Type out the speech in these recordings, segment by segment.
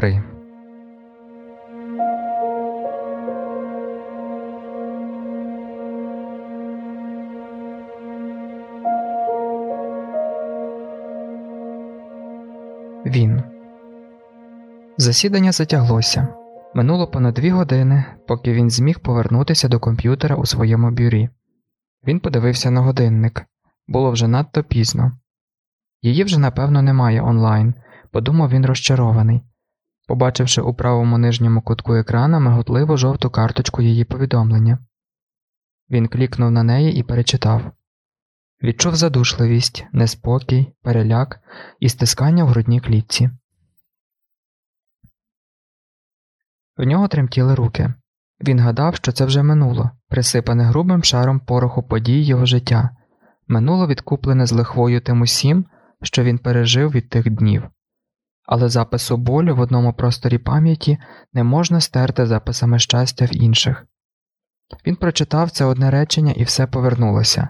3 Він засідання затяглося. Минуло понад дві години, поки він зміг повернутися до комп'ютера у своєму бюрі. Він подивився на годинник було вже надто пізно. Її вже, напевно, немає онлайн, подумав він розчарований, побачивши у правому нижньому кутку екрана миготливу жовту карточку її повідомлення. Він клікнув на неї і перечитав відчув задушливість, неспокій, переляк і стискання в грудній клітці. В нього тремтіли руки. Він гадав, що це вже минуло, присипане грубим шаром пороху подій його життя, минуло відкуплене з лихвою тим усім, що він пережив від тих днів, але запису болю в одному просторі пам'яті не можна стерти записами щастя в інших. Він прочитав це одне речення і все повернулося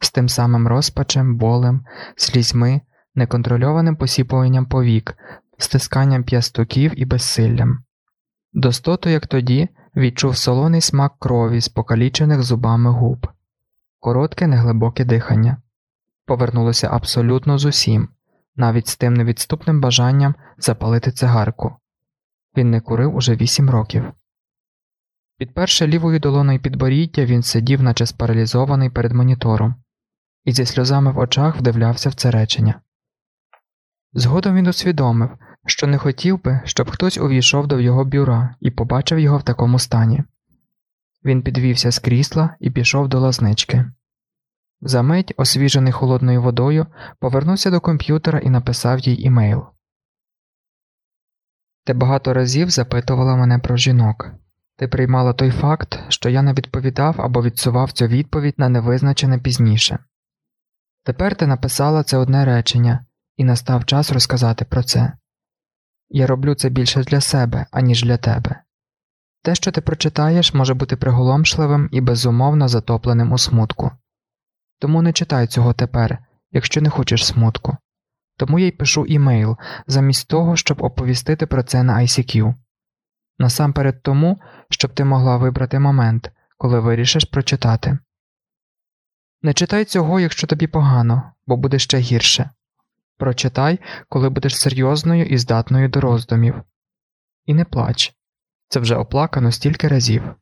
з тим самим розпачем, болем, слізьми, неконтрольованим посіпуванням повік, стисканням п'ястуків і безсиллям. Достото, як тоді, відчув солоний смак крові з покалічених зубами губ, коротке неглибоке дихання. Повернулося абсолютно з усім, навіть з тим невідступним бажанням запалити цигарку. Він не курив уже вісім років. Підперши лівою долоною підборіддя, він сидів, наче спаралізований перед монітором, і зі сльозами в очах вдивлявся в це речення. Згодом він усвідомив, що не хотів би, щоб хтось увійшов до його бюра і побачив його в такому стані. Він підвівся з крісла і пішов до лазнички. Замить, освіжений холодною водою, повернувся до комп'ютера і написав їй імейл. Ти багато разів запитувала мене про жінок. Ти приймала той факт, що я не відповідав або відсував цю відповідь на невизначене пізніше. Тепер ти написала це одне речення, і настав час розказати про це. Я роблю це більше для себе, аніж для тебе. Те, що ти прочитаєш, може бути приголомшливим і безумовно затопленим у смутку. Тому не читай цього тепер, якщо не хочеш смутку. Тому я й пишу імейл, замість того, щоб оповістити про це на ICQ. Насамперед тому, щоб ти могла вибрати момент, коли вирішиш прочитати. Не читай цього, якщо тобі погано, бо буде ще гірше. Прочитай, коли будеш серйозною і здатною до роздумів. І не плач це вже оплакано стільки разів.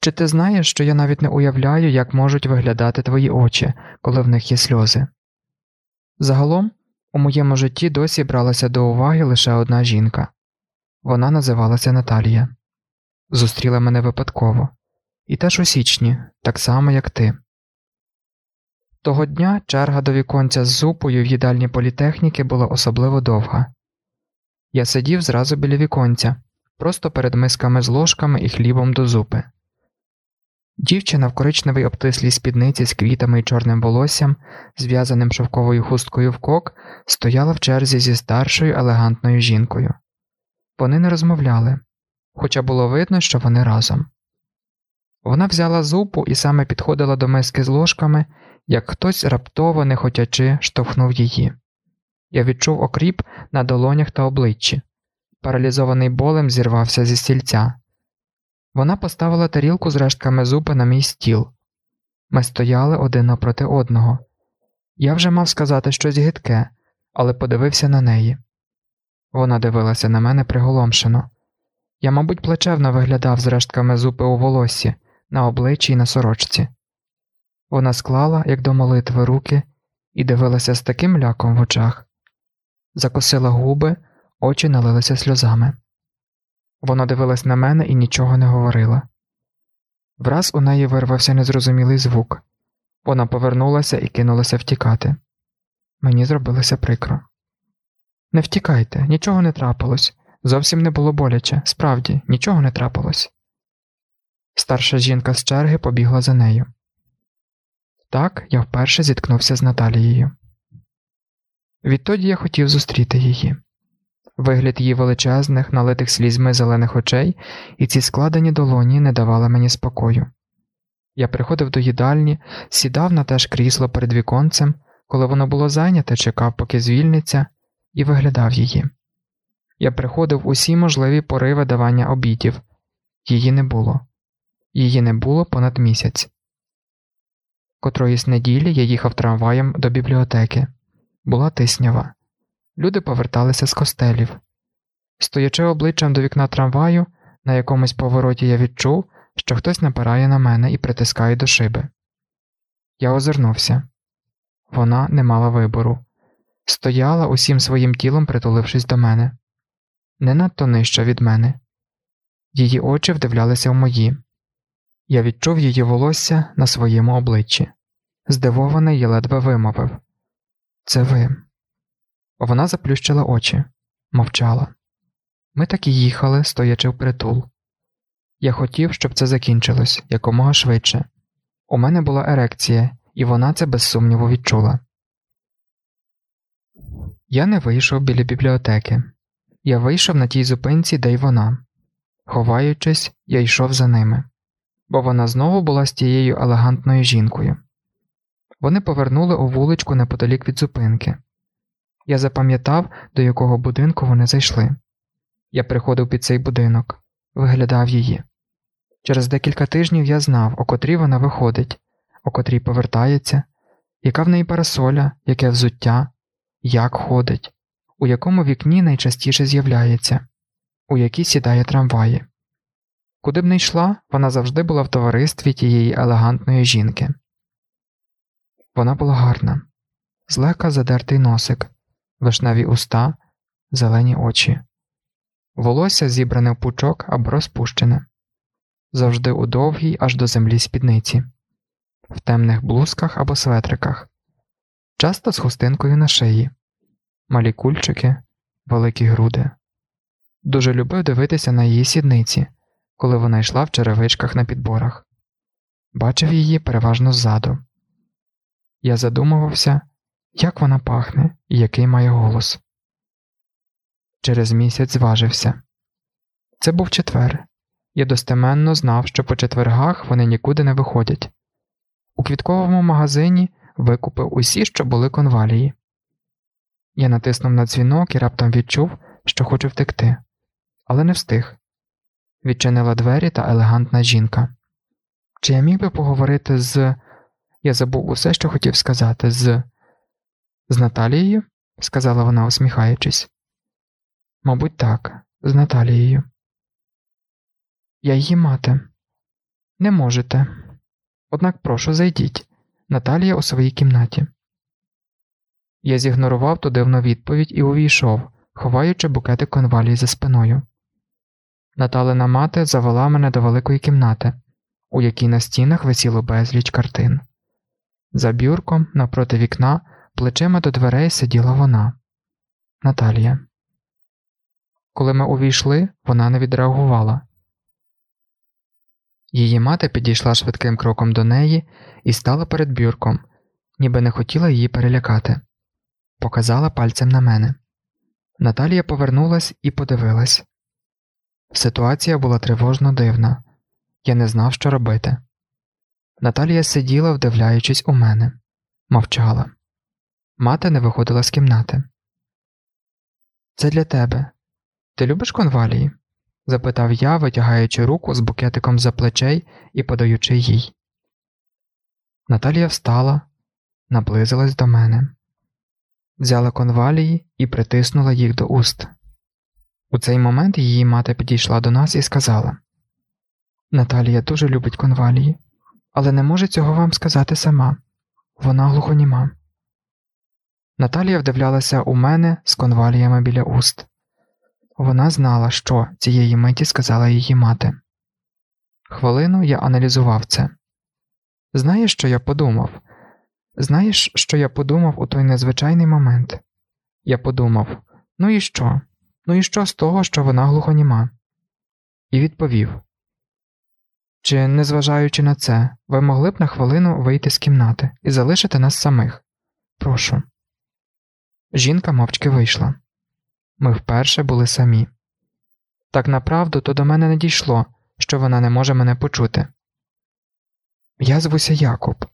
Чи ти знаєш, що я навіть не уявляю, як можуть виглядати твої очі, коли в них є сльози? Загалом, у моєму житті досі бралася до уваги лише одна жінка вона називалася Наталія. Зустріла мене випадково, і теж у січні, так само, як ти. Того дня черга до віконця з зупою в їдальні політехніки була особливо довга. Я сидів зразу біля віконця, просто перед мисками з ложками і хлібом до зупи. Дівчина в коричневій обтислій спідниці з квітами і чорним волоссям, зв'язаним шовковою хусткою в кок, стояла в черзі зі старшою елегантною жінкою. Вони не розмовляли, хоча було видно, що вони разом. Вона взяла зупу і саме підходила до миски з ложками, як хтось раптово, нехотячи, штовхнув її. Я відчув окріп на долонях та обличчі, паралізований болем зірвався зі стільця. Вона поставила тарілку з рештками зупи на мій стіл. Ми стояли один напроти одного. Я вже мав сказати щось гидке, але подивився на неї. Вона дивилася на мене приголомшено. Я, мабуть, плачевно виглядав з рештками зупи у волоссі, на обличчі й на сорочці. Вона склала, як до молитви, руки і дивилася з таким ляком в очах, закосила губи, очі налилися сльозами. Вона дивилась на мене і нічого не говорила. Враз у неї вирвався незрозумілий звук. Вона повернулася і кинулася втікати. Мені зробилося прикро. Не втікайте, нічого не трапилось. Зовсім не було боляче, справді, нічого не трапилось. Старша жінка з черги побігла за нею. Так я вперше зіткнувся з Наталією. Відтоді я хотів зустріти її. Вигляд її величезних, налитих слізьми зелених очей, і ці складені долоні не давали мені спокою. Я приходив до їдальні, сідав на те ж крісло перед віконцем, коли воно було зайняте, чекав, поки звільниться, і виглядав її. Я приходив усі можливі пориви давання обідів. Її не було. Її не було понад місяць. Котроїсь неділі я їхав трамваєм до бібліотеки. Була тиснява. Люди поверталися з костелів. Стоячи обличчям до вікна трамваю, на якомусь повороті я відчув, що хтось напирає на мене і притискає до шиби. Я озирнувся. Вона не мала вибору, стояла усім своїм тілом, притулившись до мене, не надто нижче від мене. Її очі вдивлялися в мої. Я відчув її волосся на своєму обличчі. Здивований, я ледве вимовив Це ви. Вона заплющила очі, мовчала. Ми так і їхали, стоячи впритул. Я хотів, щоб це закінчилось якомога швидше. У мене була ерекція, і вона це без сумніву відчула. Я не вийшов біля бібліотеки. Я вийшов на тій зупинці, де й вона. Ховаючись, я йшов за ними, бо вона знову була з тією елегантною жінкою. Вони повернули у вуличку неподалік від зупинки. Я запам'ятав, до якого будинку вони зайшли. Я приходив під цей будинок, виглядав її. Через декілька тижнів я знав, о котрій вона виходить, о котрій повертається, яка в неї парасоля, яке взуття, як ходить, у якому вікні найчастіше з'являється, у якій сідає трамваї. Куди б не йшла, вона завжди була в товаристві тієї елегантної жінки. Вона була гарна, злегка задертий носик, вишневі уста, зелені очі, волосся зібране в пучок або розпущене, завжди у довгій аж до землі спідниці, в темних блузках або светриках, часто з хустинкою на шиї, малі кульчики, великі груди. Дуже любив дивитися на її сідниці, коли вона йшла в черевичках на підборах, бачив її переважно ззаду. Я задумувався, як вона пахне і який має голос. Через місяць зважився. Це був четвер. Я достеменно знав, що по четвергах вони нікуди не виходять. У квітковому магазині викупив усі, що були конвалії. Я натиснув на дзвінок і раптом відчув, що хочу втекти, але не встиг. Відчинила двері та елегантна жінка. Чи я міг би поговорити з. Я забув усе, що хотів сказати, з. З Наталією? сказала вона, усміхаючись. Мабуть, так, з Наталією. Я її мати. Не можете. Однак прошу, зайдіть. Наталія у своїй кімнаті. Я зігнорував ту дивну відповідь і увійшов, ховаючи букети конвалії за спиною. Наталина мати завела мене до великої кімнати, у якій на стінах висіло безліч картин. За бюрком, напроти вікна, плечима до дверей сиділа вона Наталія. Коли ми увійшли, вона не відреагувала. Її мати підійшла швидким кроком до неї і стала перед бюрком, ніби не хотіла її перелякати, показала пальцем на мене. Наталія повернулась і подивилась. Ситуація була тривожно дивна, я не знав, що робити. Наталія сиділа, вдивляючись у мене, мовчала. Мати не виходила з кімнати. Це для тебе. Ти любиш конвалії? запитав я, витягаючи руку з букетиком за плечей і подаючи їй. Наталія встала, наблизилась до мене, взяла конвалії і притиснула їх до уст. У цей момент її мати підійшла до нас і сказала Наталія дуже любить конвалії, але не може цього вам сказати сама. Вона глухоніма. Наталія вдивлялася у мене з конваліями біля уст. Вона знала, що цієї миті сказала її мати. Хвилину я аналізував це. Знаєш, що я подумав? Знаєш, що я подумав у той незвичайний момент? Я подумав: ну і що? Ну і що з того, що вона глухоніма? І відповів: Чи, незважаючи на це, ви могли б на хвилину вийти з кімнати і залишити нас самих? Прошу. Жінка мовчки вийшла. Ми вперше були самі. Так направду то до мене не дійшло, що вона не може мене почути. Я звуся Якоб.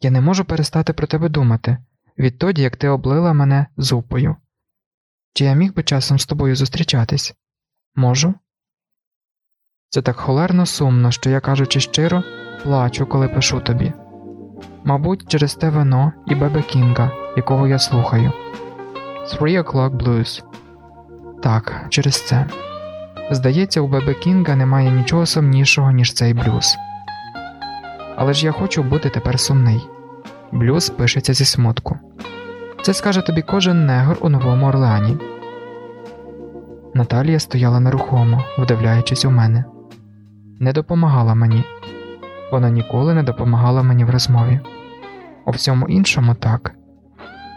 Я не можу перестати про тебе думати відтоді, як ти облила мене зупою. Чи я міг би часом з тобою зустрічатись? Можу? Це так холерно сумно, що я, кажучи щиро, плачу, коли пишу тобі. Мабуть, через те вино і Бебе Кінга, якого я слухаю. Three O'Clock Blues. Так, через це. Здається, у Бебе Кінга немає нічого сумнішого, ніж цей блюз. Але ж я хочу бути тепер сумний. Блюз пишеться зі смутку. Це скаже тобі кожен негр у Новому Орлеані. Наталія стояла нерухомо, вдивляючись у мене. Не допомагала мені. Вона ніколи не допомагала мені в розмові. У всьому іншому так,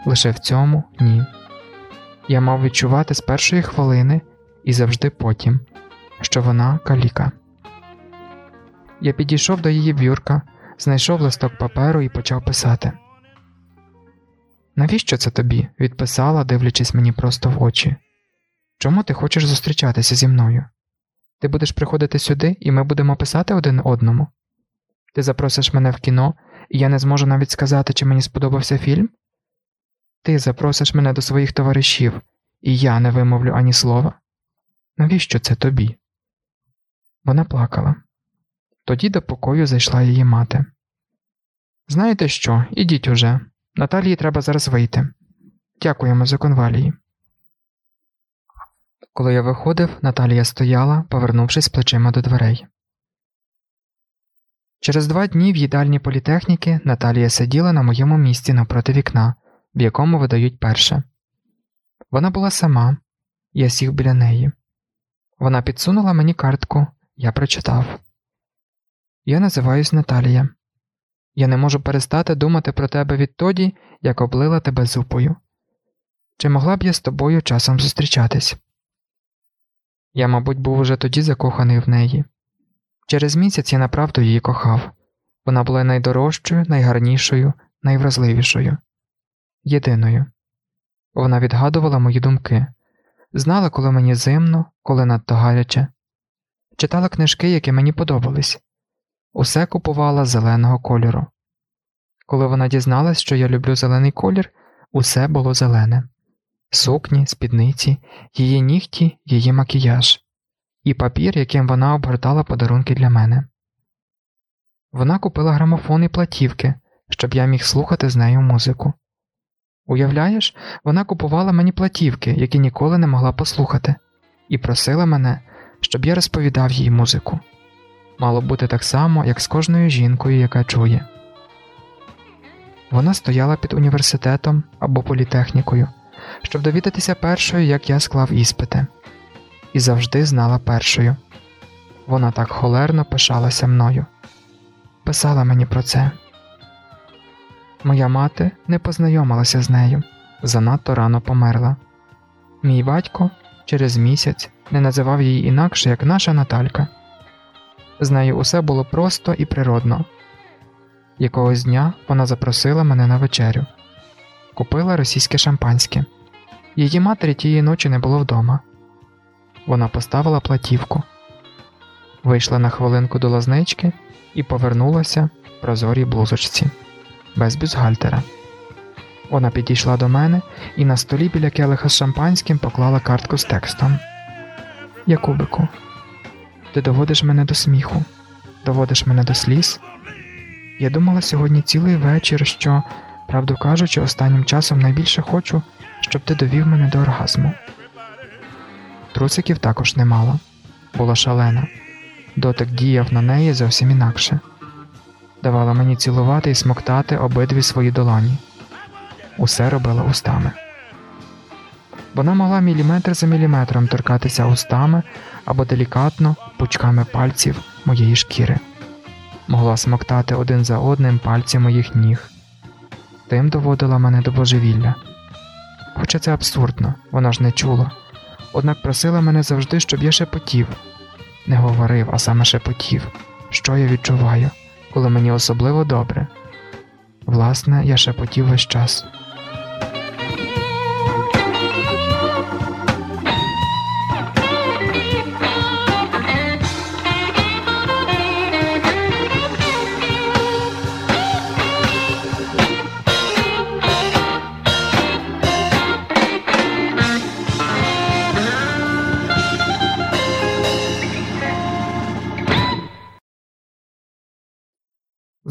лише в цьому ні. Я мав відчувати з першої хвилини і завжди потім, що вона каліка. Я підійшов до її бюрка, знайшов листок паперу і почав писати. Навіщо це тобі? відписала, дивлячись мені просто в очі. Чому ти хочеш зустрічатися зі мною? Ти будеш приходити сюди, і ми будемо писати один одному. Ти запросиш мене в кіно, і я не зможу навіть сказати, чи мені сподобався фільм? Ти запросиш мене до своїх товаришів, і я не вимовлю ані слова. Навіщо це тобі? Вона плакала. Тоді до покою зайшла її мати. Знаєте що, ідіть уже. Наталії треба зараз вийти. Дякуємо за конвалії. Коли я виходив, Наталія стояла, повернувшись плечима до дверей. Через два дні в їдальні політехніки Наталія сиділа на моєму місці напроти вікна, в якому видають перше. Вона була сама, я сів біля неї. Вона підсунула мені картку, я прочитав Я називаюсь Наталія. Я не можу перестати думати про тебе відтоді, як облила тебе зупою. Чи могла б я з тобою часом зустрічатись? Я, мабуть, був уже тоді закоханий в неї. Через місяць я направду її кохав. Вона була найдорожчою, найгарнішою, найвразливішою, єдиною. Вона відгадувала мої думки, знала, коли мені зимно, коли надто гаряче, читала книжки, які мені подобались, усе купувала зеленого кольору. Коли вона дізналась, що я люблю зелений колір, усе було зелене сукні, спідниці, її нігті, її макіяж, і папір, яким вона обгортала подарунки для мене. Вона купила грамофон і платівки, щоб я міг слухати з нею музику. Уявляєш, вона купувала мені платівки, які ніколи не могла послухати, і просила мене, щоб я розповідав їй музику. Мало бути так само, як з кожною жінкою, яка чує. Вона стояла під університетом або політехнікою, щоб довідатися першою, як я склав іспити, і завжди знала першою. Вона так холерно пишалася мною, писала мені про це. Моя мати не познайомилася з нею, занадто рано померла. Мій батько через місяць не називав її інакше, як наша Наталька. З нею усе було просто і природно. Якогось дня вона запросила мене на вечерю, купила російське шампанське. Її матері тієї ночі не було вдома. Вона поставила платівку, вийшла на хвилинку до лазнички і повернулася в прозорій блузочці без бюзгальтера. Вона підійшла до мене і на столі біля келиха з шампанським поклала картку з текстом Якубику, ти доводиш мене до сміху, доводиш мене до сліз. Я думала сьогодні цілий вечір, що, правду кажучи, останнім часом найбільше хочу, щоб ти довів мене до оргазму. Трусиків також немало, була шалена. Дотик діяв на неї зовсім інакше давала мені цілувати і смоктати обидві свої долоні. Усе робила устами. Вона могла міліметр за міліметром торкатися устами або делікатно пучками пальців моєї шкіри, могла смоктати один за одним пальці моїх ніг, тим доводила мене до божевілля. Хоча це абсурдно, вона ж не чула, однак просила мене завжди, щоб я шепотів, не говорив, а саме шепотів, що я відчуваю коли мені особливо добре. Власне, я шепотів весь час.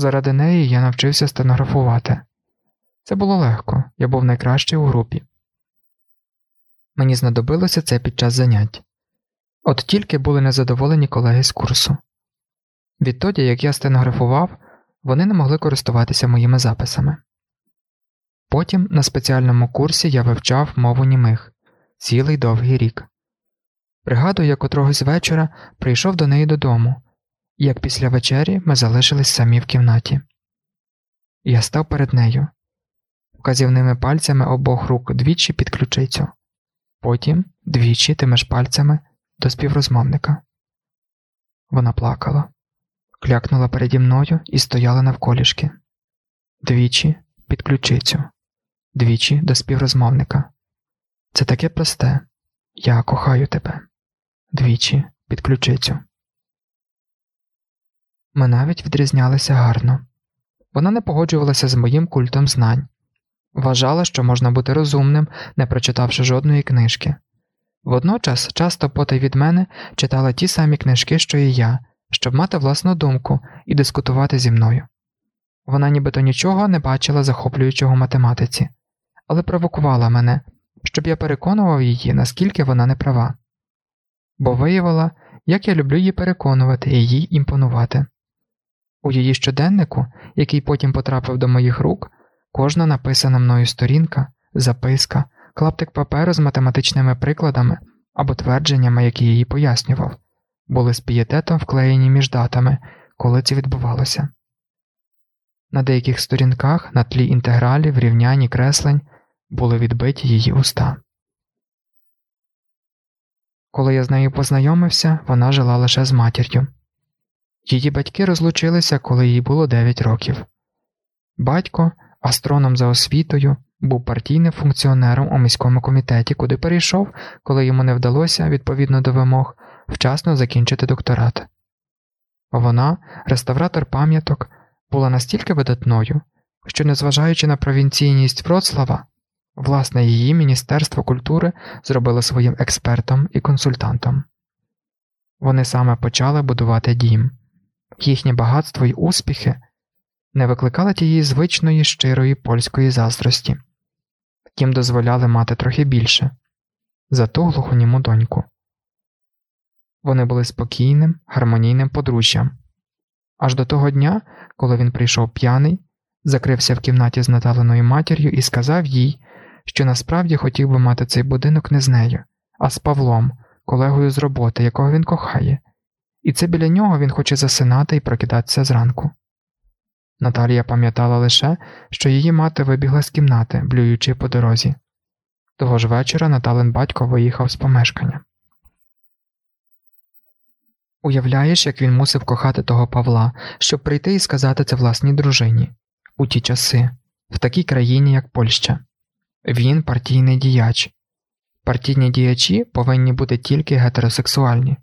Заради неї я навчився стенографувати. Це було легко, я був найкращий у групі. Мені знадобилося це під час занять. От тільки були незадоволені колеги з курсу. Відтоді, як я стенографував, вони не могли користуватися моїми записами. Потім на спеціальному курсі я вивчав мову німих цілий довгий рік. Пригадую, як котрогось вечора прийшов до неї додому, як після вечері ми залишились самі в кімнаті. Я став перед нею, вказівними пальцями обох рук двічі під ключицю, потім двічі тими ж пальцями до співрозмовника. Вона плакала, клякнула переді мною і стояла навколішки, двічі під ключицю, двічі до співрозмовника. Це таке просте я кохаю тебе двічі під ключицю. Ми навіть відрізнялися гарно. Вона не погоджувалася з моїм культом знань, вважала, що можна бути розумним, не прочитавши жодної книжки. Водночас, часто потай від мене читала ті самі книжки, що і я, щоб мати власну думку і дискутувати зі мною. Вона нібито нічого не бачила захоплюючого математиці, але провокувала мене, щоб я переконував її, наскільки вона не права, бо виявила, як я люблю її переконувати і їй імпонувати. У її щоденнику, який потім потрапив до моїх рук, кожна написана мною сторінка, записка, клаптик паперу з математичними прикладами або твердженнями, які її пояснював, були з пієтетом вклеєні між датами, коли це відбувалося. На деяких сторінках на тлі інтегралів, рівнянь і креслень були відбиті її уста. Коли я з нею познайомився, вона жила лише з матір'ю. Її батьки розлучилися, коли їй було 9 років. Батько, астроном за освітою, був партійним функціонером у міському комітеті, куди перейшов, коли йому не вдалося, відповідно до вимог, вчасно закінчити докторат. Вона, реставратор пам'яток, була настільки видатною, що, незважаючи на провінційність Вроцлава, власне її Міністерство культури зробило своїм експертом і консультантом. Вони саме почали будувати дім їхнє багатство й успіхи не викликали тієї звичної щирої польської заздрості, їм дозволяли мати трохи більше за ту глухоніму доньку. Вони були спокійним, гармонійним подружжям, аж до того дня, коли він прийшов п'яний, закрився в кімнаті з Наталеною матір'ю і сказав їй, що насправді хотів би мати цей будинок не з нею, а з Павлом, колегою з роботи, якого він кохає і це біля нього він хоче засинати і прокидатися зранку. Наталія пам'ятала лише, що її мати вибігла з кімнати, блюючи по дорозі. Того ж вечора Наталин батько виїхав з помешкання. Уявляєш, як він мусив кохати того Павла, щоб прийти і сказати це власній дружині у ті часи, в такій країні, як Польща. Він партійний діяч. Партійні діячі повинні бути тільки гетеросексуальні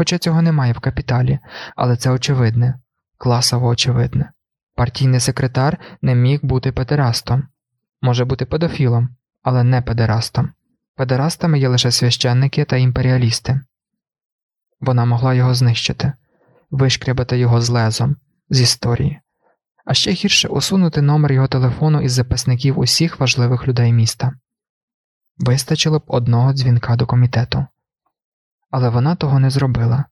хоча цього немає в капіталі, але це очевидне, класово очевидне. Партійний секретар не міг бути педерастом, може бути педофілом, але не педерастом. Педерастами є лише священники та імперіалісти. Вона могла його знищити, вишкрябати його з лезом, з історії, а ще гірше усунути номер його телефону із записників усіх важливих людей міста. Вистачило б одного дзвінка до комітету але вона того не зробила,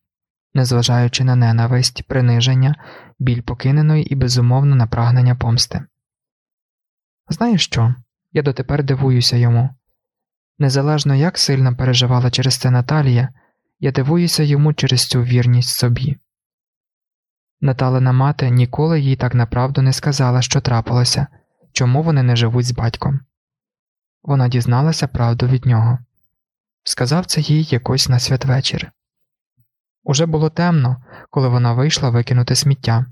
незважаючи на ненависть, приниження, біль покиненої і безумовно на прагнення помсти. Знаєш що? Я дотепер дивуюся йому. Незалежно як сильно переживала через це Наталія, я дивуюся йому через цю вірність собі. Наталина мати ніколи їй так направду не сказала, що трапилося, чому вони не живуть з батьком. Вона дізналася правду від нього сказав це їй якось на святвечір. Уже було темно, коли вона вийшла викинути сміття,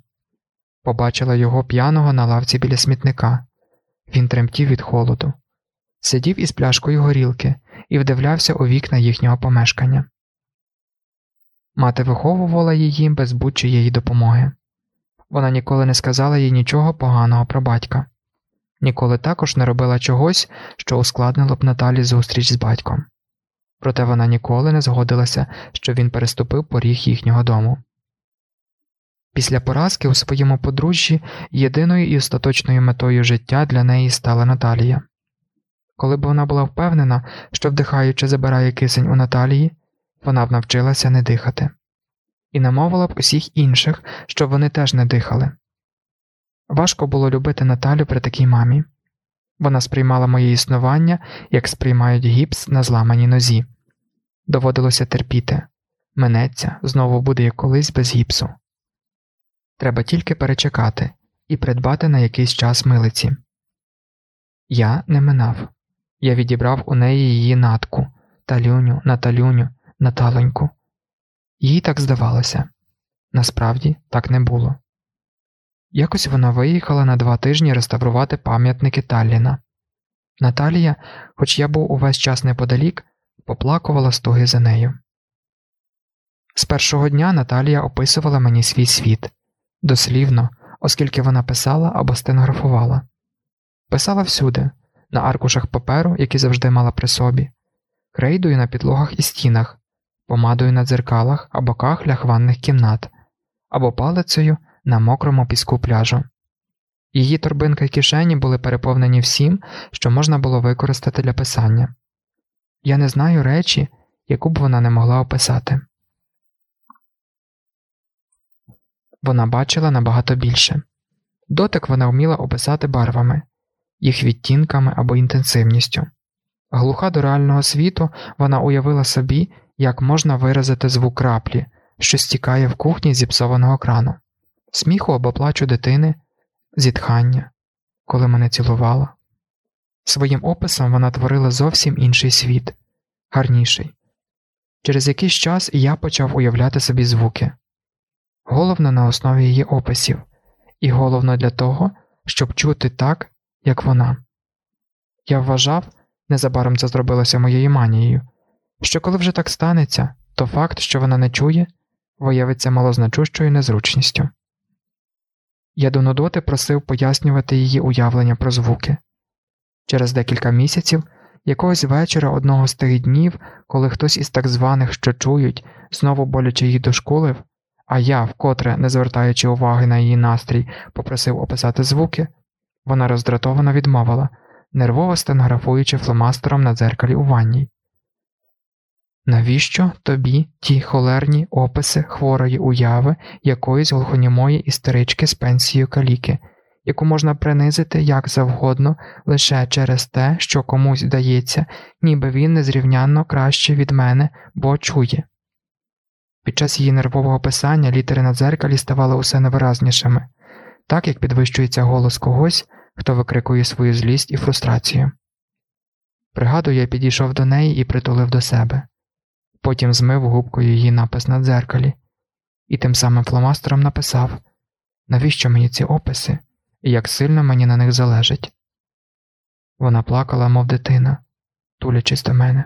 побачила його п'яного на лавці біля смітника. Він тремтів від холоду, сидів із пляшкою горілки і вдивлявся у вікна їхнього помешкання. Мати виховувала її без будь-чиєї допомоги. Вона ніколи не сказала їй нічого поганого про батька, ніколи також не робила чогось, що ускладнило б Наталі зустріч з батьком проте вона ніколи не згодилася, що він переступив поріг їхнього дому. Після поразки у своєму подружжі єдиною і остаточною метою життя для неї стала Наталія. Коли б вона була впевнена, що вдихаючи забирає кисень у Наталії, вона б навчилася не дихати, і намовила б усіх інших, щоб вони теж не дихали. Важко було любити Наталю при такій мамі. Вона сприймала моє існування, як сприймають гіпс на зламаній нозі. Доводилося терпіти, минеться, знову буде як колись без гіпсу. Треба тільки перечекати і придбати на якийсь час милиці. Я не минав. Я відібрав у неї її натку талюню, наталюню, наталоньку. Їй так здавалося насправді так не було. Якось вона виїхала на два тижні реставрувати пам'ятники Талліна. Наталія, хоч я був увесь час неподалік, поплакувала стуги за нею. З першого дня Наталія описувала мені свій світ дослівно, оскільки вона писала або стенографувала, писала всюди, на аркушах паперу, які завжди мала при собі, крейдою на підлогах і стінах, помадою на дзеркалах або кахлях ванних кімнат, або палицею на мокрому піску пляжу. Її торбинка й кишені були переповнені всім, що можна було використати для писання. Я не знаю речі, яку б вона не могла описати. Вона бачила набагато більше. Дотик вона вміла описати барвами, їх відтінками або інтенсивністю. Глуха до реального світу вона уявила собі, як можна виразити звук краплі, що стікає в кухні зіпсованого крану, сміху або плачу дитини, зітхання, коли мене цілувала. Своїм описом вона творила зовсім інший світ, гарніший. Через якийсь час я почав уявляти собі звуки головно на основі її описів, і головно для того, щоб чути так, як вона. Я вважав, незабаром це зробилося моєю манією, що коли вже так станеться, то факт, що вона не чує, виявиться малозначущою незручністю. Я до Нудоти просив пояснювати її уявлення про звуки. Через декілька місяців, якогось вечора одного з тих днів, коли хтось із так званих, що чують, знову боляче їх дошкулив, а я, вкотре, не звертаючи уваги на її настрій, попросив описати звуки, вона роздратовано відмовила, нервово стенографуючи фломастером на дзеркалі у ванній. Навіщо тобі ті холерні описи хворої уяви якоїсь глухонімої істерички з пенсією каліки, яку можна принизити як завгодно лише через те, що комусь здається, ніби він незрівнянно краще від мене, бо чує. Під час її нервового писання літери на дзеркалі ставали усе невиразнішими, так як підвищується голос когось, хто викрикує свою злість і фрустрацію. Пригадую, я підійшов до неї і притулив до себе, потім змив губкою її напис на дзеркалі, і тим самим фломастером написав навіщо мені ці описи і як сильно мені на них залежить. Вона плакала, мов дитина, тулячись до мене.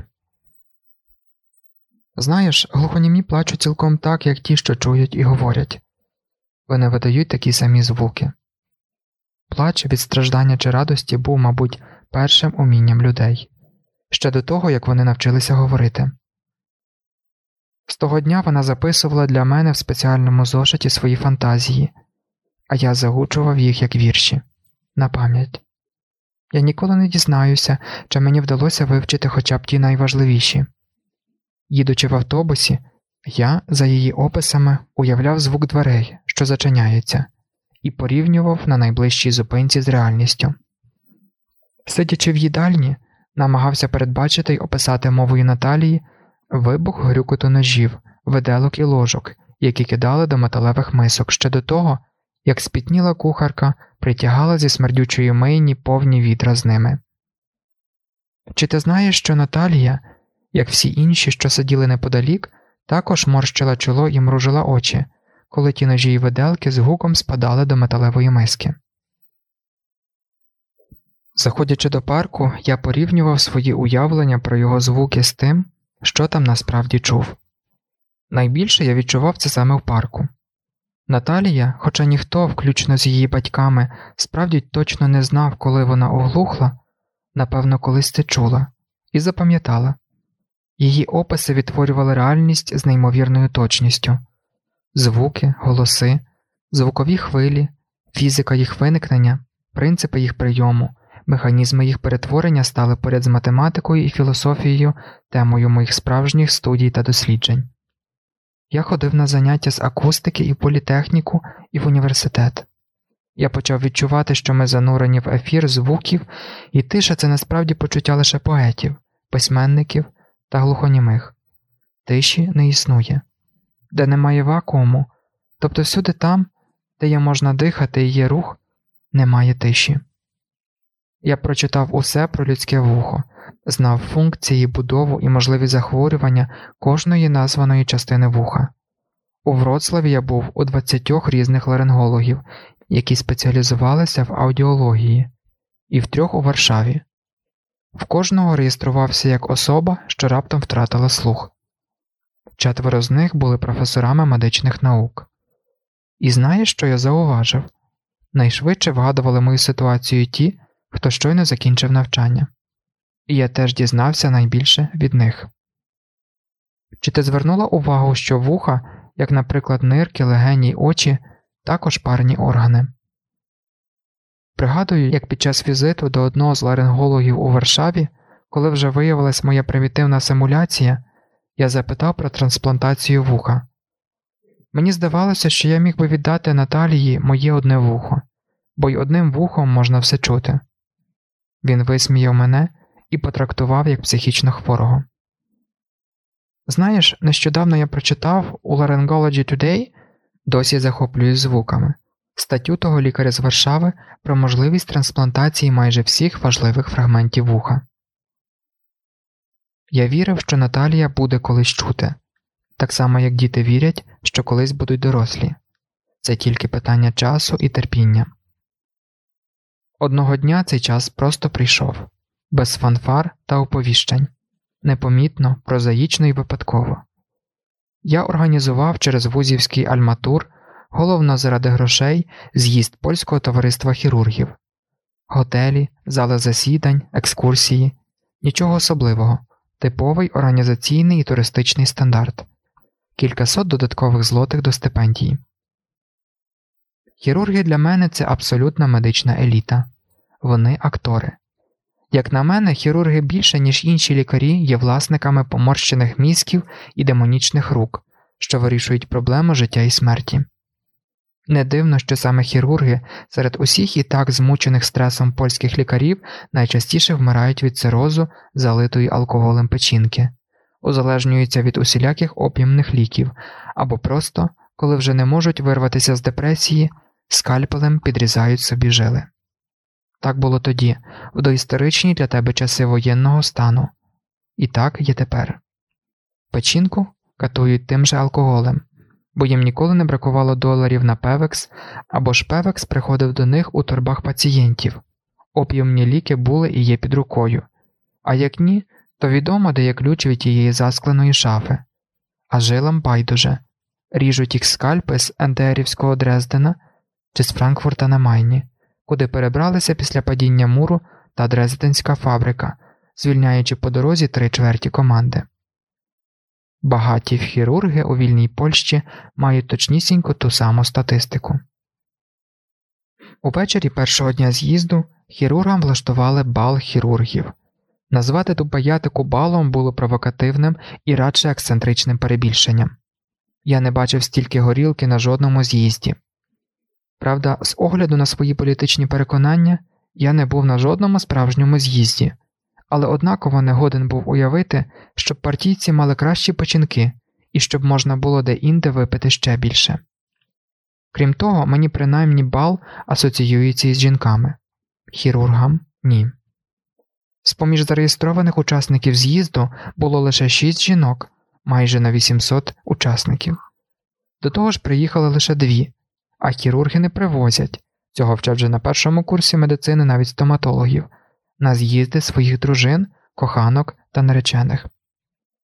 Знаєш, глухонімі плачуть цілком так, як ті, що чують і говорять вони видають такі самі звуки. Плач від страждання чи радості був, мабуть, першим умінням людей ще до того, як вони навчилися говорити. З того дня вона записувала для мене в спеціальному зошиті свої фантазії, а я загучував їх як вірші на пам'ять. Я ніколи не дізнаюся, чи мені вдалося вивчити хоча б ті найважливіші. Їдучи в автобусі, я, за її описами, уявляв звук дверей, що зачиняються, і порівнював на найближчій зупинці з реальністю. Сидячи в їдальні, намагався передбачити й описати мовою Наталії вибух грюкоту ножів, виделок і ложок, які кидали до металевих мисок ще до того, як спітніла кухарка притягала зі смердючої мийні повні відра з ними. Чи ти знаєш, що Наталія як всі інші, що сиділи неподалік, також морщила чоло і мружила очі, коли ті ножі й виделки з гуком спадали до металевої миски. Заходячи до парку, я порівнював свої уявлення про його звуки з тим, що там насправді чув. Найбільше я відчував це саме в парку. Наталія, хоча ніхто, включно з її батьками, справді точно не знав, коли вона оглухла, напевно, колись це чула, і запам'ятала, Її описи відтворювали реальність з неймовірною точністю звуки, голоси, звукові хвилі, фізика їх виникнення, принципи їх прийому, механізми їх перетворення стали поряд з математикою і філософією темою моїх справжніх студій та досліджень. Я ходив на заняття з акустики і політехніку і в університет. Я почав відчувати, що ми занурені в ефір звуків, і тиша це насправді почуття лише поетів, письменників та глухонімих. Тиші не існує, де немає вакууму, тобто всюди там, де є можна дихати і є рух, немає тиші. Я прочитав усе про людське вухо, знав функції, будову і можливі захворювання кожної названої частини вуха. У Вроцлаві я був у 20 різних ларингологів, які спеціалізувалися в аудіології, і в трьох у Варшаві. В кожного реєструвався як особа, що раптом втратила слух. Четверо з них були професорами медичних наук. І знаєш, що я зауважив? Найшвидше вгадували мою ситуацію ті, хто щойно закінчив навчання, і я теж дізнався найбільше від них. Чи ти звернула увагу, що вуха, як, наприклад, нирки, легені й очі, також парні органи? Пригадую, як під час візиту до одного з ларингологів у Варшаві, коли вже виявилась моя примітивна симуляція, я запитав про трансплантацію вуха. Мені здавалося, що я міг би віддати Наталії моє одне вухо, бо й одним вухом можна все чути. Він висміяв мене і потрактував як психічно хворого. Знаєш, нещодавно я прочитав у Laryngology Today, досі захоплююсь звуками, статтю того лікаря з Варшави про можливість трансплантації майже всіх важливих фрагментів вуха. Я вірив, що Наталія буде колись чути, так само як діти вірять, що колись будуть дорослі це тільки питання часу і терпіння. Одного дня цей час просто прийшов без фанфар та оповіщень, непомітно, прозаїчно і випадково. Я організував через вузівський альматур, головно заради грошей, з'їзд польського товариства хірургів, готелі, зали засідань, екскурсії, нічого особливого, типовий організаційний і туристичний стандарт, кількасот додаткових злотих до стипендії. Хірурги для мене це абсолютна медична еліта, вони актори. Як на мене, хірурги більше, ніж інші лікарі, є власниками поморщених мізків і демонічних рук, що вирішують проблему життя і смерті. Не дивно, що саме хірурги серед усіх і так змучених стресом польських лікарів найчастіше вмирають від цирозу, залитої алкоголем печінки, узалежнюються від усіляких опіумних ліків або просто, коли вже не можуть вирватися з депресії, скальпелем підрізають собі жили. Так було тоді, в доісторичні для тебе часи воєнного стану, і так є тепер. Печінку катують тим же алкоголем, бо їм ніколи не бракувало доларів на певекс, або ж певекс приходив до них у торбах пацієнтів, опіумні ліки були і є під рукою, а як ні, то відомо, де є ключ від тієї заскленої шафи, а жилам байдуже. Ріжуть їх скальпи з Ендерівського Дрездена чи з Франкфурта на Майні, куди перебралися після падіння муру та Дрезденська фабрика, звільняючи по дорозі три чверті команди. Багаті хірурги у вільній Польщі мають точнісінько ту саму статистику. Увечері першого дня з'їзду хірургам влаштували бал хірургів. Назвати ту паятику балом було провокативним і радше ексцентричним перебільшенням. Я не бачив стільки горілки на жодному з'їзді. Правда, з огляду на свої політичні переконання я не був на жодному справжньому з'їзді, але однаково не годен був уявити, щоб партійці мали кращі печінки і щоб можна було де-інде випити ще більше. Крім того, мені принаймні бал асоціюється із жінками, хірургам ні. З поміж зареєстрованих учасників з'їзду було лише шість жінок, майже на 800 учасників. До того ж, приїхали лише дві, а хірурги не привозять цього вчать вже на першому курсі медицини навіть стоматологів, на з'їзди своїх дружин, коханок та наречених.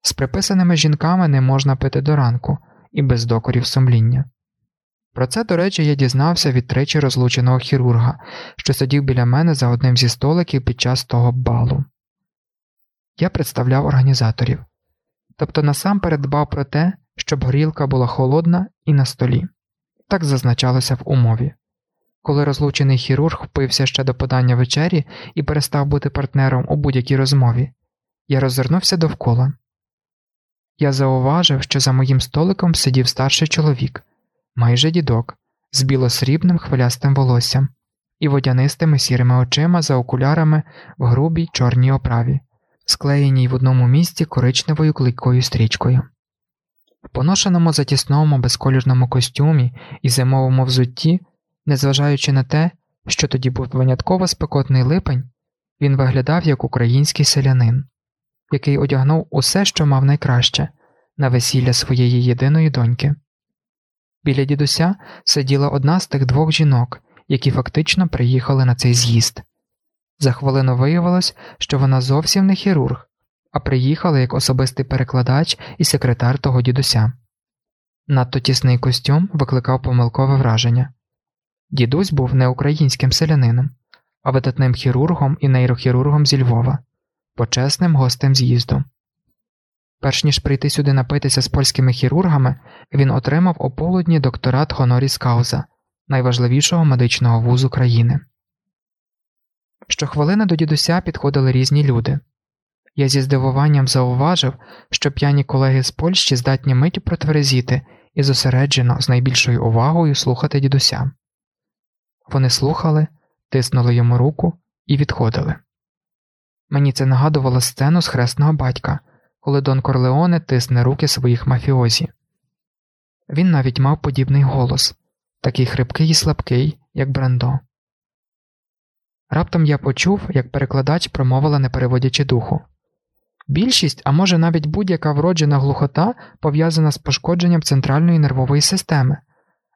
З приписаними жінками не можна пити до ранку і без докорів сумління. Про це, до речі, я дізнався від тричі розлученого хірурга, що сидів біля мене за одним зі столиків під час того балу. Я представляв організаторів, тобто насамперед дбав про те, щоб горілка була холодна і на столі. Так зазначалося в умові. Коли розлучений хірург впився ще до подання вечері і перестав бути партнером у будь-якій розмові, я розвернувся довкола. Я зауважив, що за моїм столиком сидів старший чоловік, майже дідок, з білосрібним хвилястим волоссям і водянистими сірими очима за окулярами в грубій чорній оправі, склеєній в одному місці коричневою клейкою стрічкою. Поношеному затісному безколірному костюмі і зимовому взутті, незважаючи на те, що тоді був винятково спекотний липень, він виглядав як український селянин, який одягнув усе, що мав найкраще, на весілля своєї єдиної доньки. Біля дідуся сиділа одна з тих двох жінок, які фактично приїхали на цей з'їзд. За хвилину виявилось, що вона зовсім не хірург, а приїхала як особистий перекладач і секретар того дідуся. Надто тісний костюм викликав помилкове враження. Дідусь був не українським селянином, а видатним хірургом і нейрохірургом зі Львова, почесним гостем з'їзду. Перш ніж прийти сюди напитися з польськими хірургами, він отримав ополудні докторат Хоноріс Кауза, найважливішого медичного вузу країни. Щохвилини до дідуся підходили різні люди. Я зі здивуванням зауважив, що п'яні колеги з Польщі здатні миттю протверезіти і зосереджено з найбільшою увагою слухати дідуся. Вони слухали, тиснули йому руку і відходили. Мені це нагадувало сцену з хресного батька, коли Дон Корлеоне тисне руки своїх мафіозі. Він навіть мав подібний голос такий хрипкий і слабкий, як Брендо. Раптом я почув, як перекладач промовила, не переводячи духу. Більшість, а може навіть будь-яка вроджена глухота пов'язана з пошкодженням центральної нервової системи,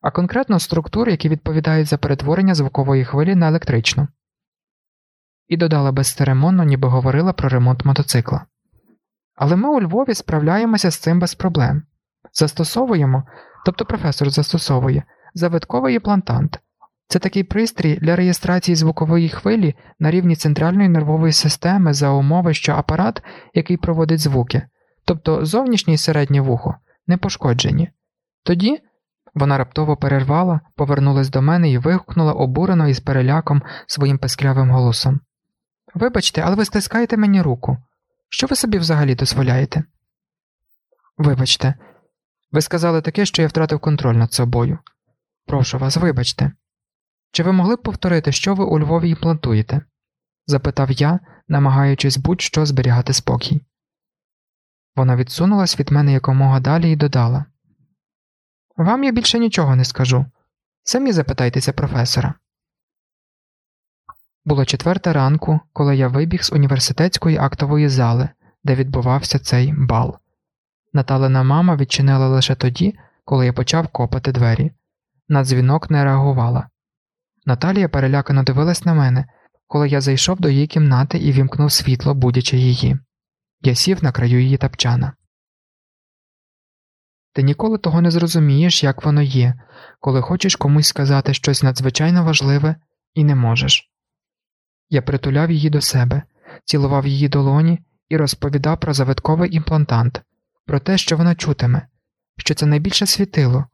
а конкретно структур, які відповідають за перетворення звукової хвилі на електричну. І додала безцеремонно, ніби говорила про ремонт мотоцикла. Але ми у Львові справляємося з цим без проблем. Застосовуємо, тобто професор застосовує завитковий імплантант. Це такий пристрій для реєстрації звукової хвилі на рівні центральної нервової системи за умови, що апарат, який проводить звуки, тобто зовнішнє і середнє вухо, не пошкоджені. Тоді вона раптово перервала, повернулась до мене і вигукнула обурено і з переляком своїм песклявим голосом Вибачте, але ви стискаєте мені руку. Що ви собі взагалі дозволяєте? Вибачте, ви сказали таке, що я втратив контроль над собою. Прошу вас, вибачте. Чи ви могли б повторити, що ви у Львові імплантуєте? запитав я, намагаючись будь-що зберігати спокій. Вона відсунулась від мене якомога далі і додала Вам я більше нічого не скажу. Самі запитайтеся професора. Було четверта ранку, коли я вибіг з університетської актової зали, де відбувався цей бал. Наталина мама відчинила лише тоді, коли я почав копати двері. На дзвінок не реагувала. Наталія перелякано дивилась на мене, коли я зайшов до її кімнати і вімкнув світло, будячи її. Я сів на краю її тапчана. Ти ніколи того не зрозумієш, як воно є, коли хочеш комусь сказати щось надзвичайно важливе і не можеш. Я притуляв її до себе, цілував її долоні і розповідав про завитковий імплантант, про те, що вона чутиме, що це найбільше світило,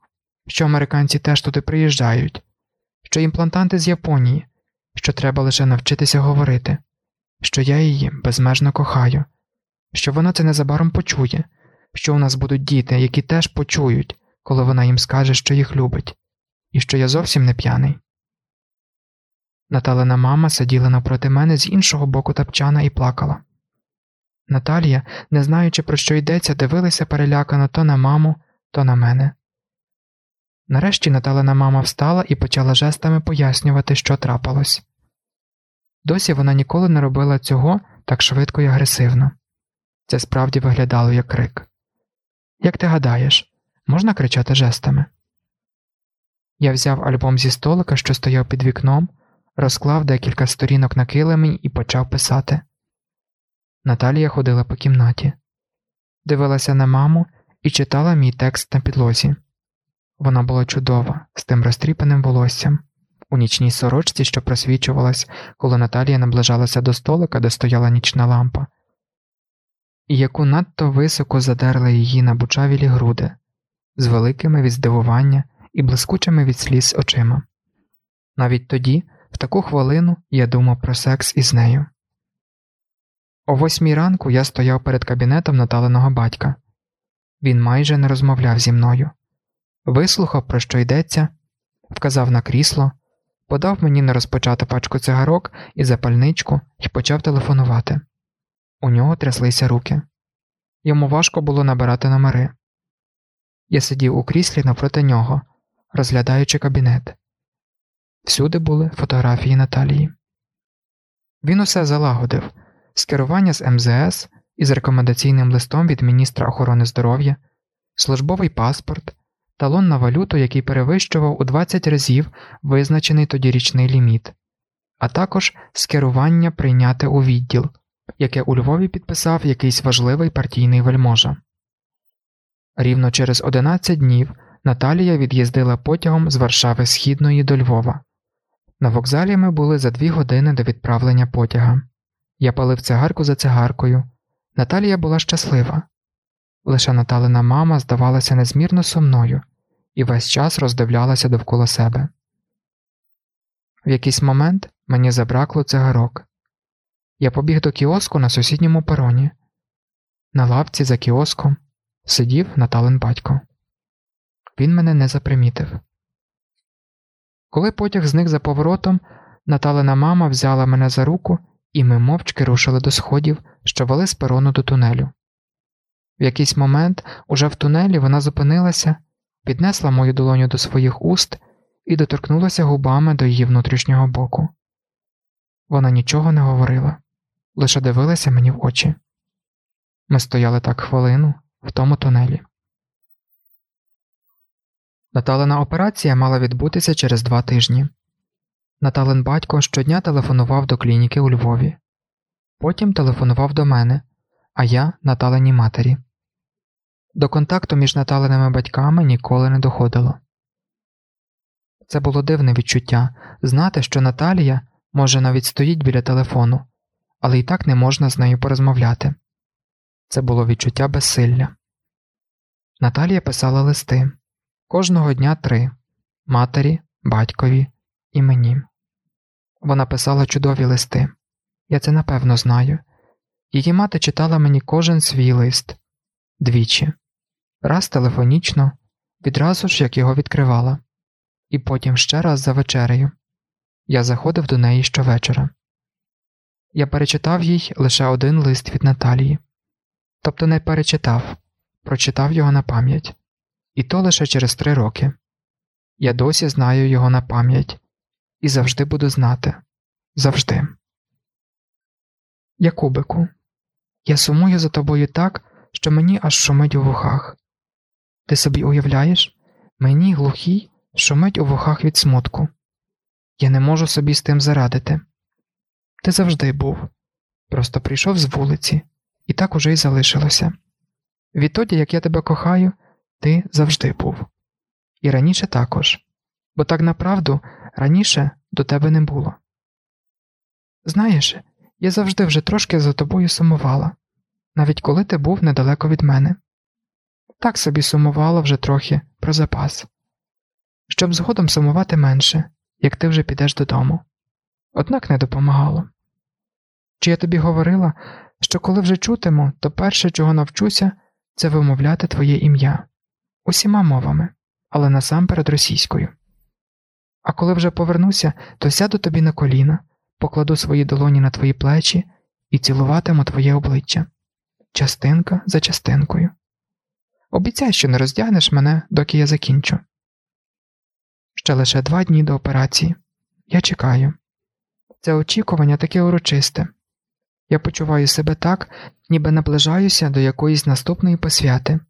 що американці теж туди приїжджають, що імплантанти з Японії, що треба лише навчитися говорити, що я її безмежно кохаю, що вона це незабаром почує, що у нас будуть діти, які теж почують, коли вона їм скаже, що їх любить, і що я зовсім не п'яний. Наталина мама сиділа навпроти мене з іншого боку тапчана і плакала. Наталія, не знаючи, про що йдеться, дивилася перелякано то на маму, то на мене. Нарешті Наталина мама встала і почала жестами пояснювати, що трапилось. Досі вона ніколи не робила цього так швидко і агресивно. Це справді виглядало як крик. Як ти гадаєш, можна кричати жестами? Я взяв альбом зі столика, що стояв під вікном, розклав декілька сторінок на килимі і почав писати. Наталія ходила по кімнаті, дивилася на маму і читала мій текст на підлозі. Вона була чудова, з тим розтріпаним волоссям, у нічній сорочці, що просвічувалась, коли Наталія наближалася до столика, де стояла нічна лампа, і яку надто високо задерли її на бучавілі груди, з великими від здивування і блискучими від сліз очима. Навіть тоді, в таку хвилину, я думав про секс із нею. О восьмій ранку я стояв перед кабінетом Наталеного батька. Він майже не розмовляв зі мною. Вислухав, про що йдеться, вказав на крісло, подав мені на розпочату пачку цигарок і запальничку і почав телефонувати. У нього тряслися руки. Йому важко було набирати номери. Я сидів у кріслі навпроти нього, розглядаючи кабінет. Всюди були фотографії Наталії. Він усе залагодив скерування з МЗС із рекомендаційним листом від міністра охорони здоров'я, службовий паспорт, талон на валюту, який перевищував у 20 разів визначений тоді річний ліміт, а також скерування прийняти у відділ, яке у Львові підписав якийсь важливий партійний вельможа. Рівно через 11 днів Наталія від'їздила потягом з Варшави Східної до Львова. На вокзалі ми були за дві години до відправлення потяга. Я палив цигарку за цигаркою. Наталія була щаслива. Лише Наталина мама здавалася незмірно сумною і весь час роздивлялася довкола себе. В якийсь момент мені забракло цигарок. Я побіг до кіоску на сусідньому пероні. На лавці за кіоском сидів Наталин батько. Він мене не запримітив. Коли потяг зник за поворотом, Наталина мама взяла мене за руку, і ми мовчки рушили до сходів, що вели з перону до тунелю. В якийсь момент, уже в тунелі, вона зупинилася, піднесла мою долоню до своїх уст і доторкнулася губами до її внутрішнього боку. Вона нічого не говорила, лише дивилася мені в очі. Ми стояли так хвилину в тому тунелі. Наталина операція мала відбутися через два тижні. Наталин батько щодня телефонував до клініки у Львові, потім телефонував до мене, а я Наталиній матері. До контакту між Наталиними батьками ніколи не доходило. Це було дивне відчуття знати, що Наталія, може, навіть стоїть біля телефону, але і так не можна з нею порозмовляти. Це було відчуття безсилля. Наталія писала листи кожного дня три матері, батькові і мені. Вона писала чудові листи. Я це напевно знаю. Її мати читала мені кожен свій лист двічі, раз телефонічно, відразу ж як його відкривала, і потім ще раз за вечерею. Я заходив до неї щовечора. Я перечитав їй лише один лист від Наталії, тобто не перечитав, прочитав його на пам'ять, і то лише через три роки. Я досі знаю його на пам'ять і завжди буду знати завжди. Якубику, я сумую за тобою так, що мені аж шумить у вухах. Ти собі уявляєш, мені глухій шумить у вухах від смутку. Я не можу собі з тим зарадити. Ти завжди був, просто прийшов з вулиці, і так уже й залишилося. Відтоді, як я тебе кохаю, ти завжди був. І раніше також, бо так направду раніше до тебе не було. Знаєш, я завжди вже трошки за тобою сумувала, навіть коли ти був недалеко від мене. Так собі сумувала вже трохи про запас, щоб згодом сумувати менше, як ти вже підеш додому. Однак не допомагало. Чи я тобі говорила, що коли вже чутиму, то перше, чого навчуся, це вимовляти твоє ім'я усіма мовами, але насамперед російською. А коли вже повернуся, то сяду тобі на коліна, покладу свої долоні на твої плечі і цілуватиму твоє обличчя, частинка за частинкою. Обіцяй, що не роздягнеш мене, доки я закінчу. Ще лише два дні до операції. Я чекаю. Це очікування таке урочисте. Я почуваю себе так, ніби наближаюся до якоїсь наступної посвяти.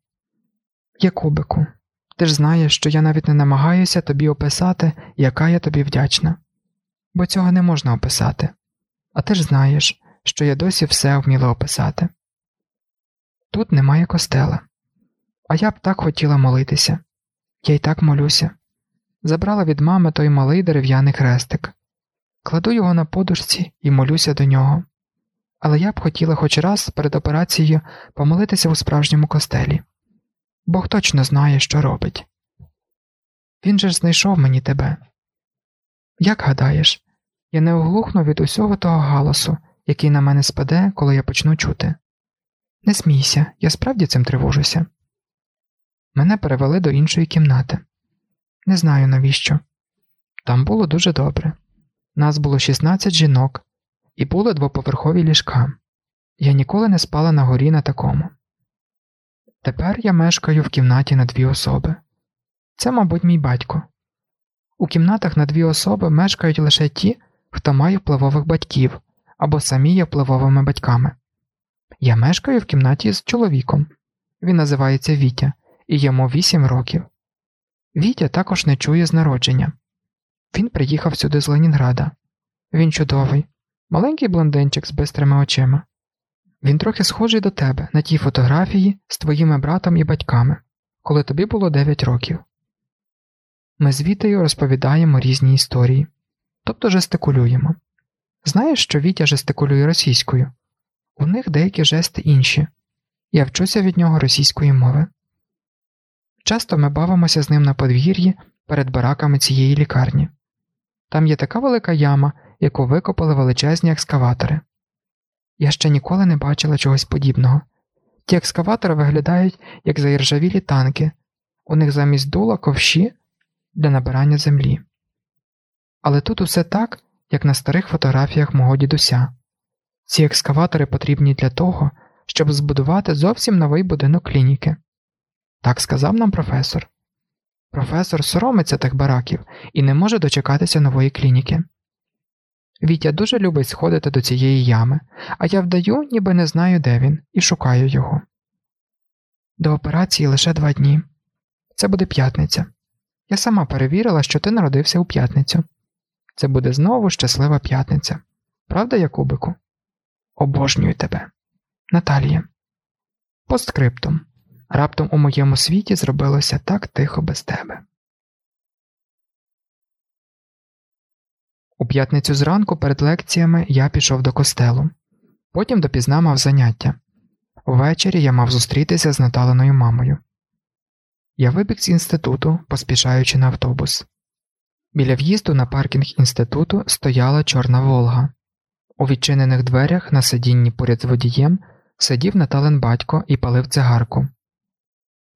Якубику, ти ж знаєш, що я навіть не намагаюся тобі описати, яка я тобі вдячна, бо цього не можна описати, а ти ж знаєш, що я досі все вміла описати. Тут немає костела, а я б так хотіла молитися, я й так молюся. Забрала від мами той малий дерев'яний хрестик, кладу його на подушці і молюся до нього. Але я б хотіла хоч раз перед операцією помолитися у справжньому костелі. Бог точно знає, що робить. Він же ж знайшов мені тебе. Як гадаєш, я не оглухну від усього того галасу, який на мене спаде, коли я почну чути. Не смійся, я справді цим тривожуся. Мене перевели до іншої кімнати. Не знаю навіщо. Там було дуже добре. Нас було 16 жінок, і були двоповерхові ліжка. Я ніколи не спала на горі на такому. Тепер я мешкаю в кімнаті на дві особи. Це, мабуть, мій батько. У кімнатах на дві особи мешкають лише ті, хто має впливових батьків або самі є впливовими батьками. Я мешкаю в кімнаті з чоловіком. Він називається Вітя і йому 8 років. Вітя також не чує з народження. Він приїхав сюди з Ленінграда. Він чудовий, маленький блондинчик з бистрими очима. Він трохи схожий до тебе на тій фотографії з твоїми братом і батьками, коли тобі було 9 років. Ми з Вітею розповідаємо різні історії, тобто жестикулюємо. Знаєш, що Вітя жестикулює російською? У них деякі жести інші. Я вчуся від нього російської мови. Часто ми бавимося з ним на подвір'ї перед бараками цієї лікарні. Там є така велика яма, яку викопали величезні екскаватори. Я ще ніколи не бачила чогось подібного. Ті екскаватори виглядають як заіржавілі танки, у них замість дула ковші для набирання землі. Але тут усе так, як на старих фотографіях мого дідуся. Ці екскаватори потрібні для того, щоб збудувати зовсім новий будинок клініки. Так сказав нам професор. Професор соромиться тих бараків і не може дочекатися нової клініки. Вітя дуже любить сходити до цієї ями, а я вдаю, ніби не знаю, де він, і шукаю його. До операції лише два дні. Це буде п'ятниця. Я сама перевірила, що ти народився у п'ятницю. Це буде знову щаслива п'ятниця. Правда, Якубику? Обожнюю тебе, Наталія. Постскриптум. Раптом у моєму світі зробилося так тихо без тебе. У п'ятницю зранку перед лекціями я пішов до костелу, потім допізна мав заняття. Ввечері я мав зустрітися з Наталеною мамою. Я вибіг з інституту, поспішаючи на автобус. Біля в'їзду на паркінг інституту стояла чорна Волга. У відчинених дверях на сидінні поряд з водієм сидів Натален батько і палив цигарку.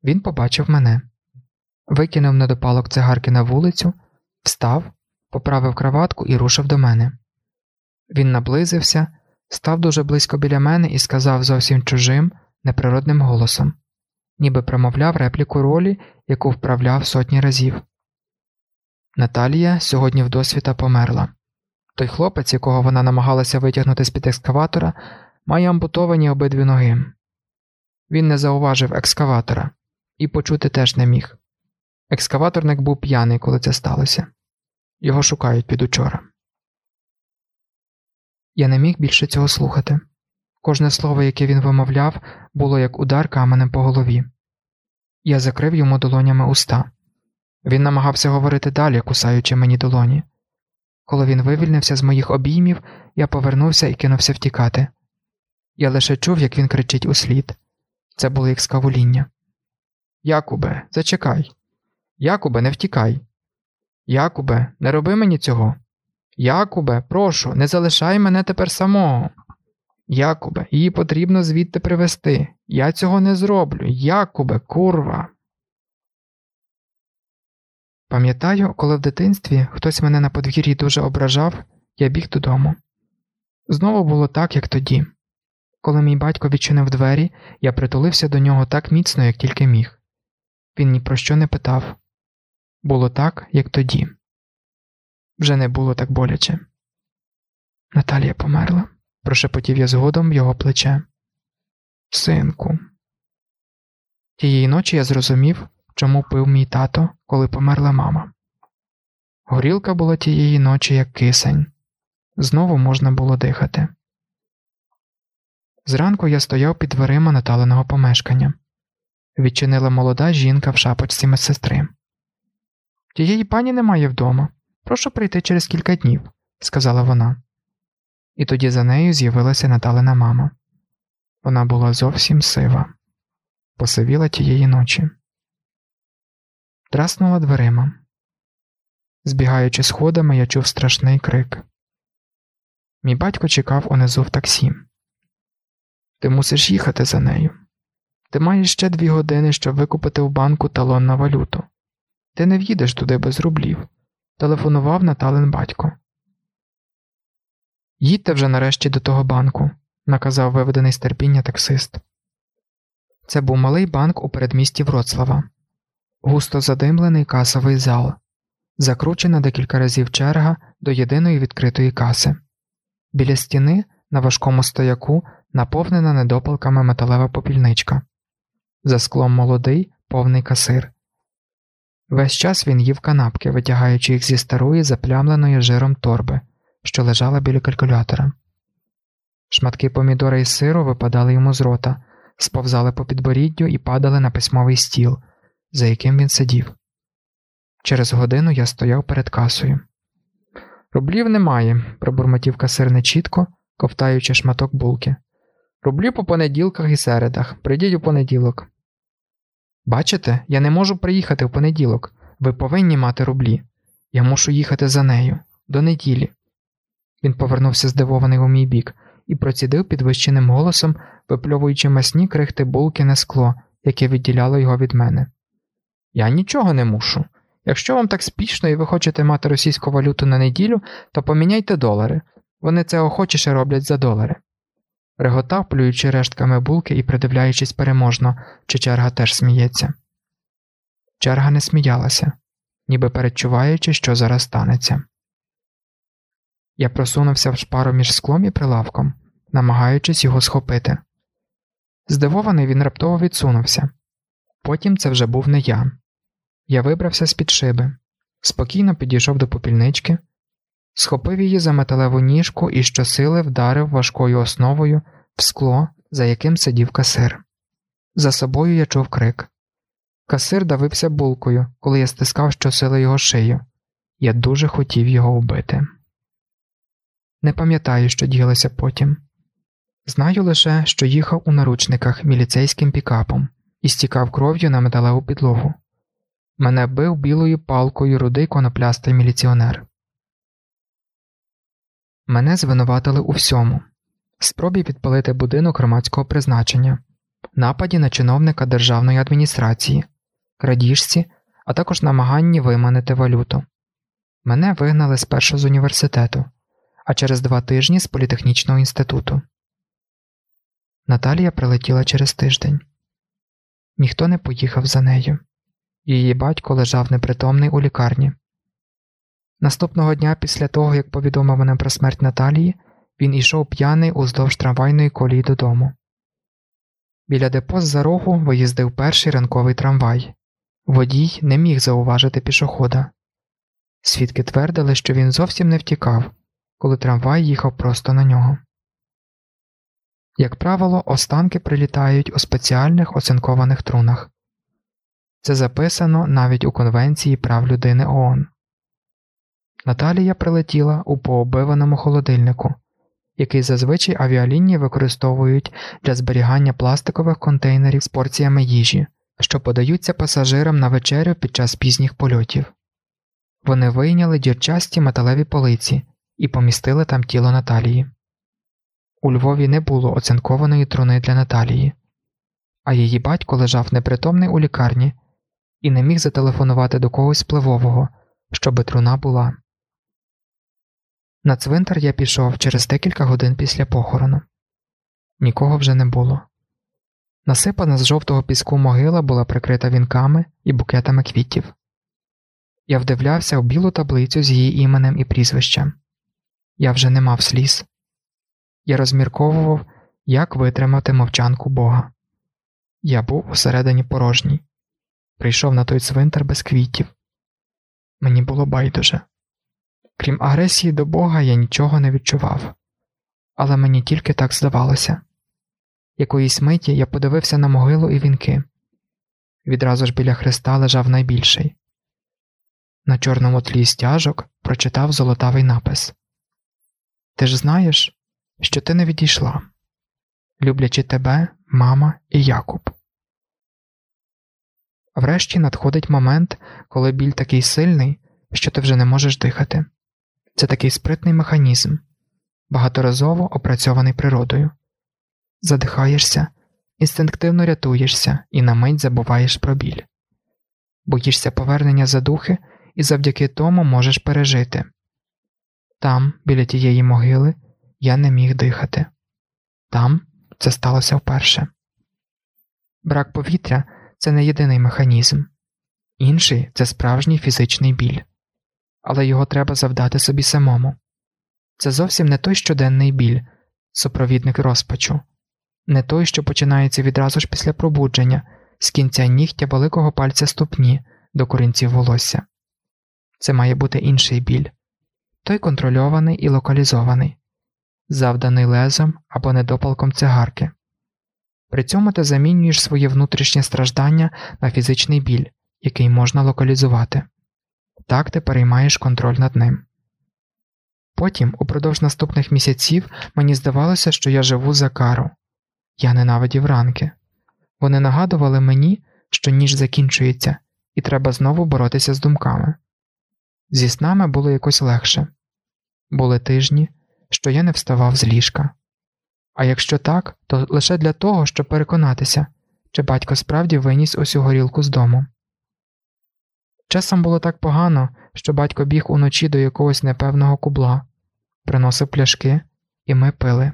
Він побачив мене, викинув недопалок цигарки на вулицю, встав, поправив краватку і рушив до мене. Він наблизився, став дуже близько біля мене і сказав зовсім чужим, неприродним голосом, ніби промовляв репліку ролі, яку вправляв сотні разів. Наталія сьогодні вдосвіта померла. Той хлопець, якого вона намагалася витягнути з під екскаватора, має ампутовані обидві ноги. Він не зауважив екскаватора і почути теж не міг. Екскаваторник був п'яний, коли це сталося. Його шукають під учора. Я не міг більше цього слухати. Кожне слово, яке він вимовляв, було як удар каменем по голові. Я закрив йому долонями уста. Він намагався говорити далі, кусаючи мені долоні. Коли він вивільнився з моїх обіймів, я повернувся і кинувся втікати. Я лише чув, як він кричить услід. Це було як скавуління. Якубе, зачекай. Якубе, не втікай. Якубе, не роби мені цього. Якубе, прошу, не залишай мене тепер самого. Якубе, її потрібно звідти привезти. Я цього не зроблю. Якубе, курва. Пам'ятаю, коли в дитинстві хтось мене на подвір'ї дуже ображав, я біг додому. Знову було так, як тоді. Коли мій батько відчинив двері, я притулився до нього так міцно, як тільки міг. Він ні про що не питав. Було так, як тоді. Вже не було так боляче. Наталія померла, прошепотів я згодом його плече. Синку. Тієї ночі я зрозумів, чому пив мій тато, коли померла мама. Горілка була тієї ночі, як кисень, знову можна було дихати. Зранку я стояв під дверима наталеного помешкання. Відчинила молода жінка в шапочці медсестри. Тієї пані немає вдома. Прошу прийти через кілька днів, сказала вона. І тоді за нею з'явилася Наталина мама. Вона була зовсім сива, посивіла тієї ночі. Траснула дверима, Збігаючи сходами, я чув страшний крик. Мій батько чекав унизу в таксі. Ти мусиш їхати за нею. Ти маєш ще дві години, щоб викупити в банку талон на валюту. Ти не в'їдеш туди без рублів. Телефонував Наталин батько. Їдьте вже нарешті до того банку, наказав виведений з терпіння таксист. Це був малий банк у передмісті Вроцлава, густо задимлений касовий зал, закручена декілька разів черга до єдиної відкритої каси. Біля стіни на важкому стояку наповнена недопалками металева попільничка, за склом молодий, повний касир. Весь час він їв канапки, витягаючи їх зі старої заплямленої жиром торби, що лежала біля калькулятора. Шматки помідора і сиру випадали йому з рота, сповзали по підборіддю і падали на письмовий стіл, за яким він сидів. Через годину я стояв перед касою. Рублів немає, пробурмотів касир нечітко, ковтаючи шматок булки. Рублі по понеділках і середах. Прийдіть у понеділок. Бачите, я не можу приїхати в понеділок. Ви повинні мати рублі. Я мушу їхати за нею до неділі. Він повернувся здивований у мій бік і процідив підвищеним голосом, випльовуючи масні крихти булки на скло, яке відділяло його від мене. Я нічого не мушу. Якщо вам так спішно і ви хочете мати російську валюту на неділю, то поміняйте долари. Вони це охочіше роблять за долари. Реготав, плюючи рештками булки і придивляючись переможно, чи черга теж сміється. Черга не сміялася, ніби передчуваючи, що зараз станеться. Я просунувся в шпару між склом і прилавком, намагаючись його схопити. Здивований, він раптово відсунувся. Потім це вже був не я. Я вибрався з під шиби, спокійно підійшов до попільнички, схопив її за металеву ніжку і щосили вдарив важкою основою в скло, за яким сидів касир. За собою я чув крик. Касир давився булкою, коли я стискав щосили його шию. Я дуже хотів його вбити. Не пам'ятаю, що ділося потім. Знаю лише, що їхав у наручниках міліцейським пікапом і стікав кров'ю на металеву підлогу. Мене бив білою палкою рудий коноплястий міліціонер. Мене звинуватили у всьому спробі підпалити будинок громадського призначення, нападі на чиновника державної адміністрації, крадіжці, а також намаганні виманити валюту. Мене вигнали спершу з університету, а через два тижні з політехнічного інституту. Наталія прилетіла через тиждень. Ніхто не поїхав за нею. Її батько лежав непритомний у лікарні. Наступного дня, після того, як повідомив мене про смерть Наталії, він ішов п'яний уздовж трамвайної колії додому. Біля депо з-за рогу виїздив перший ранковий трамвай. Водій не міг зауважити пішохода. Свідки твердили, що він зовсім не втікав, коли трамвай їхав просто на нього. Як правило, останки прилітають у спеціальних оцинкованих трунах. Це записано навіть у Конвенції прав людини ООН. Наталія прилетіла у пообиваному холодильнику, який зазвичай авіалінії використовують для зберігання пластикових контейнерів з порціями їжі, що подаються пасажирам на вечерю під час пізніх польотів. Вони вийняли дірчасті металеві полиці і помістили там тіло Наталії. У Львові не було оцинкованої труни для Наталії, а її батько лежав непритомний у лікарні і не міг зателефонувати до когось пливового, щоби труна була. На цвинтар я пішов через декілька годин після похорону. Нікого вже не було. Насипана з жовтого піску могила була прикрита вінками і букетами квітів. Я вдивлявся в білу таблицю з її іменем і прізвищем. Я вже не мав сліз. Я розмірковував, як витримати мовчанку Бога. Я був усередині порожній, прийшов на той цвинтар без квітів. Мені було байдуже. Крім агресії до Бога, я нічого не відчував, але мені тільки так здавалося. Якоїсь миті я подивився на могилу і вінки. Відразу ж біля хреста лежав найбільший. На чорному тлі стяжок прочитав золотавий напис Ти ж знаєш, що ти не відійшла, люблячи тебе, мама і Якуб. Врешті надходить момент, коли біль такий сильний, що ти вже не можеш дихати. Це такий спритний механізм, багаторазово опрацьований природою. Задихаєшся, інстинктивно рятуєшся і на мить забуваєш про біль. Боїшся повернення задухи і завдяки тому можеш пережити. Там, біля тієї могили, я не міг дихати. Там це сталося вперше. Брак повітря це не єдиний механізм, інший це справжній фізичний біль, але його треба завдати собі самому. Це зовсім не той щоденний біль, супровідник розпачу, не той, що починається відразу ж після пробудження з кінця нігтя великого пальця ступні до корінців волосся. Це має бути інший біль, той контрольований і локалізований, завданий лезом або недопалком цигарки. При цьому ти замінюєш своє внутрішнє страждання на фізичний біль, який можна локалізувати. Так ти переймаєш контроль над ним. Потім, упродовж наступних місяців, мені здавалося, що я живу за кару. Я ненавидів ранки. Вони нагадували мені, що ніч закінчується, і треба знову боротися з думками. Зі снами було якось легше були тижні, що я не вставав з ліжка. А якщо так, то лише для того, щоб переконатися, чи батько справді виніс усю горілку з дому. Часом було так погано, що батько біг уночі до якогось непевного кубла, приносив пляшки, і ми пили.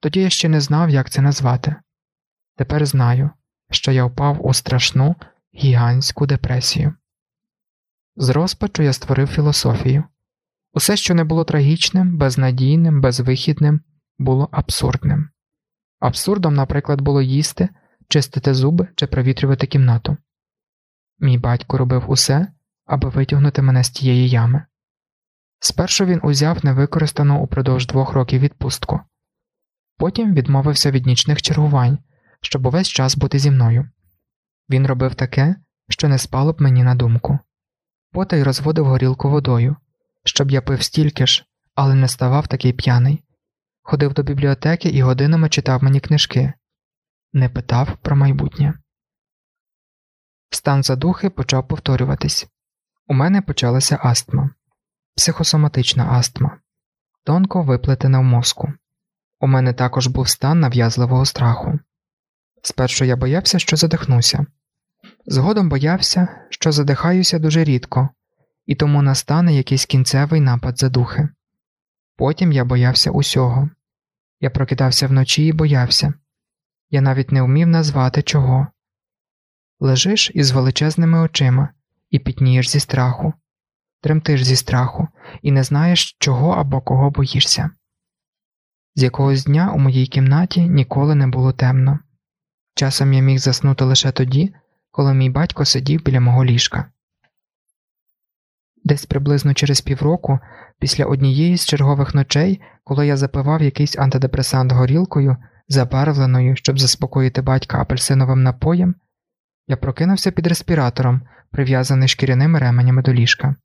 Тоді я ще не знав, як це назвати. Тепер знаю, що я впав у страшну гігантську депресію. З розпачу я створив філософію усе, що не було трагічним, безнадійним, безвихідним, було абсурдним. Абсурдом, наприклад, було їсти, чистити зуби чи провітрювати кімнату. Мій батько робив усе, аби витягнути мене з тієї ями. Спершу він узяв невикористану упродовж двох років відпустку, потім відмовився від нічних чергувань, щоб увесь час бути зі мною. Він робив таке, що не спало б мені на думку, потай розводив горілку водою, щоб я пив стільки ж, але не ставав такий п'яний, ходив до бібліотеки і годинами читав мені книжки, не питав про майбутнє. Стан задухи почав повторюватись. У мене почалася астма, психосоматична астма, тонко виплетена в мозку. У мене також був стан нав'язливого страху. Спершу я боявся, що задихнуся, згодом боявся, що задихаюся дуже рідко, і тому настане якийсь кінцевий напад задухи. Потім я боявся усього. Я прокидався вночі і боявся. Я навіть не вмів назвати чого. Лежиш із величезними очима і пітнієш зі страху, тремтиш зі страху і не знаєш, чого або кого боїшся. З якогось дня у моїй кімнаті ніколи не було темно. Часом я міг заснути лише тоді, коли мій батько сидів біля мого ліжка. Десь приблизно через півроку, після однієї з чергових ночей, коли я запивав якийсь антидепресант горілкою, забарвленою, щоб заспокоїти батька апельсиновим напоєм, я прокинувся під респіратором, прив'язаний шкіряними ременями до ліжка.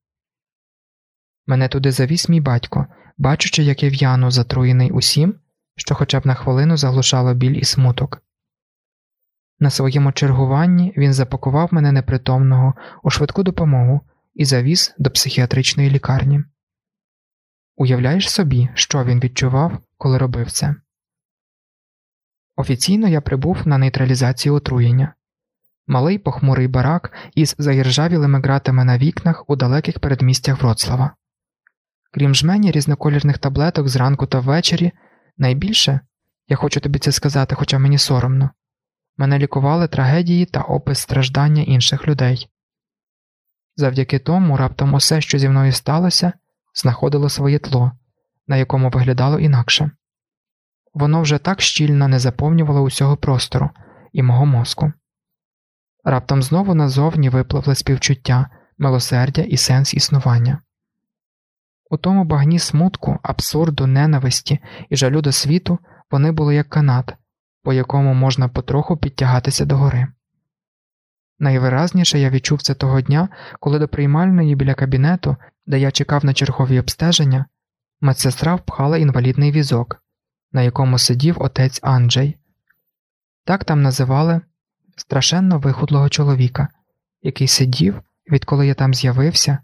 Мене туди завіз мій батько, бачучи, як я в'яну затруєний усім, що хоча б на хвилину заглушало біль і смуток. На своєму чергуванні він запакував мене непритомного у швидку допомогу і завіз до психіатричної лікарні. Уявляєш собі, що він відчував, коли робив це? Офіційно я прибув на нейтралізацію отруєння малий похмурий барак із заіржавілими ґратами на вікнах у далеких передмістях Вроцлава. Крім жмені різноколірних таблеток зранку та ввечері, найбільше, я хочу тобі це сказати, хоча мені соромно, мене лікували трагедії та опис страждання інших людей. Завдяки тому раптом усе, що зі мною сталося, знаходило своє тло, на якому виглядало інакше. Воно вже так щільно не заповнювало усього простору і мого мозку. Раптом знову назовні випливли співчуття, милосердя і сенс існування. У тому багні смутку, абсурду, ненависті і жалю до світу вони були як канат, по якому можна потроху підтягатися догори. Найвиразніше я відчув це того дня, коли до приймальної біля кабінету, де я чекав на чергові обстеження, медсестра впхала інвалідний візок, на якому сидів отець Анджей. Так там називали страшенно вихудлого чоловіка, який сидів, відколи я там з'явився,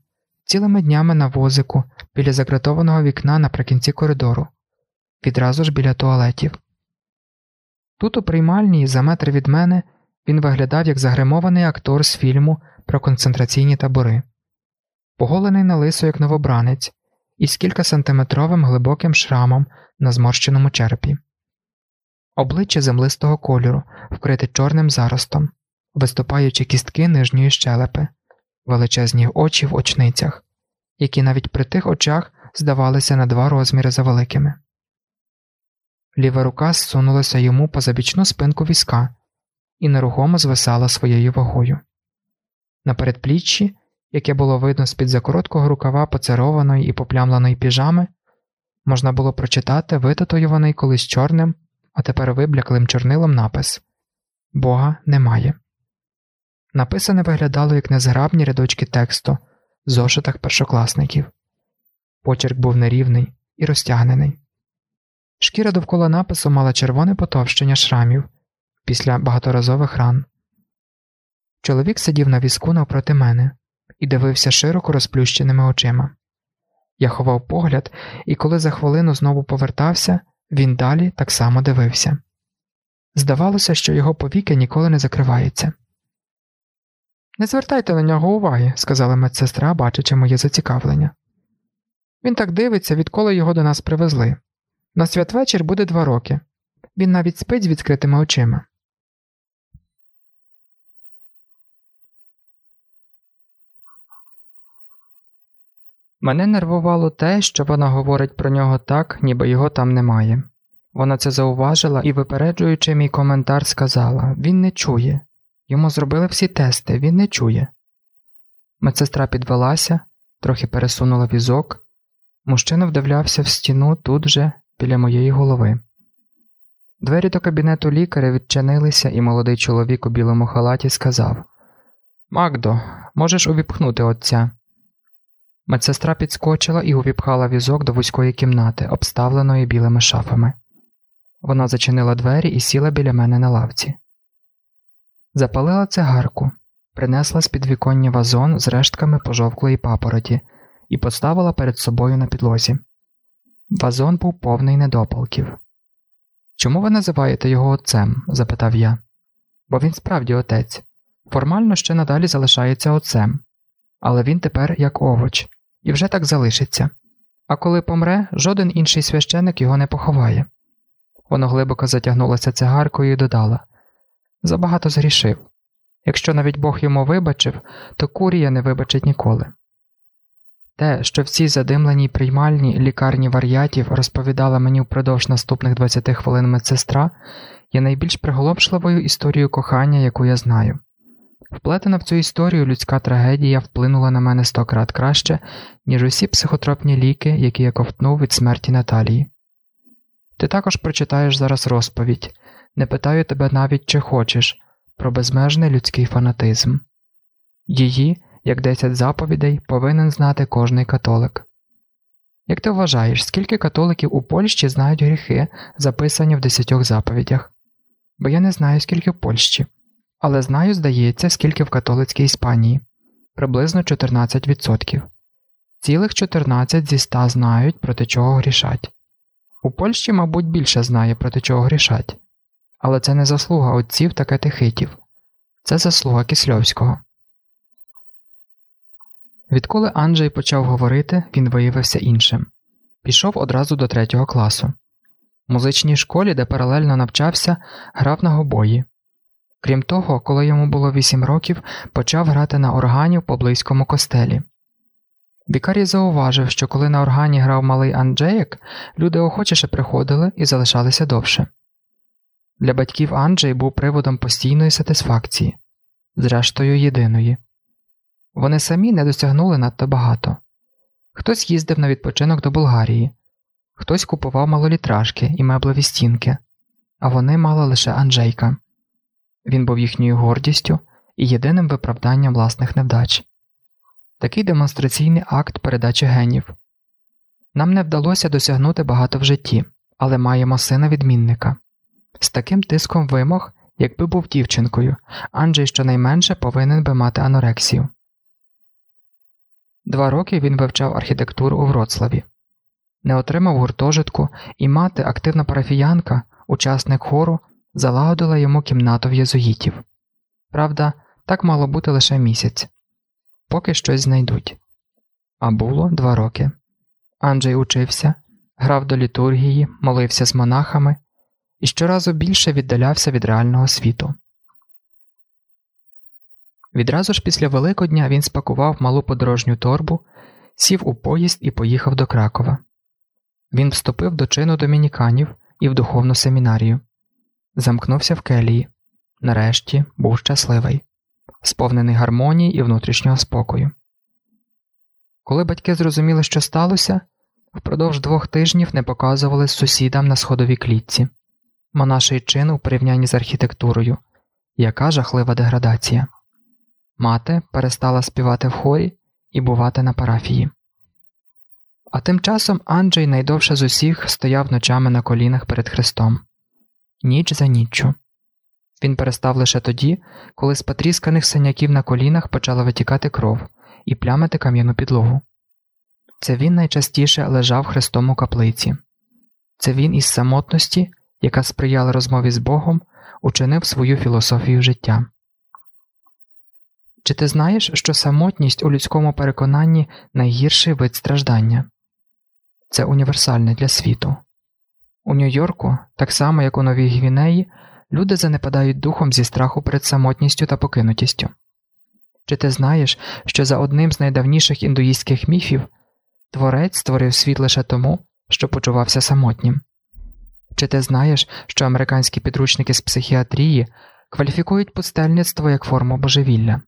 цілими днями на возику біля закритованого вікна наприкінці коридору, відразу ж біля туалетів. Тут, у приймальній, за метр від мене, він виглядав як загримований актор з фільму про концентраційні табори, поголений на лисо як новобранець, із кількасантиметровим глибоким шрамом на зморщеному черепі, обличчя землистого кольору, вкрите чорним заростом, виступаючи кістки нижньої щелепи, величезні очі в очницях, які навіть при тих очах здавалися на два розміри завеликими. Ліва рука зсунулася йому по забічну спинку візка і нерухомо звисала своєю вагою. На передпліччі, яке було видно з під закороткого рукава поцарованої і поплямленої піжами, можна було прочитати витатуюваний колись чорним, а тепер вибляклим чорнилом напис Бога немає. Написане виглядало як незграбні рядочки тексту в зошитах першокласників. Почерк був нерівний і розтягнений. Шкіра довкола напису мала червоне потовщення шрамів після багаторазових ран. Чоловік сидів на візку навпроти мене і дивився широко розплющеними очима. Я ховав погляд, і коли за хвилину знову повертався, він далі так само дивився. Здавалося, що його повіки ніколи не закриваються. Не звертайте на нього уваги, сказала медсестра, бачачи моє зацікавлення. Він так дивиться, відколи його до нас привезли. На святвечір буде два роки. Він навіть спить з відкритими очима. Мене нервувало те, що вона говорить про нього так, ніби його там немає. Вона це зауважила і, випереджуючи мій коментар, сказала він не чує. Йому зробили всі тести, він не чує. Медсестра підвелася, трохи пересунула візок. Мужчина вдивлявся в стіну тут же, біля моєї голови. Двері до кабінету лікаря відчинилися, і молодий чоловік у білому халаті сказав Магдо, можеш увіпхнути отця. Медсестра підскочила і увіпхала візок до вузької кімнати, обставленої білими шафами. Вона зачинила двері і сіла біля мене на лавці. Запалила цигарку, принесла з підвіконня вазон з рештками пожовклої папороті і поставила перед собою на підлозі. Вазон був повний недопалків. Чому ви називаєте його отцем? запитав я. Бо він справді отець. Формально ще надалі залишається отцем, але він тепер як овоч, і вже так залишиться. А коли помре, жоден інший священик його не поховає. Воно глибоко затягнулося цигаркою і додала забагато згрішив. Якщо навіть Бог йому вибачив, то курія не вибачить ніколи. Те, що в цій задимленій приймальні лікарні варіатів розповідала мені впродовж наступних 20 хвилин медсестра, є найбільш приголомшливою історією кохання, яку я знаю. Вплетена в цю історію людська трагедія вплинула на мене сто крат краще, ніж усі психотропні ліки, які я ковтнув від смерті Наталії. Ти також прочитаєш зараз розповідь, не питаю тебе навіть, чи хочеш, про безмежний людський фанатизм. Її як десять заповідей повинен знати кожний католик. Як ти вважаєш, скільки католиків у Польщі знають гріхи, записані в десятьох заповідях? Бо я не знаю, скільки в Польщі, але знаю, здається, скільки в католицькій Іспанії приблизно 14%. Цілих 14 зі 100 знають, проти чого грішать. У Польщі, мабуть, більше знає, проти чого грішать, але це не заслуга отців та катехитів, це заслуга Кисльовського. Відколи Анджей почав говорити, він виявився іншим пішов одразу до третього класу. В музичній школі, де паралельно навчався, грав на гобої. Крім того, коли йому було вісім років, почав грати на органі в поблизькому костелі. Вікарій зауважив, що коли на органі грав малий Анджеєк, люди охочіше приходили і залишалися довше. Для батьків Анджей був приводом постійної сатисфакції, зрештою єдиної. Вони самі не досягнули надто багато. Хтось їздив на відпочинок до Болгарії, хтось купував малолітражки і меблеві стінки, а вони мали лише Анджейка. Він був їхньою гордістю і єдиним виправданням власних невдач. Такий демонстраційний акт передачі генів. Нам не вдалося досягнути багато в житті, але маємо сина відмінника. З таким тиском вимог, якби був дівчинкою, Анджей щонайменше повинен би мати анорексію. Два роки він вивчав архітектуру у Вроцлаві, не отримав гуртожитку, і мати, активна парафіянка, учасник хору, залагодила йому кімнату в єзуїтів. Правда, так мало бути лише місяць, поки щось знайдуть. А було два роки. Анджей учився, грав до літургії, молився з монахами і щоразу більше віддалявся від реального світу. Відразу ж після Великодня він спакував малу подорожню торбу, сів у поїзд і поїхав до Кракова. Він вступив до чину домініканів і в духовну семінарію, замкнувся в келії. Нарешті був щасливий, сповнений гармонії і внутрішнього спокою. Коли батьки зрозуміли, що сталося, впродовж двох тижнів не показували сусідам на сходовій клітці, монаший чин у порівнянні з архітектурою, яка жахлива деградація. Мати перестала співати в хорі і бувати на парафії. А тим часом Анджей найдовше з усіх стояв ночами на колінах перед Христом, ніч за ніччю. Він перестав лише тоді, коли з потрісканих синяків на колінах почала витікати кров і плямити кам'яну підлогу. Це він найчастіше лежав Христом у каплиці, це він із самотності, яка сприяла розмові з Богом, учинив свою філософію життя. Чи ти знаєш, що самотність у людському переконанні найгірший вид страждання? Це універсальне для світу. У Нью-Йорку, так само як у Новій Гвінеї, люди занепадають духом зі страху перед самотністю та покинутістю. Чи ти знаєш, що за одним з найдавніших індуїстських міфів творець створив світ лише тому, що почувався самотнім? Чи ти знаєш, що американські підручники з психіатрії кваліфікують пустельництво як форму божевілля?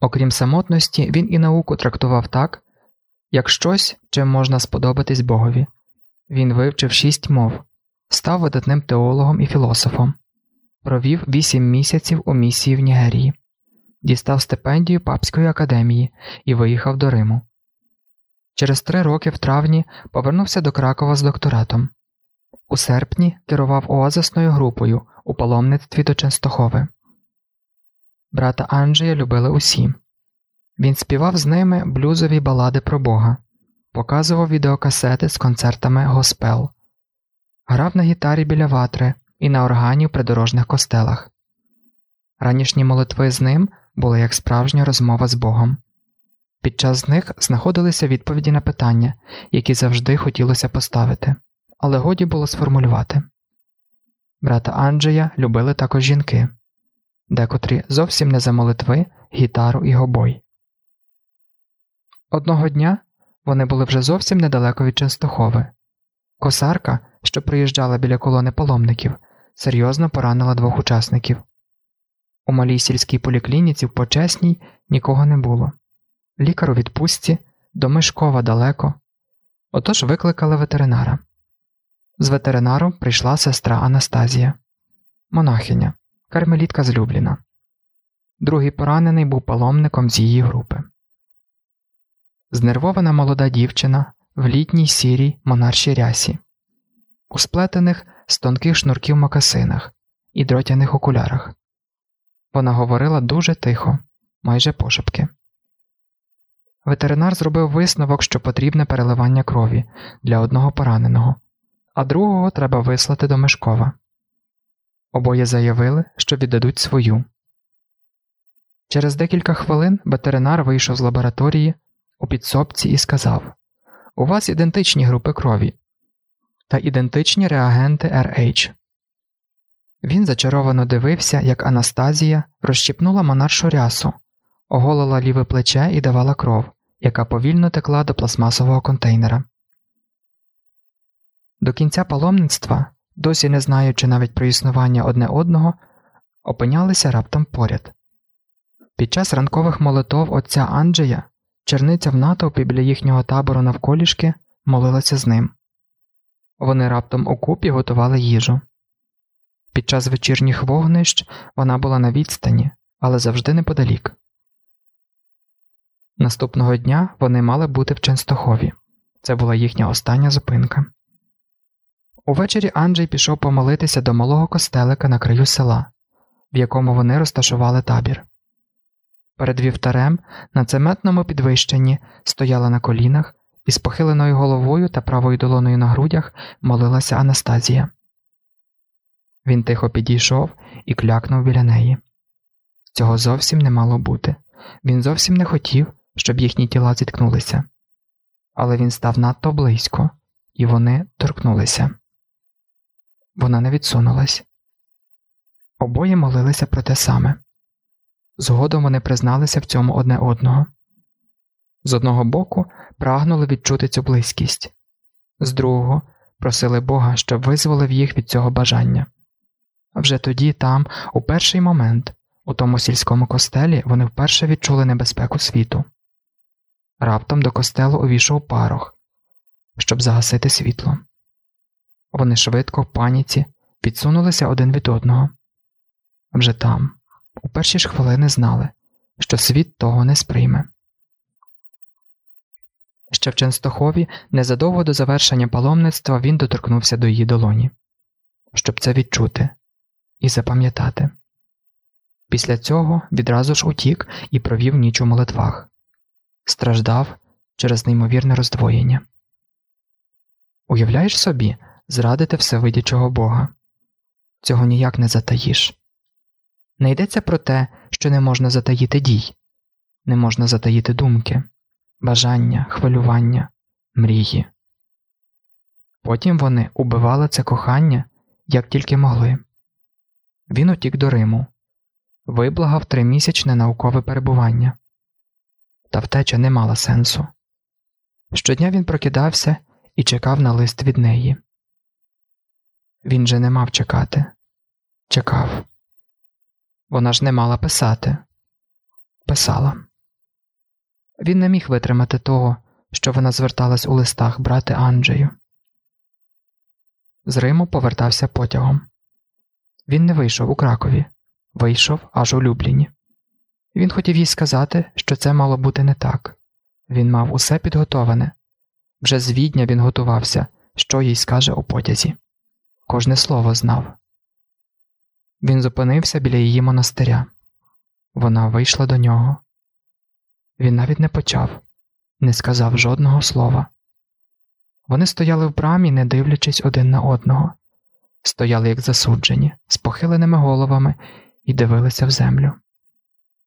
Окрім самотності, він і науку трактував так, як щось, чим можна сподобатись Богові. Він вивчив шість мов, став видатним теологом і філософом, провів вісім місяців у місії в Нігерії, дістав стипендію Папської академії і виїхав до Риму. Через три роки в травні повернувся до Кракова з докторатом. У серпні керував оазисною групою у паломництві до Ченстохови. Брата Анджея любили усі. Він співав з ними блюзові балади про Бога, показував відеокасети з концертами Госпел, грав на гітарі біля ватри і на органі в придорожних костелах. Ранішні молитви з ним були як справжня розмова з Богом. Під час них знаходилися відповіді на питання, які завжди хотілося поставити, але годі було сформулювати. Брата Анджея любили також жінки, декотрі зовсім не за молитви, гітару і гобой. Одного дня вони були вже зовсім недалеко від Ченстохови. Косарка, що приїжджала біля колони паломників, серйозно поранила двох учасників. У малій сільській поліклініці в почесній нікого не було. Лікар у відпустці, до Мишкова далеко. Отож викликали ветеринара. З ветеринаром прийшла сестра Анастазія, монахиня, кармелітка злюблена. Другий поранений був паломником з її групи. Знервована молода дівчина в літній сірій монаршій рясі, у сплетених з тонких шнурків макасинах і дротяних окулярах. Вона говорила дуже тихо, майже пошепки. Ветеринар зробив висновок, що потрібне переливання крові для одного пораненого, а другого треба вислати до Мешкова. Обоє заявили, що віддадуть свою. Через декілька хвилин ветеринар вийшов з лабораторії у підсобці і сказав У вас ідентичні групи крові та ідентичні реагенти RH. Він зачаровано дивився, як Анастазія розщіпнула монаршу рясу, оголила ліве плече і давала кров, яка повільно текла до пластмасового контейнера. До кінця паломництва, досі не знаючи навіть про існування одне одного, опинялися раптом поряд. Під час ранкових молитов отця Анджея черниця в натовпі біля їхнього табору навколішки молилася з ним. Вони раптом у купі готували їжу. Під час вечірніх вогнищ вона була на відстані, але завжди неподалік. Наступного дня вони мали бути в Ченстохові це була їхня остання зупинка. Увечері Анджей пішов помолитися до малого костелика на краю села, в якому вони розташували табір. Перед вівтарем на цементному підвищенні стояла на колінах і з похиленою головою та правою долоною на грудях молилася Анастазія. Він тихо підійшов і клякнув біля неї. Цього зовсім не мало бути. Він зовсім не хотів, щоб їхні тіла зіткнулися. Але він став надто близько, і вони торкнулися. Вона не відсунулась. Обоє молилися про те саме. Згодом вони призналися в цьому одне одного. З одного боку прагнули відчути цю близькість, з другого просили Бога, щоб визволив їх від цього бажання. Вже тоді, там, у перший момент, у тому сільському костелі, вони вперше відчули небезпеку світу. Раптом до костелу увійшов парох, щоб загасити світло. Вони швидко, в паніці, підсунулися один від одного. Вже там, у перші ж хвилини знали, що світ того не сприйме. Ще в Ченстохові незадовго до завершення паломництва він доторкнувся до її долоні, щоб це відчути і запам'ятати. Після цього відразу ж утік і провів ніч у молитвах, страждав через неймовірне роздвоєння. Уявляєш собі, зрадити всевидячого Бога цього ніяк не затаїш. Не йдеться про те, що не можна затаїти дій, не можна затаїти думки, бажання, хвилювання, мрії. Потім вони убивали це кохання, як тільки могли. Він утік до Риму, виблагав тримісячне наукове перебування, та втеча не мала сенсу. Щодня він прокидався і чекав на лист від неї. Він же не мав чекати, чекав. Вона ж не мала писати, писала. Він не міг витримати того, що вона зверталась у листах брати Анджею. З Риму повертався потягом. Він не вийшов у Кракові, вийшов аж у Любліні. Він хотів їй сказати, що це мало бути не так. Він мав усе підготоване. Вже з відня він готувався, що їй скаже у потязі. Кожне слово знав. Він зупинився біля її монастиря. Вона вийшла до нього. Він навіть не почав, не сказав жодного слова. Вони стояли в брамі, не дивлячись один на одного, стояли як засуджені, з похиленими головами і дивилися в землю,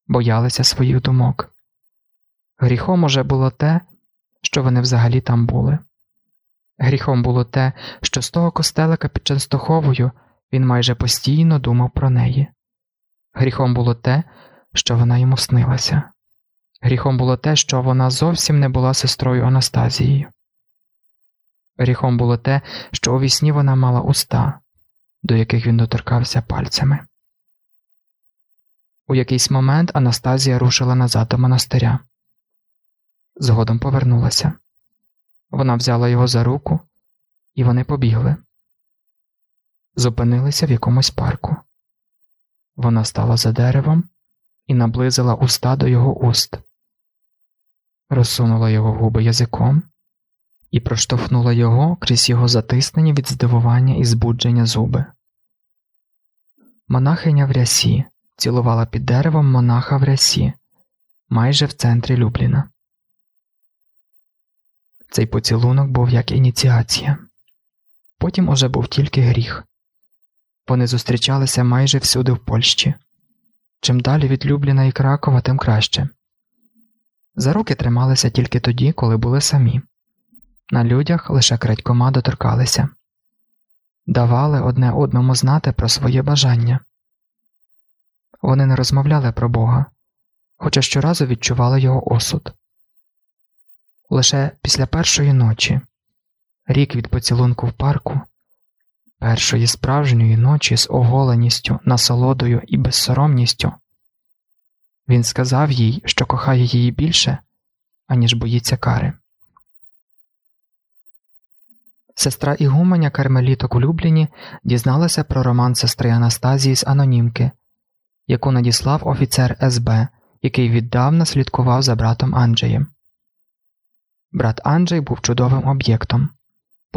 боялися своїх думок. Гріхом уже було те, що вони взагалі там були. Гріхом було те, що з того костелика під Ченстоховою він майже постійно думав про неї. Гріхом було те, що вона йому снилася. Гріхом було те, що вона зовсім не була сестрою Анастазією. Гріхом було те, що у вісні вона мала уста, до яких він доторкався пальцями. У якийсь момент Анастазія рушила назад до монастиря. Згодом повернулася. Вона взяла його за руку, і вони побігли. Зупинилися в якомусь парку. Вона стала за деревом і наблизила уста до його уст, розсунула його губи язиком і проштовхнула його крізь його затиснені від здивування і збудження зуби. Монахиня в рясі цілувала під деревом монаха в рясі, майже в центрі Любліна. Цей поцілунок був як ініціація, потім уже був тільки гріх. Вони зустрічалися майже всюди в Польщі. Чим далі від Любліна і Кракова, тим краще. За руки трималися тільки тоді, коли були самі. На людях лише крадькома доторкалися, давали одне одному знати про своє бажання. Вони не розмовляли про Бога, хоча щоразу відчували його осуд. Лише після першої ночі, рік від поцілунку в парку, першої справжньої ночі з оголеністю, насолодою і безсоромністю, він сказав їй, що кохає її більше, аніж боїться кари. Сестра Ігуменя Кармеліток у Любліні дізналася про роман сестри Анастазії з анонімки, яку надіслав офіцер СБ, який віддавна слідкував за братом Анджеєм. Брат Анджей був чудовим об'єктом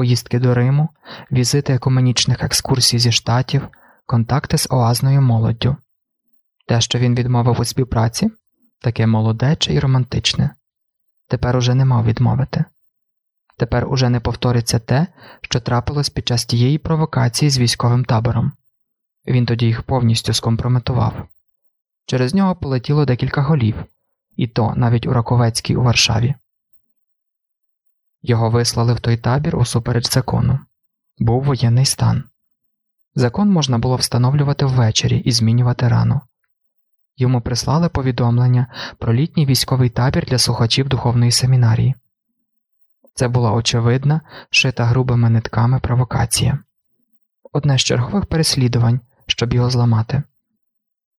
поїздки до Риму, візити екуменічних екскурсій зі штатів, контакти з оазною молоддю. Те, що він відмовив у співпраці, таке молодече і романтичне. Тепер уже не мав відмовити. Тепер уже не повториться те, що трапилось під час тієї провокації з військовим табором. Він тоді їх повністю скомпрометував. Через нього полетіло декілька голів, і то навіть у Раковецькій у Варшаві. Його вислали в той табір усупереч закону. Був воєнний стан. Закон можна було встановлювати ввечері і змінювати рано. Йому прислали повідомлення про літній військовий табір для слухачів духовної семінарії. Це була очевидна, шита грубими нитками провокація, одне з чергових переслідувань, щоб його зламати.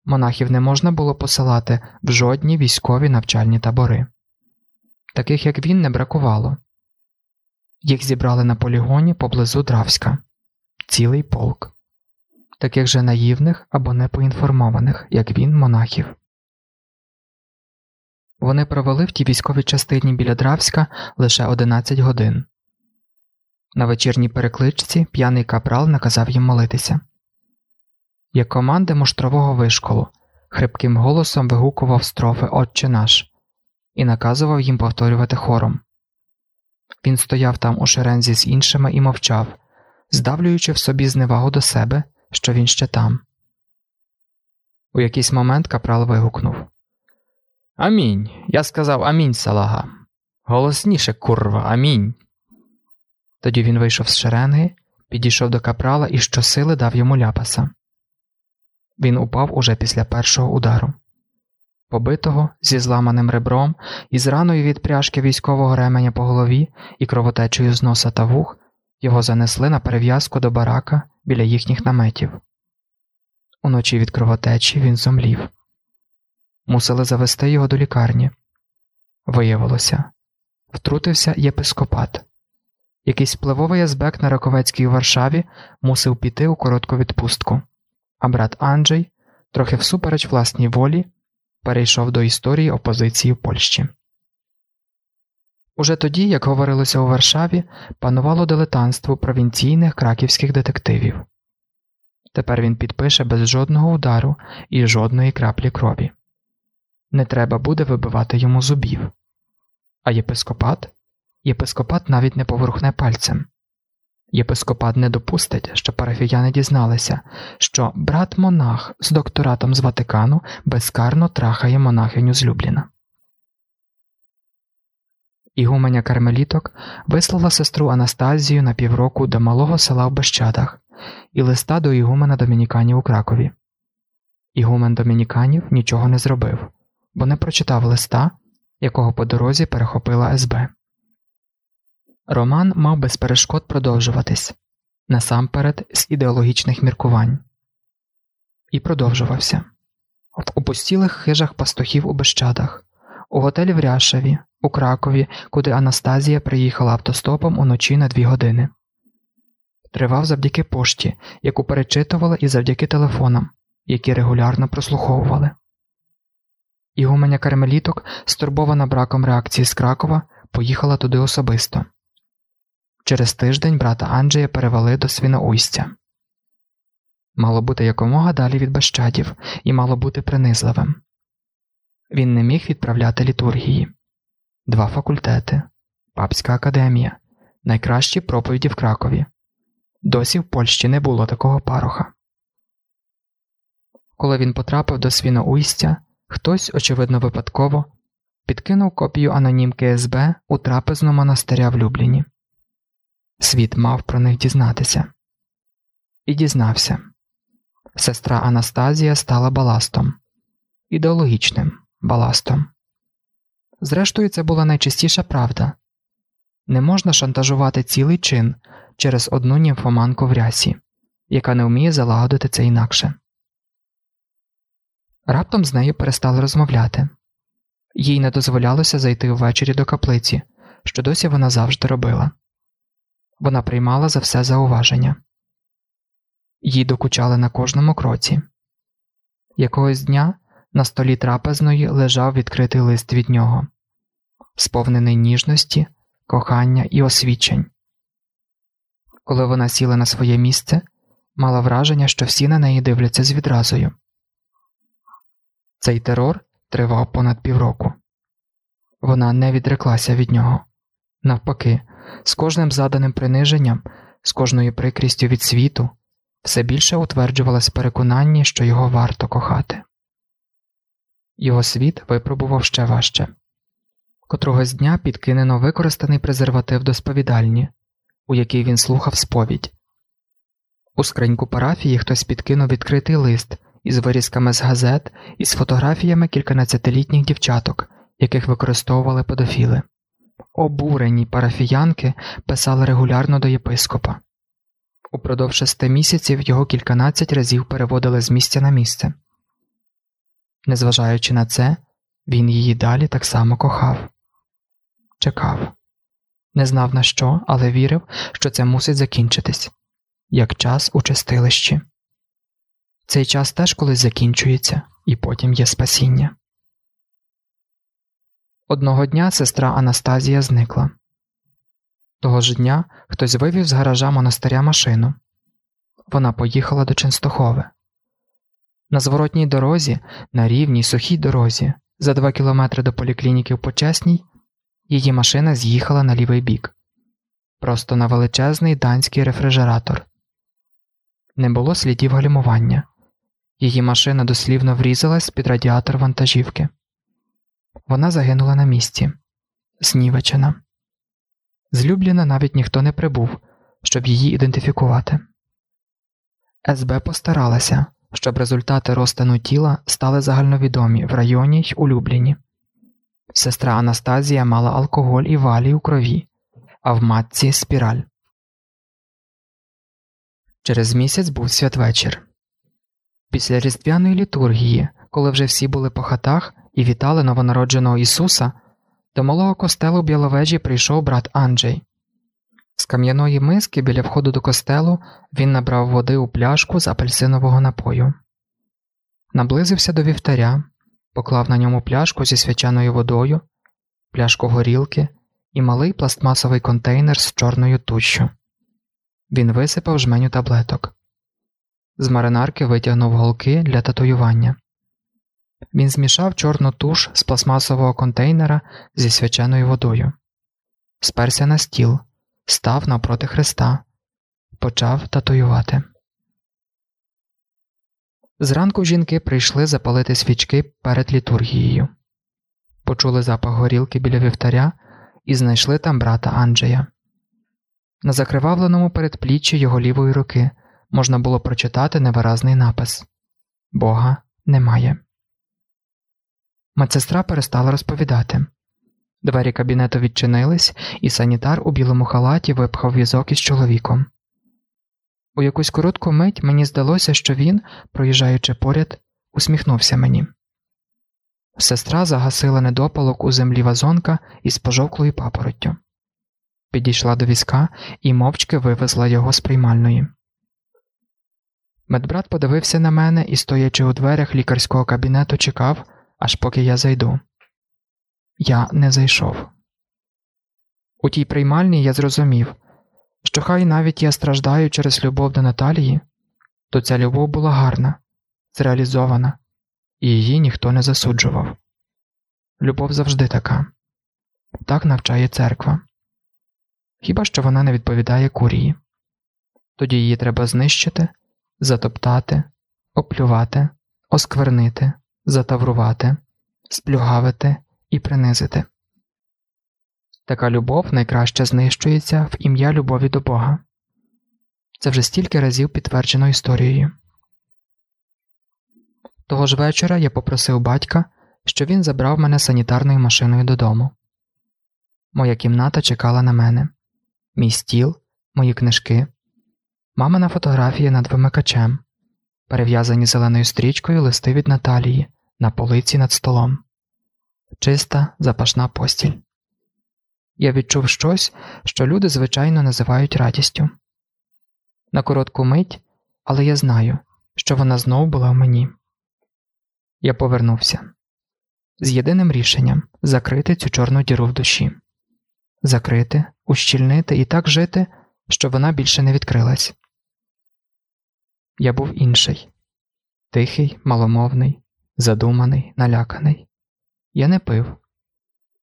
Монахів не можна було посилати в жодні військові навчальні табори. Таких як він не бракувало. Їх зібрали на полігоні поблизу Дравська, цілий полк, таких же наївних або непоінформованих, як він, монахів. Вони провели в тій військовій частині біля Дравська лише 11 годин. На вечірній перекличці п'яний капрал наказав їм молитися. Як команди муштрового вишколу, хрипким голосом вигукував строфи Отче наш і наказував їм повторювати хором. Він стояв там у шерензі з іншими і мовчав, здавлюючи в собі зневагу до себе, що він ще там. У якийсь момент капрал вигукнув Амінь. Я сказав амінь, салага. Голосніше, курва, амінь. Тоді він вийшов з шеренги, підійшов до капрала і щосили дав йому ляпаса. Він упав уже після першого удару. Побитого зі зламаним ребром і з раною від пряжки військового ременя по голові і кровотечею з носа та вух його занесли на перев'язку до барака біля їхніх наметів. Уночі від кровотечі він зомлів. Мусили завести його до лікарні. Виявилося, втрутився єпископат. Якийсь впливовий азбек на Раковецькій у Варшаві мусив піти у коротку відпустку, а брат Анджей, трохи всупереч власній волі, перейшов до історії опозиції в Польщі. Уже тоді, як говорилося у Варшаві, панувало дилетантство провінційних краківських детективів. Тепер він підпише без жодного удару і жодної краплі крові. Не треба буде вибивати йому зубів. А єпископат? Єпископат навіть не поворухне пальцем. Єпископат не допустить, що парафіяни дізналися, що брат монах з докторатом з Ватикану безкарно трахає монахиню з Любліна. Ігуменя Кармеліток вислала сестру Анастазію на півроку до малого села в Бещадах і листа до Ігумена Домініканів у Кракові. Ігумен Домініканів нічого не зробив, бо не прочитав листа, якого по дорозі перехопила СБ. Роман мав без перешкод продовжуватись насамперед з ідеологічних міркувань, і продовжувався в опустілих хижах пастухів у Бещадах, у готелі в Ряшеві, у Кракові, куди Анастазія приїхала автостопом уночі на дві години. Тривав завдяки пошті, яку перечитувала, і завдяки телефонам, які регулярно прослуховували. Ігуменя Кармеліток, стурбована браком реакції з Кракова, поїхала туди особисто. Через тиждень брата Анджея перевели до свіноуйстя. Мало бути якомога далі від Бещадів і мало бути принизливим. Він не міг відправляти літургії, два факультети, Папська академія, найкращі проповіді в Кракові. Досі в Польщі не було такого пароха. Коли він потрапив до свіноуйстя, хтось, очевидно, випадково підкинув копію анонімки СБ у трапезну монастиря в Любліні. Світ мав про них дізнатися. І дізнався. Сестра Анастазія стала баластом, ідеологічним баластом. Зрештою, це була найчистіша правда не можна шантажувати цілий чин через одну німфоманку в рясі, яка не вміє залагодити це інакше. Раптом з нею перестали розмовляти, їй не дозволялося зайти ввечері до каплиці, що досі вона завжди робила вона приймала за все зауваження, їй докучали на кожному кроці. Якогось дня на столі трапезної лежав відкритий лист від нього, сповнений ніжності, кохання і освічень. Коли вона сіла на своє місце, мала враження, що всі на неї дивляться з відразою. Цей терор тривав понад півроку. Вона не відреклася від нього. Навпаки, з кожним заданим приниженням, з кожною прикрістю від світу, все більше утверджувалась переконанні, що його варто кохати. Його світ випробував ще важче. Котрогось дня підкинено використаний презерватив до сповідальні, у якій він слухав сповідь. У скриньку парафії хтось підкинув відкритий лист із вирізками з газет і з фотографіями кільканадцятилітніх дівчаток, яких використовували педофіли. Обурені парафіянки писали регулярно до єпископа. Упродовж шести місяців його кільканадцять разів переводили з місця на місце. Незважаючи на це, він її далі так само кохав, чекав, не знав на що, але вірив, що це мусить закінчитись, як час у чистилищі. Цей час теж колись закінчується, і потім є спасіння. Одного дня сестра Анастазія зникла. Того ж дня хтось вивів з гаража монастиря машину. Вона поїхала до Ченстохове. На зворотній дорозі, на рівній сухій дорозі, за два кілометри до поліклініки в Почесній, її машина з'їхала на лівий бік, просто на величезний данський рефрижератор. Не було слідів гальмування. Її машина дослівно врізалась під радіатор вантажівки. Вона загинула на місці, знівечена. Злюблена навіть ніхто не прибув, щоб її ідентифікувати. СБ постаралася, щоб результати розтину тіла стали загальновідомі в районі й у Любліні. Сестра Анастазія мала алкоголь і валій у крові, а в матці спіраль. Через місяць був святвечір. Після різдвяної літургії, коли вже всі були по хатах і вітали новонародженого Ісуса, до малого костелу Біловежі прийшов брат Анджей. З кам'яної миски біля входу до костелу він набрав води у пляшку з апельсинового напою, наблизився до вівтаря, поклав на ньому пляшку зі свячаною водою, пляшку горілки і малий пластмасовий контейнер з чорною туччю. Він висипав жменю таблеток. З маринарки витягнув голки для татуювання. Він змішав чорну туш з пластмасового контейнера зі свяченою водою, сперся на стіл, став навпроти хреста, почав татуювати. Зранку жінки прийшли запалити свічки перед літургією, почули запах горілки біля вівтаря і знайшли там брата Анджея. На закривавленому передпліччі його лівої руки можна було прочитати невиразний напис Бога немає. Медсестра перестала розповідати. Двері кабінету відчинились, і санітар у білому халаті випхав візок із чоловіком. У якусь коротку мить мені здалося, що він, проїжджаючи поряд, усміхнувся мені. Сестра загасила недопалок у землі вазонка із пожовклою папороттю, підійшла до візка і мовчки вивезла його з приймальної. Медбрат подивився на мене і, стоячи у дверях лікарського кабінету, чекав, аж поки я зайду. Я не зайшов. У тій приймальні я зрозумів, що хай навіть я страждаю через любов до Наталії, то ця любов була гарна, зреалізована, і її ніхто не засуджував. Любов завжди така так навчає церква. Хіба що вона не відповідає курії, тоді її треба знищити, затоптати, оплювати, осквернити, затаврувати, сплюгавити і принизити. Така любов найкраще знищується в ім'я любові до Бога. Це вже стільки разів підтверджено історією. Того ж вечора я попросив батька, що він забрав мене санітарною машиною додому. Моя кімната чекала на мене, мій стіл, мої книжки, мамина фотографія над вимикачем, перев'язані зеленою стрічкою листи від Наталії на полиці над столом, чиста запашна постіль. Я відчув щось, що люди звичайно називають радістю. На коротку мить, але я знаю, що вона знов була в мені. Я повернувся з єдиним рішенням закрити цю чорну діру в душі, закрити, ущільнити і так жити, щоб вона більше не відкрилась. Я був інший тихий, маломовний, задуманий, наляканий, Я не пив,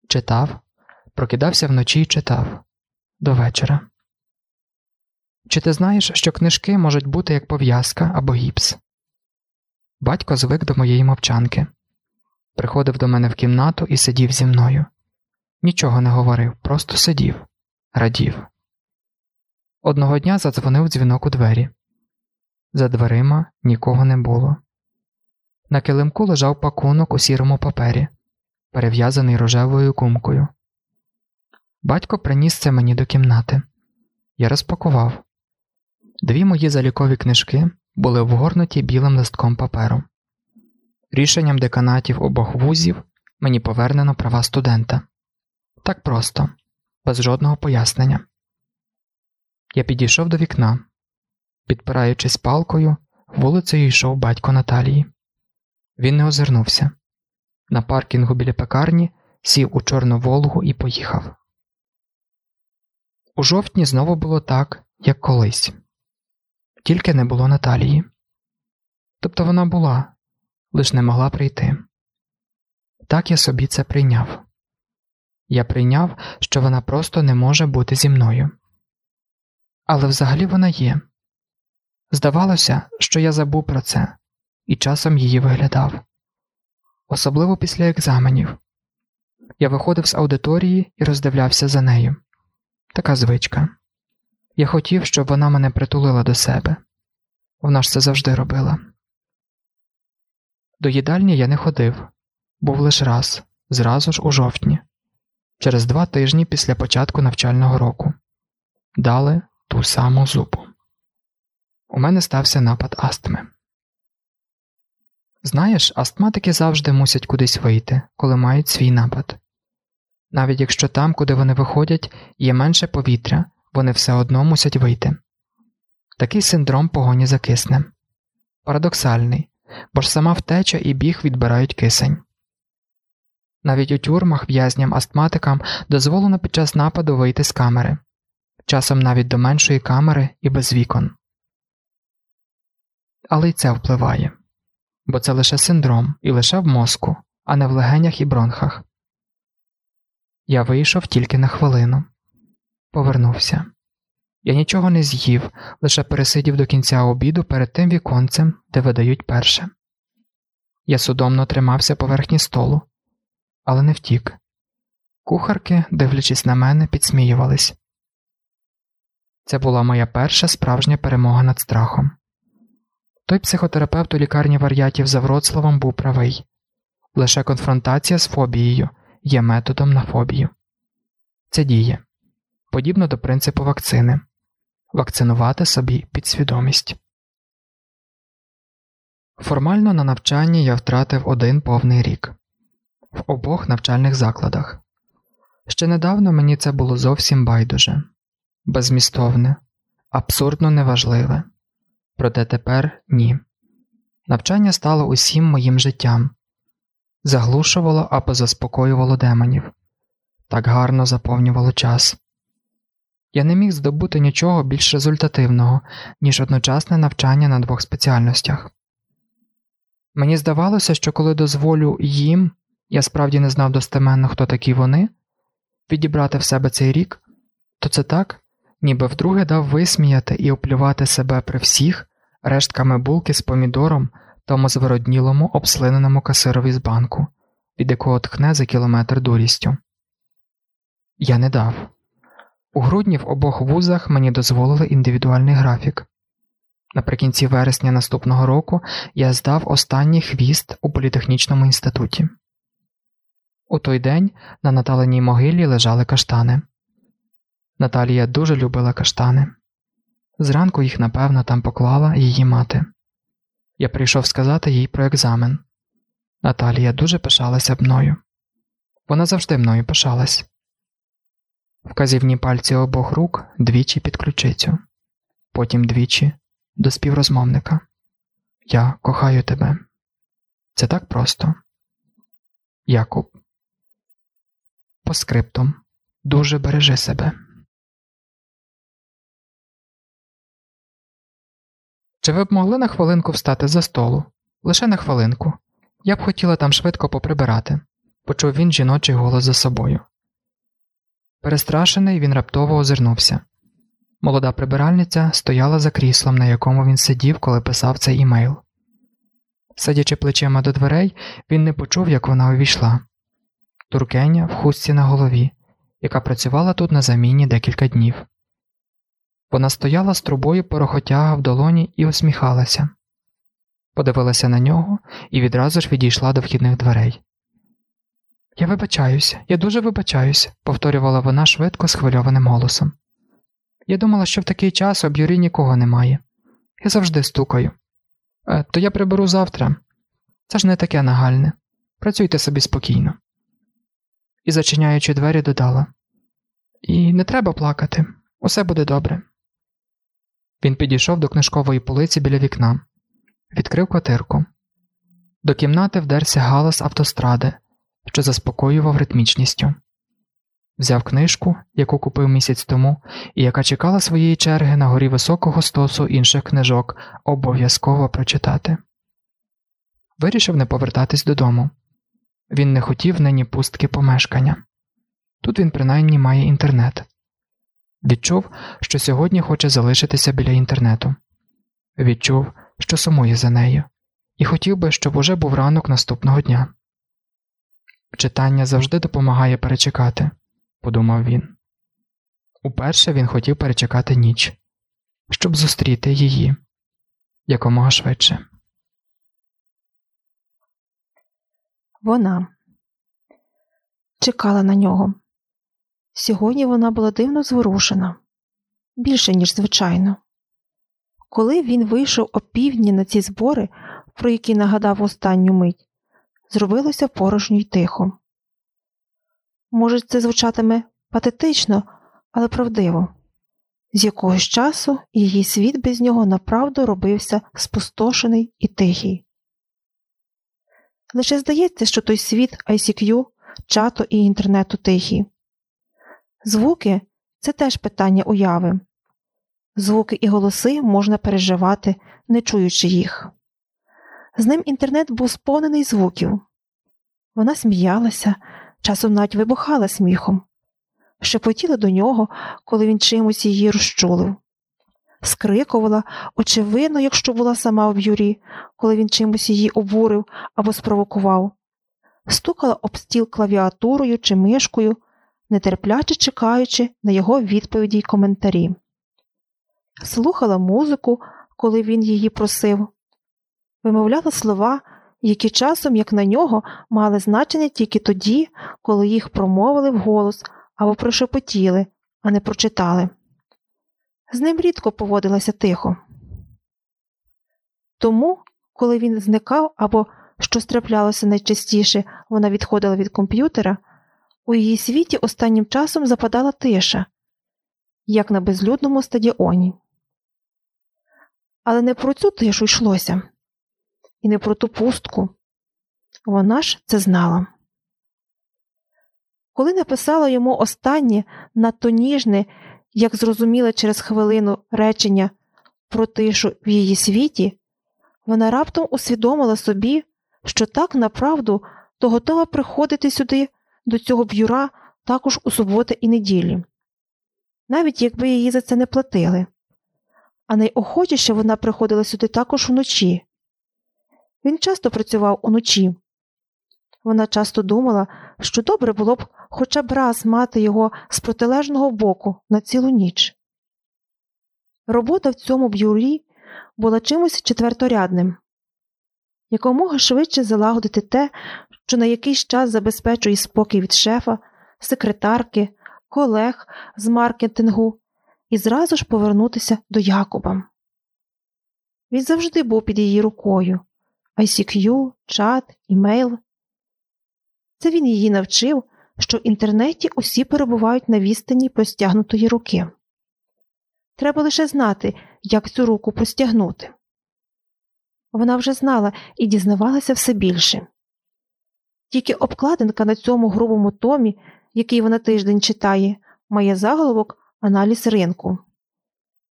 читав, прокидався вночі і читав до вечора. Чи ти знаєш, що книжки можуть бути як пов'язка або гіпс? Батько звик до моєї мовчанки, приходив до мене в кімнату і сидів зі мною. Нічого не говорив, просто сидів, радів. Одного дня задзвонив дзвінок у двері. За дверима нікого не було. На килимку лежав пакунок у сірому папері, перев'язаний рожевою кумкою. Батько приніс це мені до кімнати. Я розпакував. Дві мої залікові книжки були вгорнуті білим листком паперу. Рішенням деканатів обох вузів мені повернено права студента. Так просто, без жодного пояснення. Я підійшов до вікна. Підпираючись палкою, вулицею йшов батько Наталії. Він не озирнувся. На паркінгу біля пекарні сів у Чорну Волгу і поїхав. У жовтні знову було так, як колись, тільки не було Наталії. Тобто вона була, лиш не могла прийти. Так я собі це прийняв. Я прийняв, що вона просто не може бути зі мною. Але взагалі вона є. Здавалося, що я забув про це і часом її виглядав, особливо після екзаменів. Я виходив з аудиторії і роздивлявся за нею. Така звичка. Я хотів, щоб вона мене притулила до себе. Вона ж це завжди робила. До їдальні я не ходив, був лише раз, зразу ж у жовтні, через два тижні після початку навчального року. Дали ту саму зубу. У мене стався напад астми. Знаєш, астматики завжди мусять кудись вийти, коли мають свій напад. Навіть якщо там, куди вони виходять, є менше повітря, вони все одно мусять вийти. Такий синдром погоні за киснем. Парадоксальний, бо ж сама втеча і біг відбирають кисень. Навіть у тюрмах в'язням астматикам дозволено під час нападу вийти з камери, часом навіть до меншої камери і без вікон. Але й це впливає бо це лише синдром і лише в мозку, а не в легенях і бронхах. Я вийшов тільки на хвилину, повернувся. Я нічого не з'їв, лише пересидів до кінця обіду перед тим віконцем, де видають перше. Я судомно тримався поверхні столу, але не втік. Кухарки, дивлячись на мене, підсміювались. Це була моя перша справжня перемога над страхом. Той психотерапевт у лікарні вар'ятів за Вроцлавом був правий лише конфронтація з фобією є методом на фобію. Це діє подібно до принципу вакцини вакцинувати собі підсвідомість. Формально на навчанні я втратив один повний рік в обох навчальних закладах. Ще недавно мені це було зовсім байдуже, безмістовне, абсурдно неважливе. Проте тепер ні. Навчання стало усім моїм життям, заглушувало або заспокоювало демонів, так гарно заповнювало час. Я не міг здобути нічого більш результативного, ніж одночасне навчання на двох спеціальностях. Мені здавалося, що коли дозволю їм, я справді не знав достеменно, хто такі вони, відібрати в себе цей рік, то це так, ніби вдруге дав висміяти і оплювати себе при всіх рештками булки з помідором тому звороднілому обслиненому касирові з банку, від якого тхне за кілометр дурістю. Я не дав. У грудні в обох вузах мені дозволили індивідуальний графік. Наприкінці вересня наступного року я здав останній хвіст у політехнічному інституті. У той день на Наталеній могилі лежали каштани. Наталія дуже любила каштани. Зранку їх, напевно, там поклала її мати. Я прийшов сказати їй про екзамен. Наталія дуже пишалася мною. Вона завжди мною пишалась. Вказівні пальці обох рук двічі під ключицю, потім двічі до співрозмовника. Я кохаю тебе. Це так просто. Якуб. По скриптум. Дуже бережи себе. Чи ви б могли на хвилинку встати за столу? Лише на хвилинку. Я б хотіла там швидко поприбирати. почув він жіночий голос за собою. Перестрашений, він раптово озирнувся. Молода прибиральниця стояла за кріслом, на якому він сидів, коли писав цей імейл. Сидячи плечима до дверей, він не почув, як вона увійшла. Туркеня в хустці на голові, яка працювала тут на заміні декілька днів. Вона стояла з трубою порохотяга в долоні і усміхалася, подивилася на нього і відразу ж відійшла до вхідних дверей. Я вибачаюсь, я дуже вибачаюсь, повторювала вона швидко схвильованим голосом. Я думала, що в такий час об Юрі нікого немає. Я завжди стукаю. Е, то я приберу завтра. Це ж не таке нагальне. Працюйте собі спокійно. І, зачиняючи двері, додала І не треба плакати, усе буде добре. Він підійшов до книжкової полиці біля вікна, відкрив квартирку. До кімнати вдерся галас автостради, що заспокоював ритмічністю. Взяв книжку, яку купив місяць тому, і яка чекала своєї черги на горі високого стосу інших книжок обов'язково прочитати. Вирішив не повертатись додому. Він не хотів нині пустки помешкання. Тут він принаймні має інтернет. Відчув, що сьогодні хоче залишитися біля інтернету. Відчув, що сумує за нею, і хотів би, щоб уже був ранок наступного дня. Читання завжди допомагає перечекати, подумав він. Уперше він хотів перечекати ніч, щоб зустріти її якомога швидше. Вона чекала на нього. Сьогодні вона була дивно зворушена більше, ніж звичайно. Коли він вийшов о півдні на ці збори, про які нагадав останню мить, зробилося порожньо й тихо. Може, це звучатиме патетично, але правдиво. З якогось часу її світ без нього направду робився спустошений і тихий. Лише здається, що той світ ICQ, чату і інтернету тихий. Звуки це теж питання уяви. Звуки і голоси можна переживати, не чуючи їх. З ним інтернет був сповнений звуків. Вона сміялася, часом навіть вибухала сміхом, шепотіла до нього, коли він чимось її розчулив, скрикувала, очевидно, якщо була сама в юрі, коли він чимось її обурив або спровокував, стукала об стіл клавіатурою чи мишкою, нетерпляче чекаючи на його відповіді й коментарі. Слухала музику, коли він її просив, вимовляла слова, які часом, як на нього, мали значення тільки тоді, коли їх промовили вголос або прошепотіли, а не прочитали. З ним рідко поводилася тихо. Тому, коли він зникав або, що траплялося найчастіше, вона відходила від комп'ютера, у її світі останнім часом западала тиша, як на безлюдному стадіоні. Але не про цю тишу йшлося і не про ту пустку. Вона ж це знала. Коли написала йому останнє надто ніжне, як зрозуміла через хвилину речення про тишу в її світі, вона раптом усвідомила собі, що так направду то готова приходити сюди, до цього б'юра, також у суботи і неділі, навіть якби її за це не платили. А найохочіше вона приходила сюди також вночі, він часто працював уночі. Вона часто думала, що добре було б хоча б раз мати його з протилежного боку на цілу ніч. Робота в цьому б'юрі була чимось четверторядним якомога швидше залагодити те, що на якийсь час забезпечує спокій від шефа, секретарки, колег з маркетингу і зразу ж повернутися до Якуба. Він завжди був під її рукою. ICQ, чат, імейл. Це він її навчив, що в інтернеті усі перебувають на відстані простягнутої руки. Треба лише знати, як цю руку простягнути. Вона вже знала і дізнавалася все більше. Тільки обкладинка на цьому грубому томі, який вона тиждень читає, має заголовок аналіз ринку.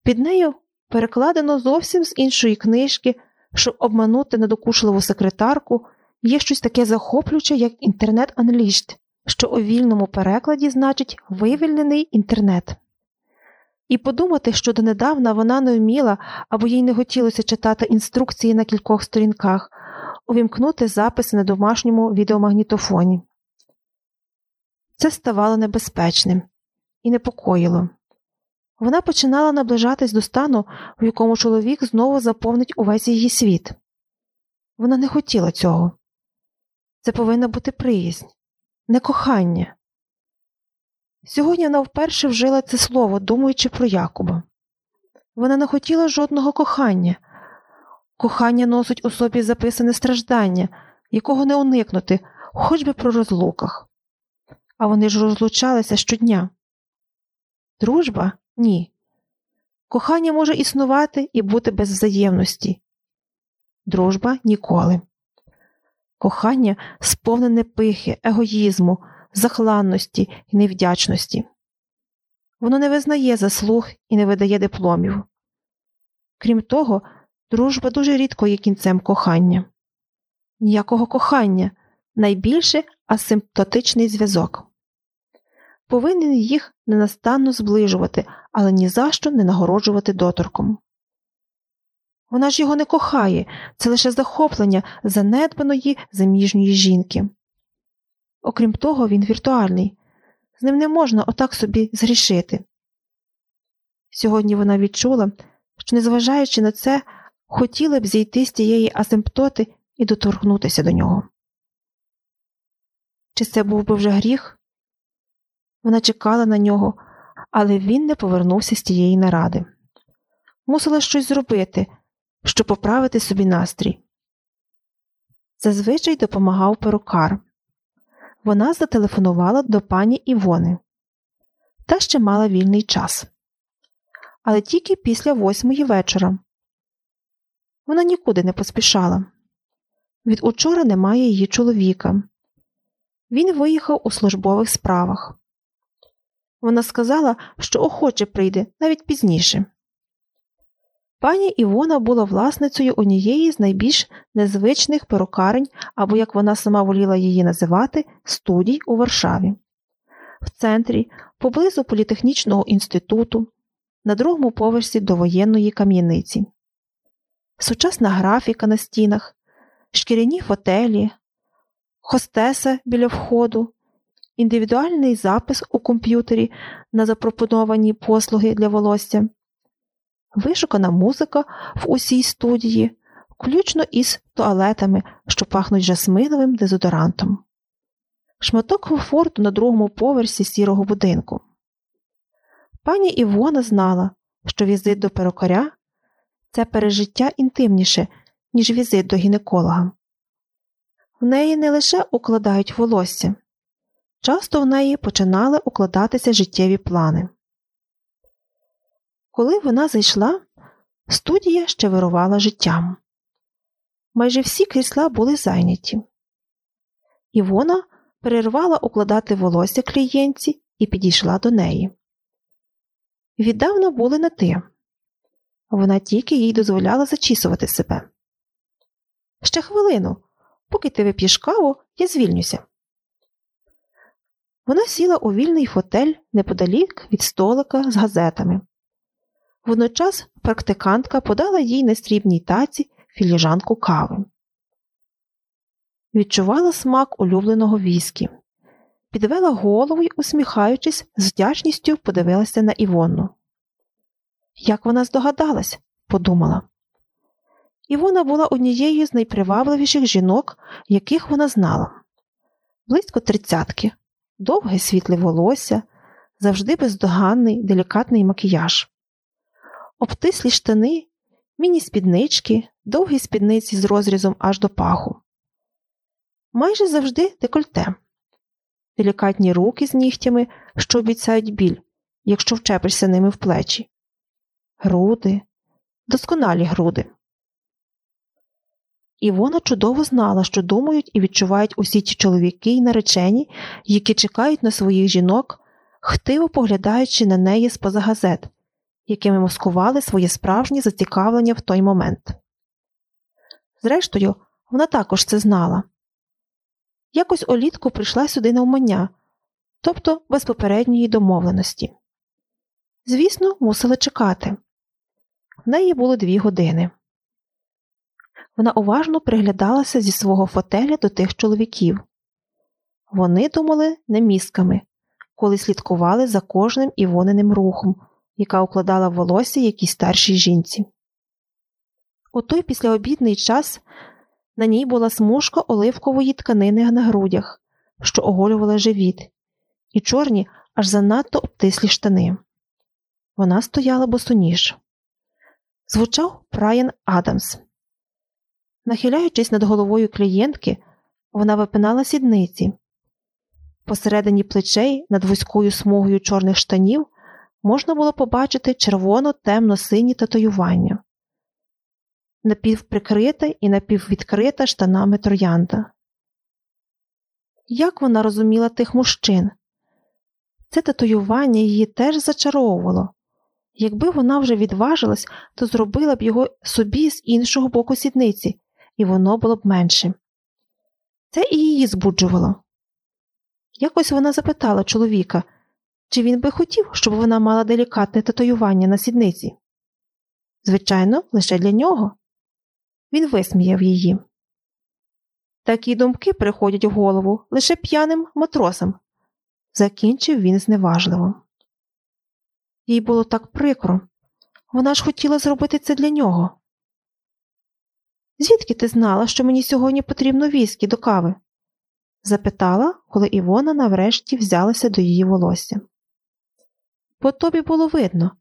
Під нею перекладено зовсім з іншої книжки щоб обманути недокушливу секретарку є щось таке захоплююче, як інтернет Unleashed, що у вільному перекладі значить вивільнений інтернет. І подумати, що донедавна вона не вміла або їй не хотілося читати інструкції на кількох сторінках, увімкнути записи на домашньому відеомагнітофоні. Це ставало небезпечним і непокоїло. Вона починала наближатись до стану, в якому чоловік знову заповнить увесь її світ. Вона не хотіла цього. Це повинна бути приязнь, не кохання. Сьогодні вона вперше вжила це слово, думаючи про Якуба. Вона не хотіла жодного кохання. Кохання носить у собі записане страждання, якого не уникнути, хоч би про розлуках. А вони ж розлучалися щодня. Дружба ні. Кохання може існувати і бути без взаємності. Дружба ніколи. Кохання сповнене пихи, егоїзму, захланності і невдячності. Воно не визнає заслуг і не видає дипломів. Крім того, дружба дуже рідко є кінцем кохання. Ніякого кохання найбільше асимптотичний зв'язок. Повинен їх ненастанно зближувати, але ні за що не нагороджувати доторком. Вона ж його не кохає, це лише захоплення занедбаної заміжньої жінки. Окрім того, він віртуальний, з ним не можна отак собі згрішити. Сьогодні вона відчула, що, незважаючи на це, хотіла б зійти з тієї асимптоти і доторкнутися до нього. Чи це був би вже гріх? Вона чекала на нього, але він не повернувся з тієї наради. Мусила щось зробити, щоб поправити собі настрій. Зазвичай допомагав перукар. Вона зателефонувала до пані Івони та ще мала вільний час. Але тільки після восьмої вечора. Вона нікуди не поспішала. Від учора немає її чоловіка. Він виїхав у службових справах. Вона сказала, що охоче прийде навіть пізніше. Пані Івона була власницею однієї з найбільш незвичних перукарень, або, як вона сама воліла її називати, студій у Варшаві. В центрі, поблизу політехнічного інституту, на другому поверсі довоєнної кам'яниці. Сучасна графіка на стінах, шкіряні фотелі, хостеса біля входу, індивідуальний запис у комп'ютері на запропоновані послуги для волосся, вишукана музика в усій студії, включно із туалетами, що пахнуть жасминовим дезодорантом, шматок комфорту на другому поверсі сірого будинку. Пані Івона знала, що візит до перукаря це пережиття інтимніше, ніж візит до гінеколога. В неї не лише укладають волосся, часто в неї починали укладатися життєві плани. Коли вона зайшла, студія ще вирувала життям. Майже всі крісла були зайняті. Івона перервала укладати волосся клієнтці і підійшла до неї. Віддавна були на ти. Вона тільки їй дозволяла зачісувати себе. Ще хвилину, поки ти вип'єш каву, я звільнюся. Вона сіла у вільний фотель неподалік від столика з газетами. Водночас практикантка подала їй на срібній таці філіжанку кави. Відчувала смак улюбленого віскі, підвела голову й, усміхаючись, з вдячністю подивилася на Івонну. Як вона здогадалась, подумала. Івона була однією з найпривабливіших жінок, яких вона знала. Близько тридцятки, довге світле волосся, завжди бездоганний, делікатний макіяж, обтислі штани, міні-спіднички, довгі спідниці з розрізом аж до паху. Майже завжди декольте, делікатні руки з нігтями, що обіцяють біль, якщо вчепишся ними в плечі, груди, досконалі груди. Івона чудово знала, що думають і відчувають усі ті чоловіки й наречені, які чекають на своїх жінок, хтиво поглядаючи на неї з поза газет, якими маскували своє справжнє зацікавлення в той момент. Зрештою, вона також це знала, якось олітку прийшла сюди навмання, тобто без попередньої домовленості. Звісно, мусила чекати. В неї було дві години. Вона уважно приглядалася зі свого фотеля до тих чоловіків. Вони думали не мізками, коли слідкували за кожним івоненим рухом, яка укладала волосся якійсь старшій жінці. У той післяобідний час на ній була смужка оливкової тканини на грудях, що оголювала живіт, і чорні аж занадто обтислі штани. Вона стояла босоніж. Звучав Брайан Адамс. Нахиляючись над головою клієнтки, вона випинала сідниці. Посередині плечей над вузькою смугою чорних штанів можна було побачити червоно-темно-сині татуювання, напівприкрита і напіввідкрита штанами троянда. Як вона розуміла тих мужчин? Це татуювання її теж зачаровувало. Якби вона вже відважилась, то зробила б його собі з іншого боку сідниці, і воно було б менше. Це і її збуджувало. Якось вона запитала чоловіка, чи він би хотів, щоб вона мала делікатне татуювання на сідниці. Звичайно, лише для нього. Він висміяв її. Такі думки приходять в голову лише п'яним матросам, закінчив він зневажливо. Їй було так прикро. Вона ж хотіла зробити це для нього. Звідки ти знала, що мені сьогодні потрібно віскі до кави? запитала, коли Івона наврешті взялася до її волосся. По тобі було видно.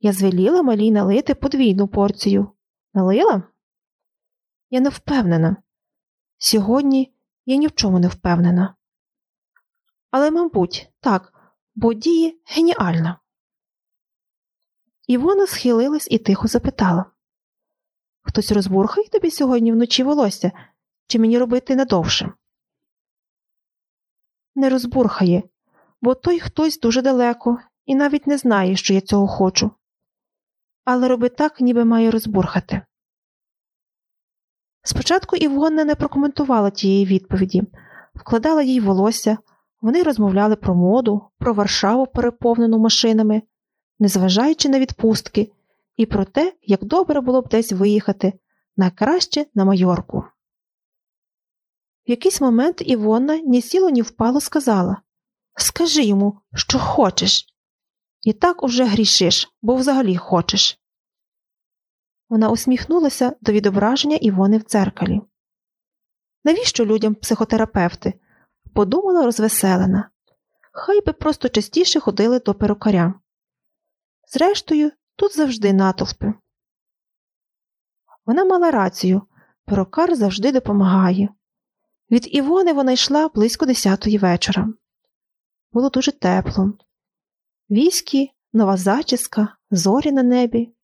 Я звеліла малій налити подвійну порцію. Налила? Я не впевнена. Сьогодні я ні в чому не впевнена. Але, мабуть, так, бо діє геніальна. Івона схилилась і тихо запитала Хтось розбурхає тобі сьогодні вночі волосся, чи мені робити надовше? Не розбурхає, бо той хтось дуже далеко і навіть не знає, що я цього хочу. Але роби так, ніби має розбурхати. Спочатку Івонна не прокоментувала тієї відповіді, вкладала їй волосся, вони розмовляли про моду, про Варшаву, переповнену машинами, незважаючи на відпустки, і про те, як добре було б десь виїхати, найкраще на Майорку. В якийсь момент Івонна ні сіло, ні впало сказала Скажи йому, що хочеш. І так уже грішиш, бо взагалі хочеш. Вона усміхнулася до відображення Івони в дзеркалі. Навіщо людям психотерапевти? подумала розвеселена. Хай би просто частіше ходили до перукаря. Зрештою, тут завжди натовпи. Вона мала рацію перукар завжди допомагає. Від Івони вона йшла близько десятої вечора. Було дуже тепло. Віські, нова зачіска, зорі на небі.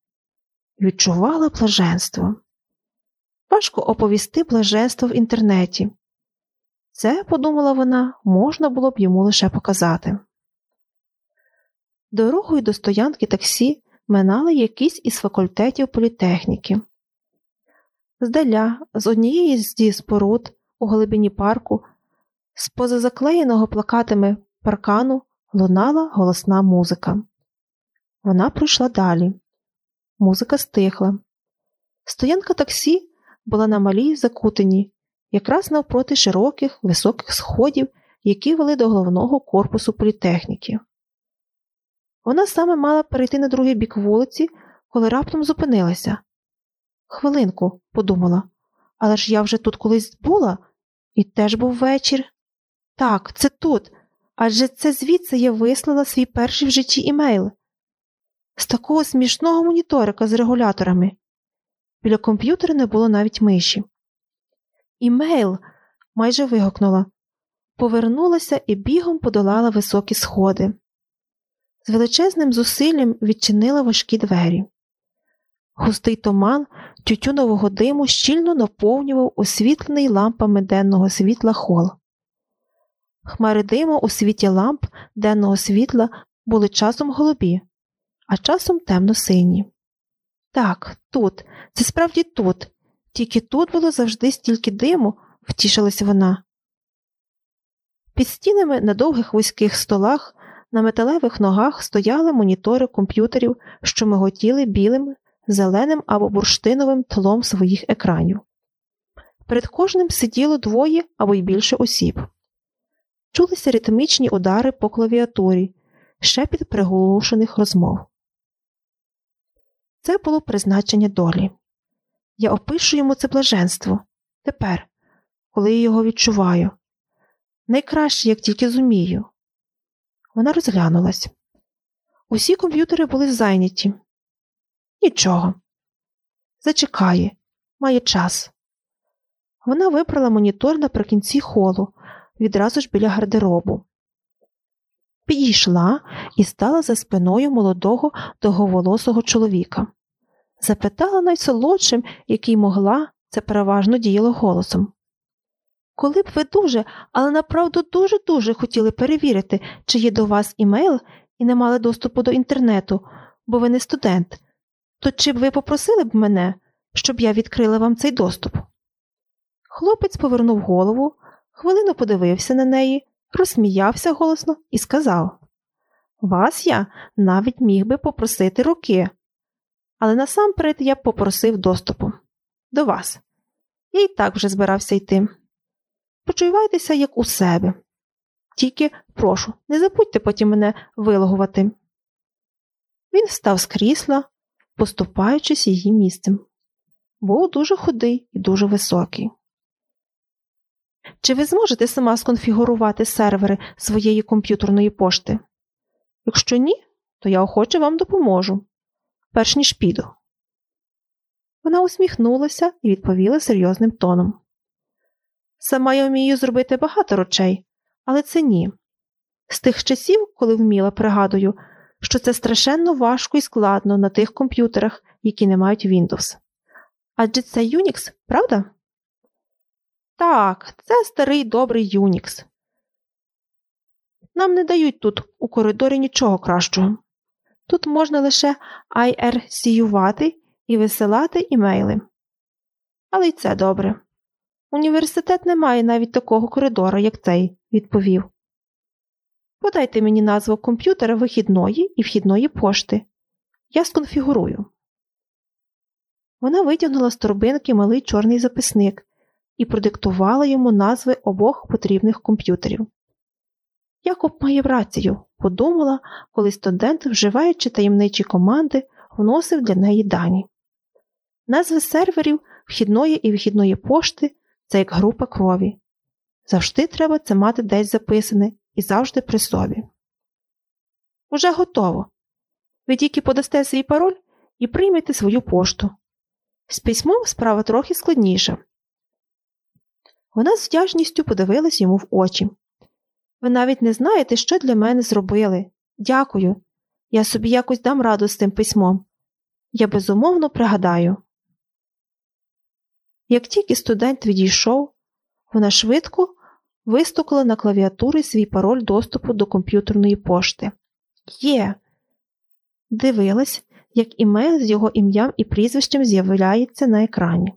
Відчувала блаженство. Важко оповісти блаженство в інтернеті. Це, подумала вона, можна було б йому лише показати. Дорогою до стоянки таксі минали якийсь із факультетів політехніки. Здаля, з однієї зі споруд у глибині парку, з позазаклеєного плакатами паркану лунала голосна музика. Вона пройшла далі. Музика стихла. Стоянка таксі була на малій закутині, якраз навпроти широких високих сходів, які вели до головного корпусу політехніки. Вона саме мала перейти на другий бік вулиці, коли раптом зупинилася. Хвилинку, подумала, але ж я вже тут колись була, і теж був вечір. Так, це тут, адже це звідси я вислала свій перший в житті імейл. З такого смішного моніторика з регуляторами. Біля комп'ютера не було навіть миші. Імейл, майже вигукнула, повернулася і бігом подолала високі сходи. З величезним зусиллям відчинила важкі двері. Густий туман тютюнового диму щільно наповнював освітлений лампами денного світла хол. Хмари диму у світі ламп денного світла були часом голубі, а часом темно-сині. Так, тут, це справді тут, тільки тут було завжди стільки диму, втішилась вона. Під стінами на довгих вузьких столах на металевих ногах стояли монітори комп'ютерів, що миготіли білим, зеленим або бурштиновим тлом своїх екранів. Перед кожним сиділо двоє або й більше осіб. Чулися ритмічні удари по клавіатурі, шепіт приголошених розмов. Це було призначення долі. Я опишу йому це блаженство тепер, коли я його відчуваю. Найкраще, як тільки зумію. Вона розглянулась. Усі комп'ютери були зайняті. Нічого. Зачекає, має час. Вона вибрала монітор наприкінці холу, відразу ж біля гардеробу. Підійшла і стала за спиною молодого довговолосого чоловіка. Запитала найсолодшим, який могла, це переважно діяло голосом. Коли б ви дуже, але направду дуже-дуже хотіли перевірити, чи є до вас імейл і не мали доступу до інтернету, бо ви не студент, то чи б ви попросили б мене, щоб я відкрила вам цей доступ? Хлопець повернув голову, хвилину подивився на неї, розсміявся голосно і сказав Вас я навіть міг би попросити руки, але насамперед я б попросив доступу. До вас. Я й так вже збирався йти. Почувайтеся, як у себе. Тільки прошу, не забудьте потім мене вилогувати. Він встав з крісла, поступаючись її місцем. Був дуже худий і дуже високий. Чи ви зможете сама сконфігурувати сервери своєї комп'ютерної пошти? Якщо ні, то я охоче вам допоможу, перш ніж піду. Вона усміхнулася і відповіла серйозним тоном. Сама я вмію зробити багато речей, але це ні. З тих часів, коли вміла, пригадую, що це страшенно важко і складно на тих комп'ютерах, які не мають Windows. Адже це Unix, правда? Так, це старий добрий Unix. Нам не дають тут у коридорі нічого кращого. Тут можна лише IRC-ювати і висилати імейли. Але й це добре. Університет не має навіть такого коридора, як цей, відповів. Подайте мені назву комп'ютера вихідної і вхідної пошти. Я сконфігурую. Вона витягнула з торбинки малий чорний записник і продиктувала йому назви обох потрібних комп'ютерів. Якоб має рацію, подумала, коли студент, вживаючи таємничі команди, вносив для неї дані. Назви серверів вхідної і вихідної пошти це як група крові. Завжди треба це мати десь записане і завжди при собі. Уже готово. Ви тільки подасте свій пароль і приймете свою пошту. З письмом справа трохи складніша. Вона з вдячністю подивилась йому в очі. Ви навіть не знаєте, що для мене зробили. Дякую. Я собі якось дам раду з тим письмом. Я безумовно пригадаю. Як тільки студент відійшов, вона швидко вистукала на клавіатурі свій пароль доступу до комп'ютерної пошти. Є. Дивилась, як імейл з його ім'ям і прізвищем з'являється на екрані.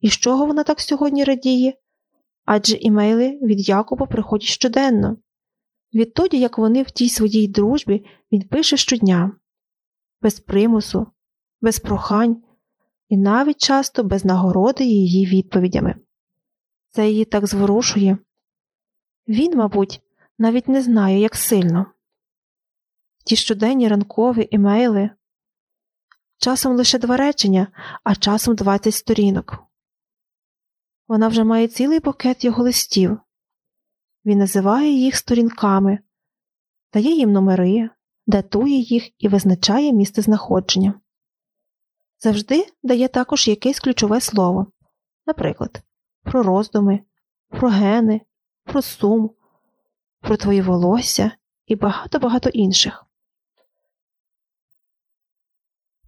І з чого вона так сьогодні радіє? Адже імейли від Якоба приходять щоденно. Відтоді, як вони в тій своїй дружбі він пише щодня, без примусу, без прохань і навіть часто без нагороди її відповідями. Це її так зворушує. Він, мабуть, навіть не знає, як сильно. Ті щоденні ранкові імейли, часом лише два речення, а часом двадцять сторінок. Вона вже має цілий букет його листів. Він називає їх сторінками, дає їм номери, датує їх і визначає місце знаходження. Завжди дає також якесь ключове слово, наприклад, про роздуми, про гени, про сум, про твої волосся і багато-багато інших.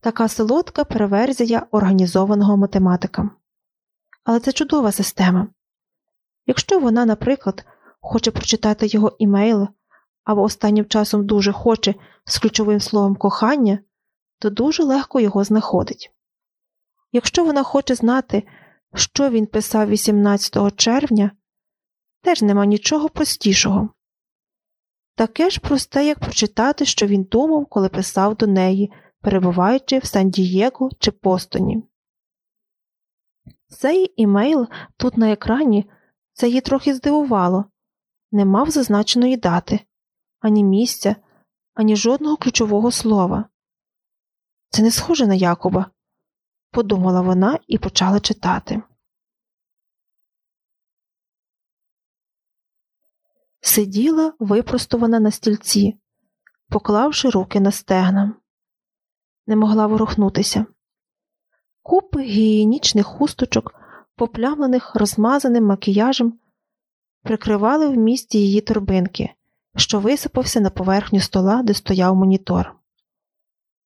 Така солодка переверзія організованого математика. Але це чудова система. Якщо вона, наприклад, хоче прочитати його імейл або останнім часом дуже хоче з ключовим словом кохання, то дуже легко його знаходить. Якщо вона хоче знати, що він писав 18 червня, теж нема нічого простішого. Таке ж просте, як прочитати, що він думав, коли писав до неї, перебуваючи в Сан-Дієго чи Постоні. Цей імейл тут на екрані це її трохи здивувало не мав зазначеної дати, ані місця, ані жодного ключового слова. Це не схоже на Якоба, подумала вона і почала читати. Сиділа випростована на стільці, поклавши руки на стегна. Не могла ворухнутися. Купи гігієнічних хусточок, поплямлених розмазаним макіяжем, прикривали в місті її торбинки, що висипався на поверхню стола, де стояв монітор.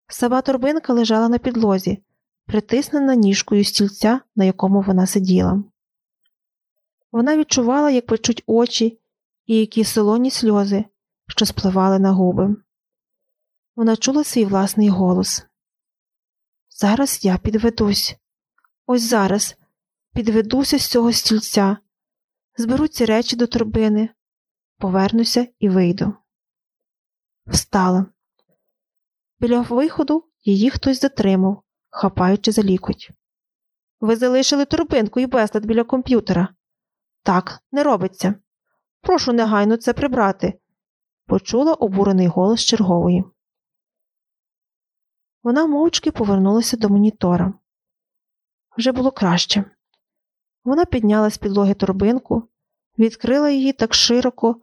Сама торбинка лежала на підлозі, притиснена ніжкою стільця, на якому вона сиділа. Вона відчувала, як печуть очі і які солоні сльози, що спливали на губи. Вона чула свій власний голос. Зараз я підведусь. Ось зараз підведуся з цього стільця, зберу ці речі до торбини, повернуся і вийду. Встала. Біля виходу її хтось затримав, хапаючи за лікоть. Ви залишили торбинку і безлад біля комп'ютера. Так, не робиться. Прошу негайно це прибрати, почула обурений голос чергової. Вона мовчки повернулася до монітора. Вже було краще. Вона підняла з підлоги торбинку, відкрила її так широко,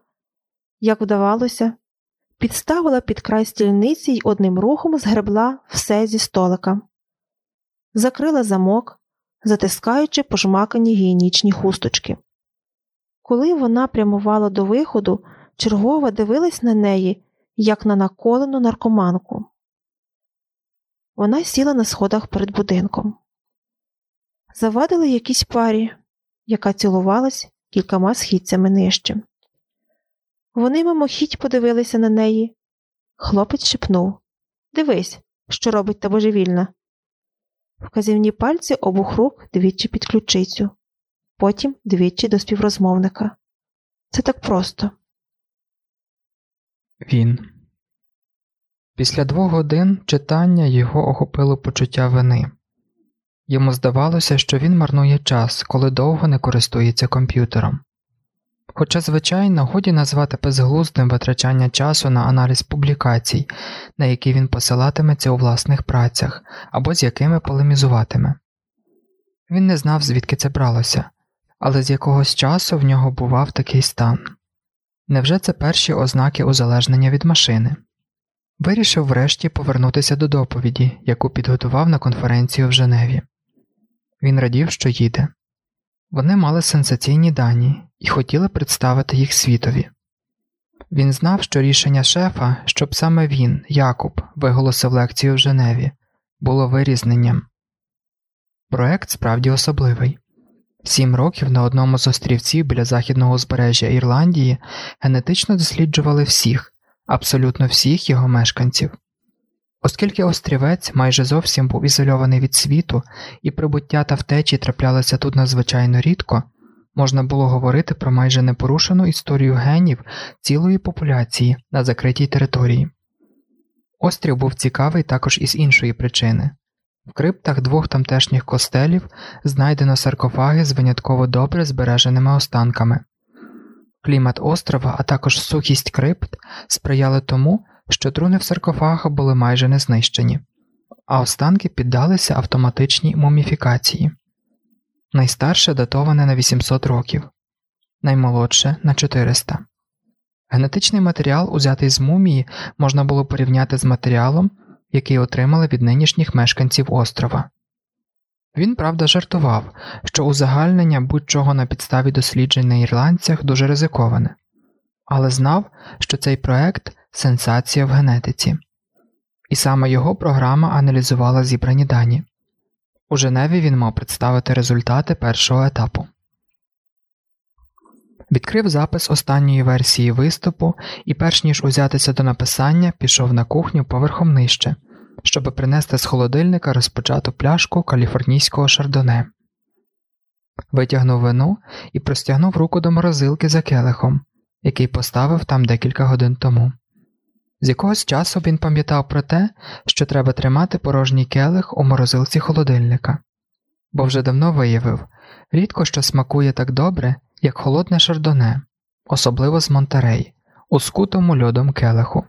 як вдавалося, підставила під край стільниці й одним рухом згребла все зі столика, закрила замок, затискаючи пожмакані гігієнічні хусточки. Коли вона прямувала до виходу, чергова дивилась на неї, як на наколену наркоманку. Вона сіла на сходах перед будинком. Завадили якійсь парі, яка цілувалась кількома східцями нижче. Вони мимохідь подивилися на неї. Хлопець шепнув Дивись, що робить та божевільна. Вказівні пальці обох рук двічі під ключицю, потім двічі до співрозмовника. Це так просто. Він. Після двох годин читання його охопило почуття вини. Йому здавалося, що він марнує час, коли довго не користується комп'ютером. Хоча, звичайно, годі назвати безглуздим витрачання часу на аналіз публікацій, на які він посилатиметься у власних працях або з якими полемізуватиме. Він не знав, звідки це бралося, але з якогось часу в нього бував такий стан. Невже це перші ознаки узалежнення від машини? Вирішив врешті повернутися до доповіді, яку підготував на конференцію в Женеві. Він радів, що їде. Вони мали сенсаційні дані і хотіли представити їх світові. Він знав, що рішення шефа, щоб саме він, Якуб, виголосив лекцію в Женеві, було вирізненням. Проект справді особливий. Сім років на одному з острівців біля західного узбережжя Ірландії генетично досліджували всіх, абсолютно всіх його мешканців. Оскільки острівець майже зовсім був ізольований від світу, і прибуття та втечі траплялися тут надзвичайно рідко, можна було говорити про майже непорушену історію генів цілої популяції на закритій території. Острів був цікавий також із іншої причини в криптах двох тамтешніх костелів знайдено саркофаги з винятково добре збереженими останками. Клімат острова, а також сухість крипт сприяли тому, що труни в саркофагах були майже не знищені, а останки піддалися автоматичній муміфікації. Найстарше датоване на 800 років, наймолодше на 400. Генетичний матеріал, узятий з мумії, можна було порівняти з матеріалом, який отримали від нинішніх мешканців острова. Він, правда, жартував, що узагальнення будь-чого на підставі досліджень на ірландцях дуже ризиковане, але знав, що цей проект сенсація в генетиці, і саме його програма аналізувала зібрані дані. У Женеві він мав представити результати першого етапу. Відкрив запис останньої версії виступу і, перш ніж узятися до написання, пішов на кухню поверхом нижче, щоб принести з холодильника розпочату пляшку каліфорнійського шардоне. витягнув вино і простягнув руку до морозилки за келихом, який поставив там декілька годин тому. З якогось часу він пам'ятав про те, що треба тримати порожній келих у морозилці холодильника, бо вже давно виявив рідко що смакує так добре, як холодне шардоне, особливо з Монтерей, у скутому льодом келиху.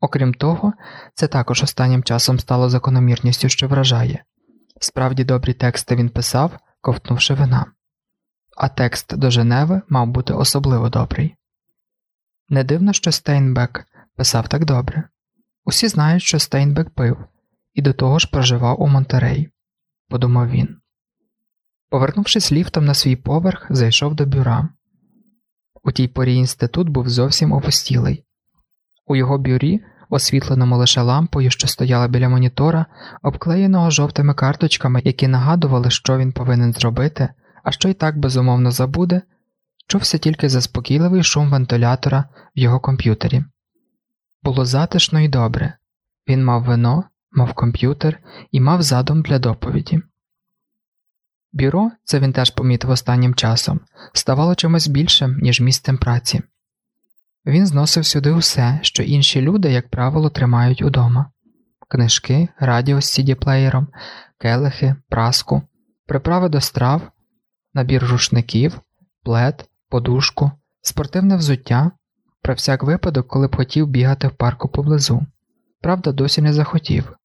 Окрім того, це також останнім часом стало закономірністю, що вражає справді добрі тексти він писав, ковтнувши вина, а текст до Женеви мав бути особливо добрий. Не дивно, що Стейнбек писав так добре. Усі знають, що Стейнбек пив, і до того ж проживав у Монтерей, подумав він. Повернувшись ліфтом на свій поверх, зайшов до бюра. У тій порі інститут був зовсім опустілий. У його бюрі, освітленому лише лампою, що стояла біля монітора, обклеєного жовтими карточками, які нагадували, що він повинен зробити, а що й так безумовно забуде, чувся тільки заспокійливий шум вентилятора в його комп'ютері. Було затишно і добре він мав вино, мав комп'ютер і мав задум для доповіді. Бюро, це він теж помітив останнім часом, ставало чимось більшим, ніж місцем праці. Він зносив сюди усе, що інші люди, як правило, тримають удома книжки, радіо з CD-плеєром, келихи, праску, приправи до страв, набір рушників, плед, подушку, спортивне взуття, про всяк випадок, коли б хотів бігати в парку поблизу. Правда, досі не захотів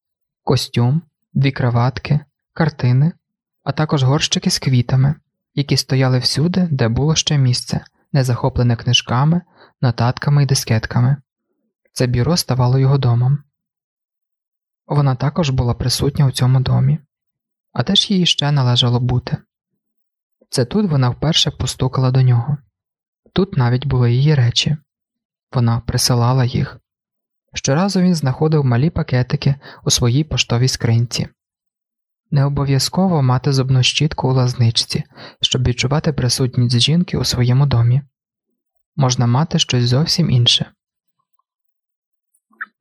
костюм, дві краватки, картини, а також горщики з квітами, які стояли всюди, де було ще місце, не захоплене книжками, нотатками і дискетками. Це бюро ставало його домом. Вона також була присутня у цьому домі, а де ж їй ще належало бути. Це тут вона вперше постукала до нього. Тут навіть були її речі вона присилала їх. Щоразу він знаходив малі пакетики у своїй поштовій скринці. Не обов'язково мати зубну щітку у лазничці, щоб відчувати присутність жінки у своєму домі. Можна мати щось зовсім інше.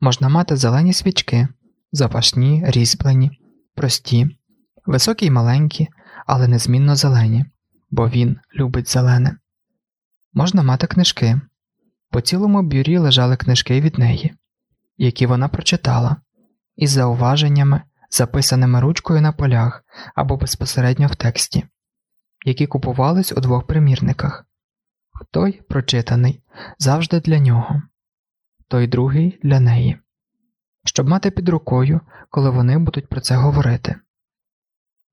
Можна мати зелені свічки, запашні, різьблені, прості, високі й маленькі, але незмінно зелені, бо він любить зелене. Можна мати книжки. По цілому бюрі лежали книжки від неї, які вона прочитала, із зауваженнями, записаними ручкою на полях або безпосередньо в тексті, які купувались у двох примірниках той прочитаний завжди для нього, той другий для неї, щоб мати під рукою, коли вони будуть про це говорити.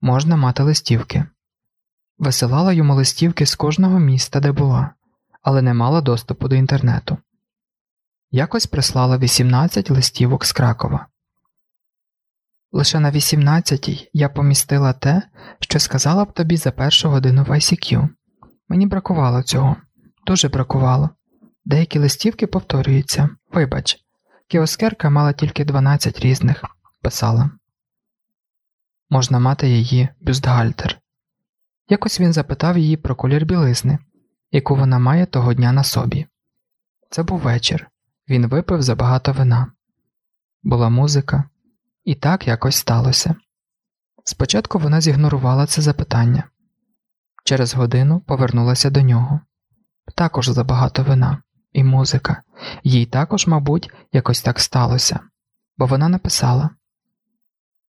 Можна мати листівки. Висилала йому листівки з кожного міста, де була, але не мала доступу до інтернету. Якось прислала 18 листівок з Кракова. Лише на 18-й я помістила те, що сказала б тобі за першу годину в ICQ. Мені бракувало цього, дуже бракувало. Деякі листівки повторюються. Вибач, кіоскерка мала тільки 12 різних, писала. Можна мати її бюстгальтер. Якось він запитав її про колір білизни, яку вона має того дня на собі. Це був вечір. Він випив забагато вина. Була музика, і так якось сталося. Спочатку вона зігнорувала це запитання, через годину повернулася до нього. Також забагато вина і музика, їй також, мабуть, якось так сталося, бо вона написала: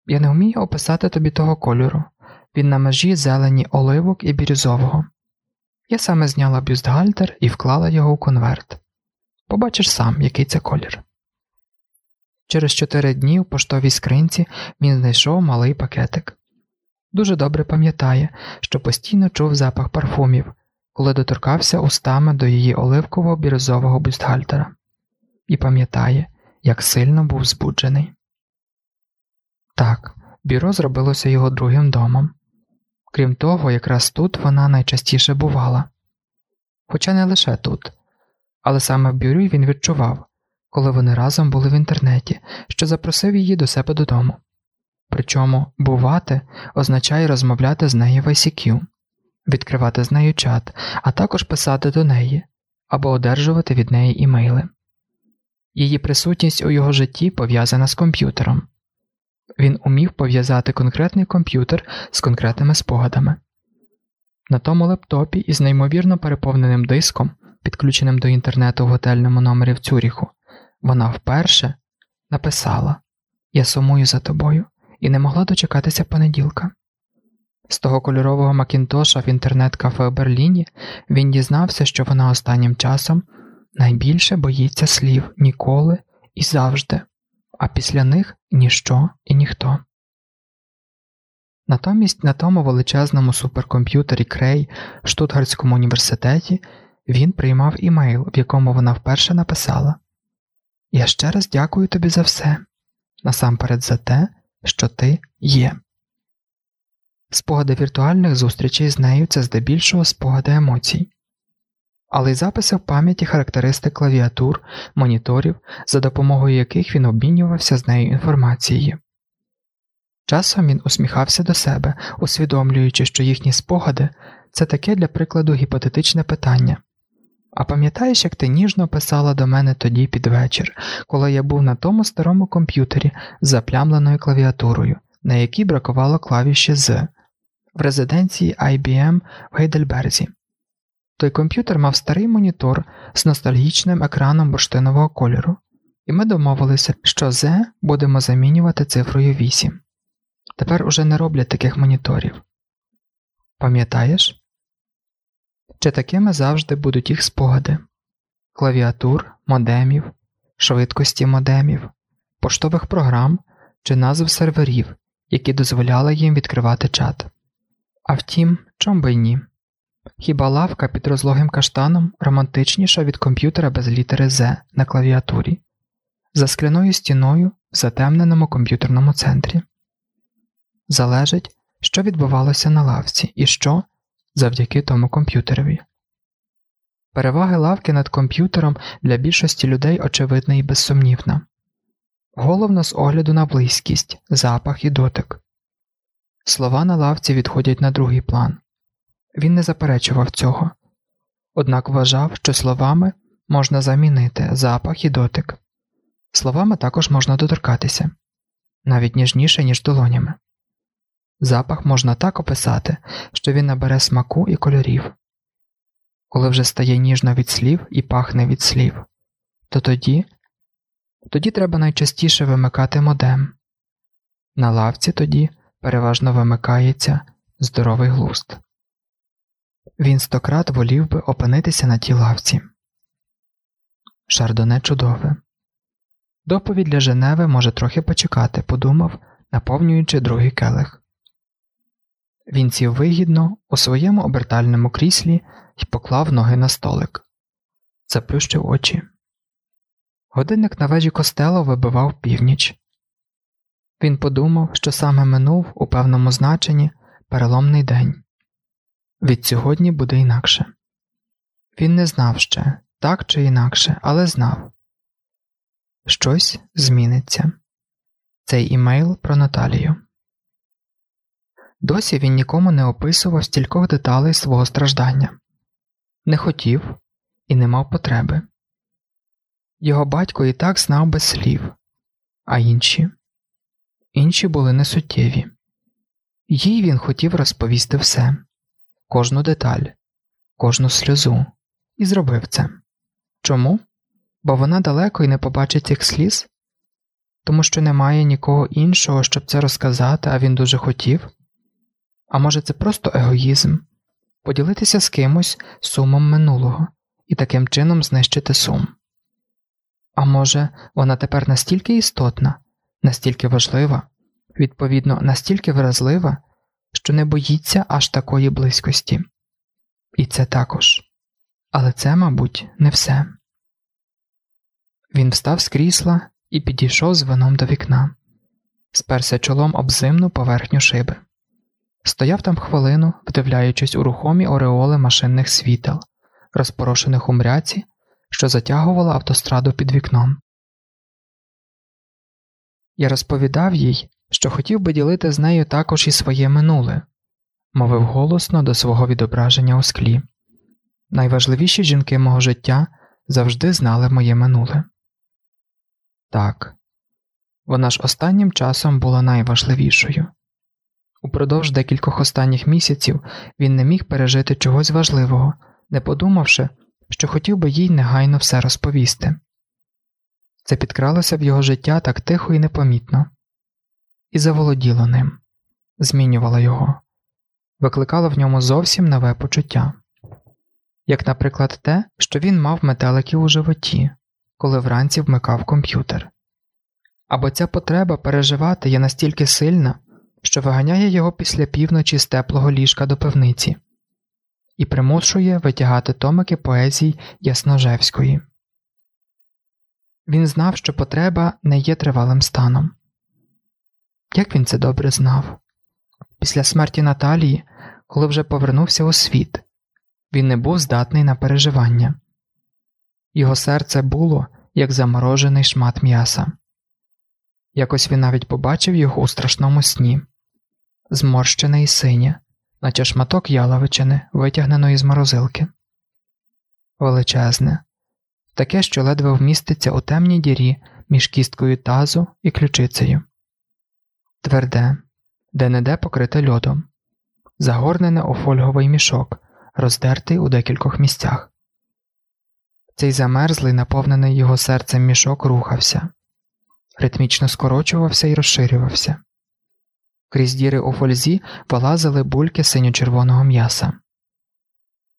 Я не вмію описати тобі того кольору, він на межі зелені оливок і бірюзового. Я саме зняла бюстгальтер і вклала його у конверт. Побачиш сам, який це колір. Через чотири дні в поштовій скринці він знайшов малий пакетик. Дуже добре пам'ятає, що постійно чув запах парфумів, коли доторкався устами до її оливкового бірюзового бюстгальтера, і пам'ятає, як сильно був збуджений. Так, бюро зробилося його другим домом. Крім того, якраз тут вона найчастіше бувала. Хоча не лише тут, але саме в бюрі він відчував, коли вони разом були в інтернеті, що запросив її до себе додому. Причому бувати означає розмовляти з нею в ICQ, відкривати з нею чат, а також писати до неї або одержувати від неї імейли. Її присутність у його житті пов'язана з комп'ютером. Він умів пов'язати конкретний комп'ютер з конкретними спогадами. На тому лептопі із неймовірно переповненим диском, підключеним до інтернету в готельному номері в Цюріху, вона вперше написала Я сумую за тобою і не могла дочекатися понеділка. З того кольорового Макінтоша в інтернет-кафе у Берліні він дізнався, що вона останнім часом найбільше боїться слів ніколи і завжди, а після них ніщо і ніхто. Натомість на тому величезному суперкомп'ютері Крей в Штутгартському університеті він приймав імейл, в якому вона вперше написала Я ще раз дякую тобі за все, насамперед за те, що ти є. Спогади віртуальних зустрічей з нею це здебільшого спогади емоцій, але й записи в пам'яті характеристик клавіатур, моніторів, за допомогою яких він обмінювався з нею інформацією. Часом він усміхався до себе, усвідомлюючи, що їхні спогади це таке для прикладу гіпотетичне питання. А пам'ятаєш, як ти ніжно писала до мене тоді під вечір, коли я був на тому старому комп'ютері з заплямленою клавіатурою, на якій бракувало клавіші з в резиденції IBM в Гейдельберзі. Той комп'ютер мав старий монітор з ностальгічним екраном бурштинового кольору, і ми домовилися, що Z будемо замінювати цифрою 8. Тепер уже не роблять таких моніторів. Пам'ятаєш? Чи такими завжди будуть їх спогади клавіатур, модемів, швидкості модемів, поштових програм чи назв серверів, які дозволяли їм відкривати чат. А втім, чом би й ні? Хіба лавка під розлогим каштаном романтичніша від комп'ютера без літери Z на клавіатурі, за скляною стіною в затемненому комп'ютерному центрі? Залежить, що відбувалося на лавці і що завдяки тому комп'ютерові. Переваги лавки над комп'ютером для більшості людей очевидна і безсумнівна, головно з огляду на близькість, запах і дотик. Слова на лавці відходять на другий план. Він не заперечував цього, однак вважав, що словами можна замінити запах і дотик. Словами також можна доторкатися, навіть ніжніше, ніж долонями. Запах можна так описати, що він набере смаку і кольорів. Коли вже стає ніжно від слів і пахне від слів, то тоді тоді треба найчастіше вимикати модем. На лавці тоді переважно вимикається здоровий глузд. Він стократ волів би опинитися на тій лавці. Шардоне чудове. Доповідь для Женеви може трохи почекати, подумав, наповнюючи другий келих. Він сів вигідно у своєму обертальному кріслі і поклав ноги на столик, заплющив очі. Годинник на вежі костелу вибивав північ. Він подумав, що саме минув у певному значенні переломний день. Від сьогодні буде інакше. Він не знав ще, так чи інакше, але знав щось зміниться. Цей імейл про Наталію. Досі він нікому не описував стількох деталей свого страждання, не хотів і не мав потреби. Його батько і так знав без слів, а інші інші були несуттєві. Їй він хотів розповісти все, кожну деталь, кожну сльозу, і зробив це. Чому? Бо вона далеко і не побачить цих сліз, тому що немає нікого іншого, щоб це розказати, а він дуже хотів. А може, це просто егоїзм поділитися з кимось сумом минулого і таким чином знищити сум. А може, вона тепер настільки істотна, настільки важлива, відповідно, настільки вразлива, що не боїться аж такої близькості. І це також. Але це, мабуть, не все. Він встав з крісла і підійшов з вином до вікна, сперся чолом об зимну поверхню шиби. Стояв там хвилину, вдивляючись у рухомі ореоли машинних світел, розпорошених у мряці, що затягувала автостраду під вікном. Я розповідав їй, що хотів би ділити з нею також і своє минуле, мовив голосно до свого відображення у склі. Найважливіші жінки мого життя завжди знали моє минуле. Так, вона ж останнім часом була найважливішою. Упродовж декількох останніх місяців він не міг пережити чогось важливого, не подумавши, що хотів би їй негайно все розповісти. Це підкралося в його життя так тихо і непомітно, і заволоділо ним, змінювало його, викликало в ньому зовсім нове почуття, як, наприклад, те, що він мав метеликів у животі, коли вранці вмикав комп'ютер. Або ця потреба переживати є настільки сильна, що виганяє його після півночі з теплого ліжка до пивниці і примушує витягати томики поезій Ясножевської. Він знав, що потреба не є тривалим станом. Як він це добре знав? Після смерті Наталії, коли вже повернувся у світ, він не був здатний на переживання, його серце було як заморожений шмат м'яса. Якось він навіть побачив його у страшному сні, зморщене і синє, наче шматок яловичини, витягненої з морозилки. Величезне, таке, що ледве вміститься у темній дірі між кісткою тазу і ключицею, тверде, де не де покрите льодом, загорнене у фольговий мішок, роздертий у декількох місцях. Цей замерзлий, наповнений його серцем мішок рухався, ритмічно скорочувався і розширювався. Крізь діри у фользі вилазили бульки синьо-червоного м'яса.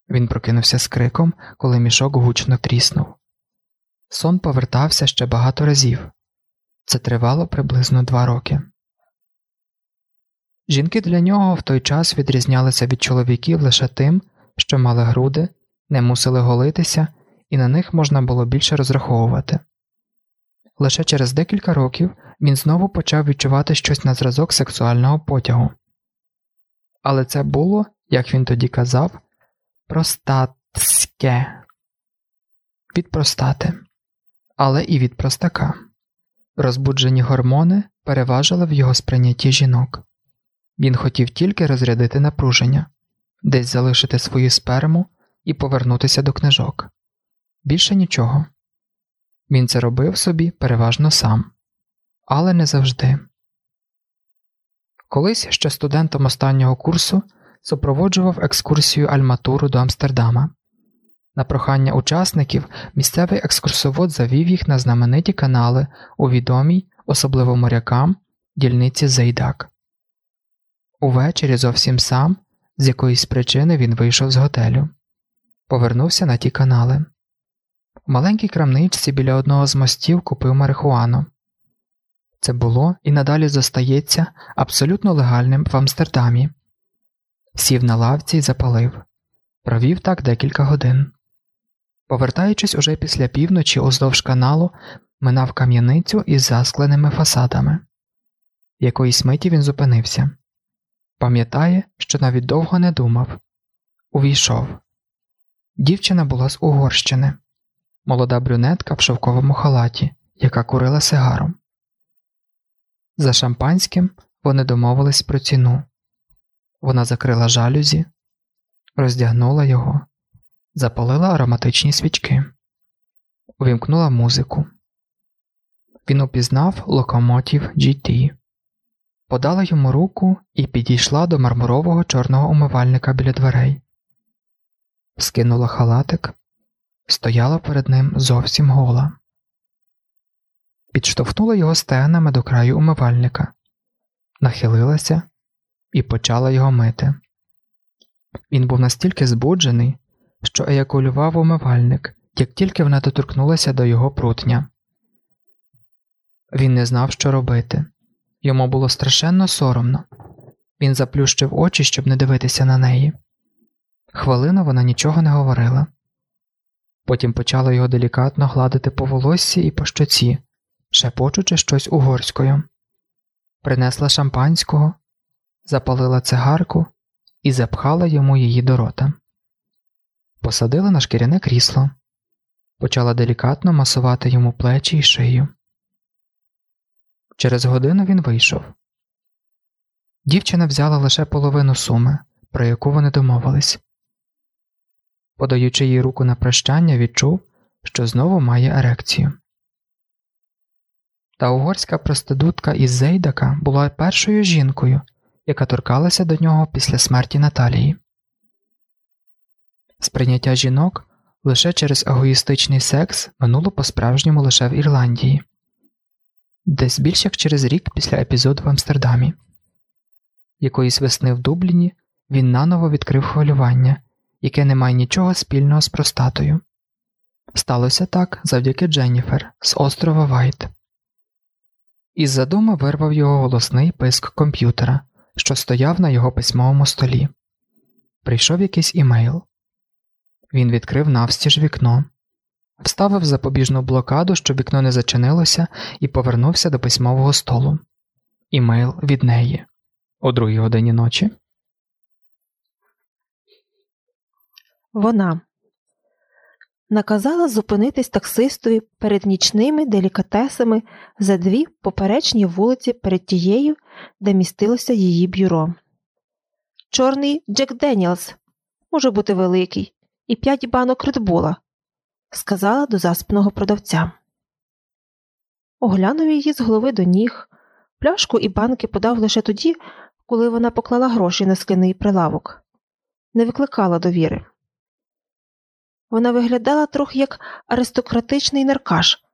Він прокинувся з криком, коли мішок гучно тріснув. Сон повертався ще багато разів. Це тривало приблизно два роки. Жінки для нього в той час відрізнялися від чоловіків лише тим, що мали груди, не мусили голитися, і на них можна було більше розраховувати. Лише через декілька років він знову почав відчувати щось на зразок сексуального потягу. Але це було, як він тоді казав, простатське від простати, але і від простака. Розбуджені гормони переважили в його сприйнятті жінок. Він хотів тільки розрядити напруження, десь залишити свою сперму і повернутися до книжок. Більше нічого. Він це робив собі переважно сам, але не завжди. Колись ще студентом останнього курсу супроводжував екскурсію Альматуру до Амстердама. На прохання учасників місцевий екскурсовод завів їх на знамениті канали у відомій, особливо морякам, дільниці Зейдак. Увечері зовсім сам, з якоїсь причини він вийшов з готелю, повернувся на ті канали. В маленькій крамничці біля одного з мостів купив марихуану. Це було і надалі зостається абсолютно легальним в Амстердамі. Сів на лавці і запалив, провів так декілька годин. Повертаючись уже після півночі уздовж каналу, минав кам'яницю із заскленими фасадами. Якоїсь миті він зупинився. Пам'ятає, що навіть довго не думав. Увійшов. Дівчина була з Угорщини молода брюнетка в шовковому халаті, яка курила сигару. За шампанським вони домовились про ціну. Вона закрила жалюзі, роздягнула його, запалила ароматичні свічки, увімкнула музику. Він упізнав локомотів GT, подала йому руку і підійшла до мармурового чорного умивальника біля дверей, скинула халатик, стояла перед ним зовсім гола, підштовхнула його стегнами до краю умивальника, нахилилася і почала його мити. Він був настільки збуджений, що еякулював умивальник, як тільки вона доторкнулася до його прутня. Він не знав, що робити. Йому було страшенно соромно. Він заплющив очі, щоб не дивитися на неї. Хвилину вона нічого не говорила. Потім почала його делікатно гладити по волоссі і по щоці, шепочучи щось угорською. Принесла шампанського, запалила цигарку і запхала йому її до рота. Посадила на шкіряне крісло, почала делікатно масувати йому плечі й шию. Через годину він вийшов. Дівчина взяла лише половину суми, про яку вони домовились. Подаючи їй руку на прощання, відчув, що знову має ерекцію. Та угорська проститутка із Зейдака була першою жінкою, яка торкалася до нього після смерті Наталії. Сприйняття жінок лише через егоїстичний секс минуло по-справжньому лише в Ірландії, десь більш як через рік після епізоду в Амстердамі. Якоїсь весни в Дубліні він наново відкрив хвилювання, яке не має нічого спільного з простатою. Сталося так завдяки Дженніфер з острова Вайт. Із задума вирвав його голосний писк комп'ютера, що стояв на його письмовому столі. Прийшов якийсь імейл. Він відкрив навстіж вікно, вставив запобіжну блокаду, щоб вікно не зачинилося, і повернувся до письмового столу. Імейл від неї о другій годині ночі. Вона наказала зупинитись таксистові перед нічними делікатесами за дві поперечні вулиці перед тією, де містилося її бюро. Чорний Джек Деніелс може бути великий, і п'ять банок редбула, сказала до заспаного продавця. Оглянув її з голови до ніг, пляшку і банки подав лише тоді, коли вона поклала гроші на скляний прилавок, не викликала довіри. Вона виглядала трохи як аристократичний наркаш,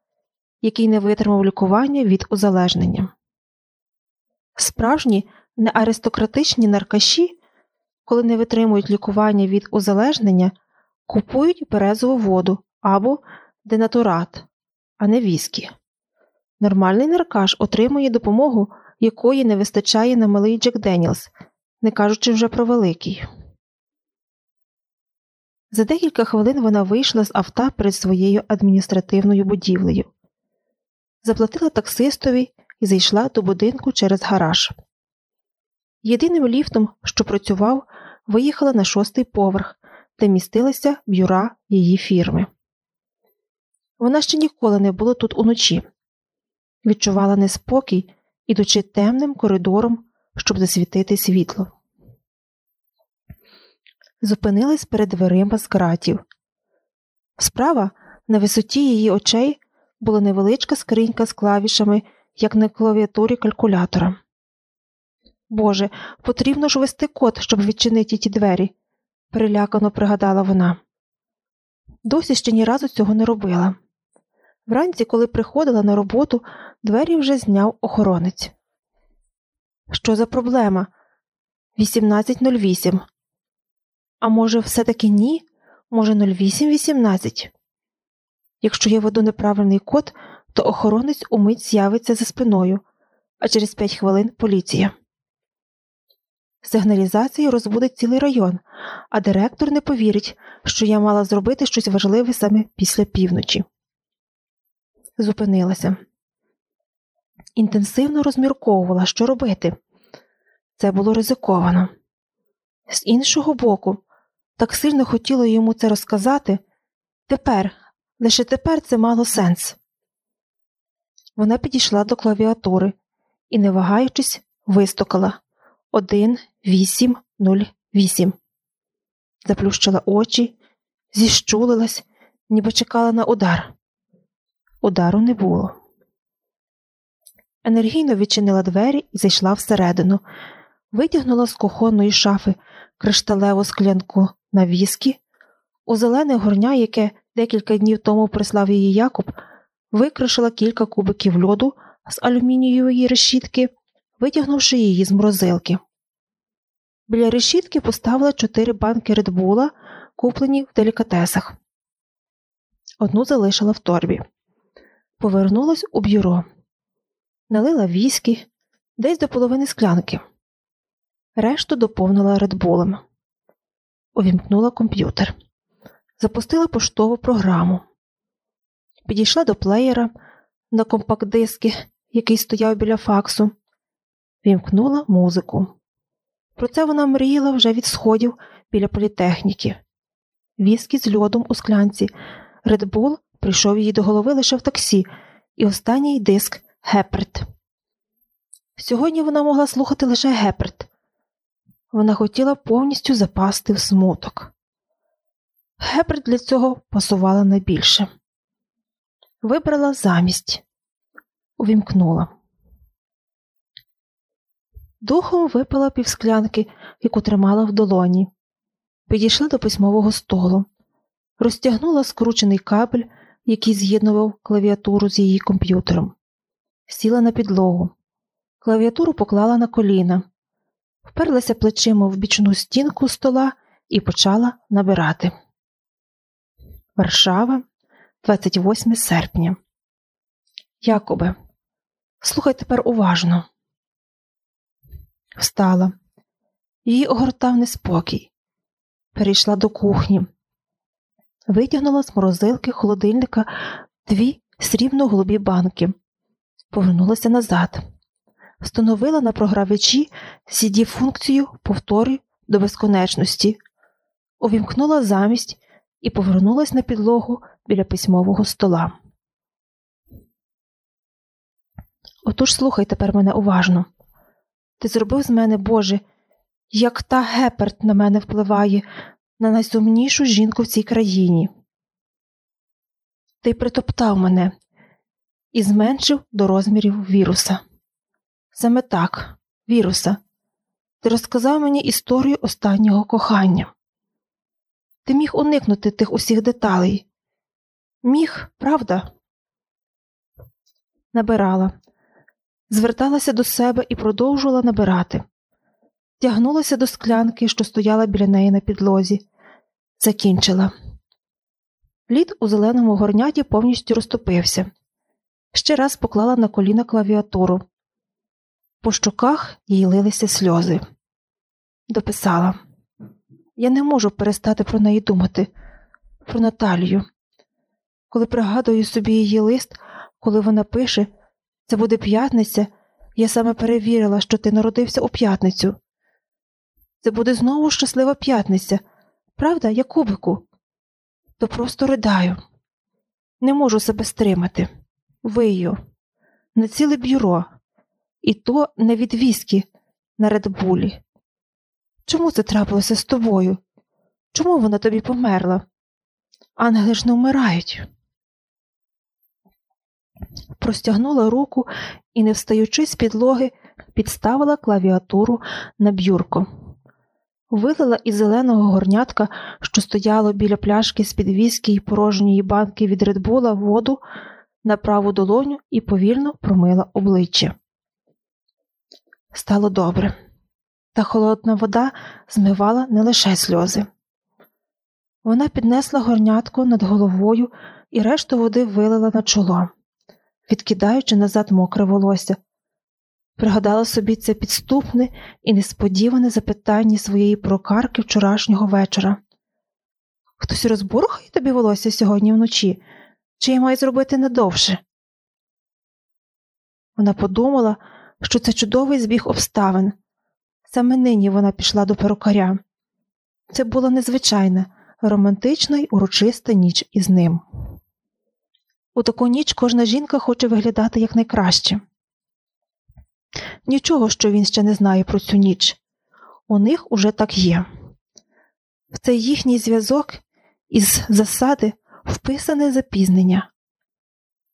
який не витримав лікування від узалежнення. Справжні неаристократичні наркаші, коли не витримують лікування від узалежнення, купують березову воду або денатурат, а не віскі. Нормальний наркаш отримує допомогу, якої не вистачає на малий Джек Деніелс, не кажучи вже про великий. За декілька хвилин вона вийшла з авто перед своєю адміністративною будівлею, заплатила таксистові і зайшла до будинку через гараж. Єдиним ліфтом, що працював, виїхала на шостий поверх, де містилися бюра її фірми. Вона ще ніколи не була тут уночі, відчувала неспокій, ідучи темним коридором, щоб засвітити світло зупинились перед дверима з ґратів. Справа, на висоті її очей, була невеличка скринька з клавішами, як на клавіатурі калькулятора. Боже, потрібно ж ввести код, щоб відчинити ті двері, перелякано пригадала вона. Досі ще ні разу цього не робила. Вранці, коли приходила на роботу, двері вже зняв охоронець. Що за проблема? 1808. А може, все-таки ні? Може, 0818? Якщо я веду неправильний код, то охоронець умить з'явиться за спиною, а через 5 хвилин поліція. Сигналізація розбудить цілий район, а директор не повірить, що я мала зробити щось важливе саме після півночі. Зупинилася. Інтенсивно розмірковувала, що робити. Це було ризиковано. З іншого боку, так сильно хотіло йому це розказати. Тепер, лише тепер це мало сенс. Вона підійшла до клавіатури і, не вагаючись, вистукала один, вісім, нуль, вісім. Заплющила очі, зіщулилась, ніби чекала на удар. Удару не було. Енергійно відчинила двері і зайшла всередину, витягнула з кухонної шафи кришталеву склянку на віскі, у зелене горня, яке декілька днів тому прислав її Якоб, викришила кілька кубиків льоду з алюмінієвої решітки, витягнувши її з морозилки. Біля решітки поставила чотири банки редбула, куплені в делікатесах. Одну залишила в торбі. Повернулась у бюро, налила віскі, десь до половини склянки. Решту доповнила редбулем увімкнула комп'ютер, запустила поштову програму, підійшла до плеєра на компакт-диски, який стояв біля факсу, вімкнула музику. Про це вона мріяла вже від сходів біля політехніки. Віскі з льодом у склянці. Редбул прийшов їй до голови лише в таксі, і останній диск Геперт. Сьогодні вона могла слухати лише Геперт, вона хотіла повністю запасти в смуток. Гепер для цього пасувала найбільше. Вибрала замість, увімкнула. Духом випила півсклянки, яку тримала в долоні. Підійшла до письмового столу, розтягнула скручений кабель, який з'єднував клавіатуру з її комп'ютером, сіла на підлогу, клавіатуру поклала на коліна, вперлася плечима в бічну стінку стола і почала набирати. Варшава, 28 серпня. Якобе, слухай тепер уважно. Встала. Її огортав неспокій. Перейшла до кухні, витягнула з морозилки холодильника дві срібно голубі банки, повернулася назад, встановила на програвачі cd функцію повторюй до безконечності, увімкнула замість і повернулась на підлогу біля письмового стола. Отож слухай тепер мене уважно. Ти зробив з мене, Боже, як та геперт на мене впливає на найсумнішу жінку в цій країні. Ти притоптав мене і зменшив до розмірів віруса. Саме так, віруса, ти розказав мені історію останнього кохання. Ти міг уникнути тих усіх деталей. Міг, правда? Набирала, зверталася до себе і продовжувала набирати, тягнулася до склянки, що стояла біля неї на підлозі, закінчила. Лід у зеленому горняті повністю розтопився. Ще раз поклала на коліна клавіатуру. По щоках їй лилися сльози. Дописала Я не можу перестати про неї думати, про Наталію. Коли пригадую собі її лист, коли вона пише це буде п'ятниця, я саме перевірила, що ти народився у п'ятницю. Це буде знову щаслива п'ятниця, правда, Якубику? То просто ридаю. Не можу себе стримати. Вию, на ціле бюро, і то не від віскі на редбулі. Чому це трапилося з тобою? Чому вона тобі померла? Ангели ж не вмирають. Простягнула руку і, не встаючи з підлоги, підставила клавіатуру на бюрко. Вилила із зеленого горнятка, що стояло біля пляшки з під віскі й порожньої банки від редбула воду на праву долоню і повільно промила обличчя. Стало добре, та холодна вода змивала не лише сльози. Вона піднесла горнятко над головою і решту води вилила на чоло, відкидаючи назад мокре волосся. Пригадала собі це підступне і несподіване запитання своєї прокарки вчорашнього вечора. Хтось розбурхає тобі волосся сьогодні вночі, чи я маю зробити недовше? Вона подумала, що це чудовий збіг обставин. Саме нині вона пішла до перукаря. Це була незвичайна, романтична й урочиста ніч із ним. У таку ніч кожна жінка хоче виглядати якнайкраще. Нічого, що він ще не знає про цю ніч. У них уже так є. В цей їхній зв'язок із засади вписане запізнення.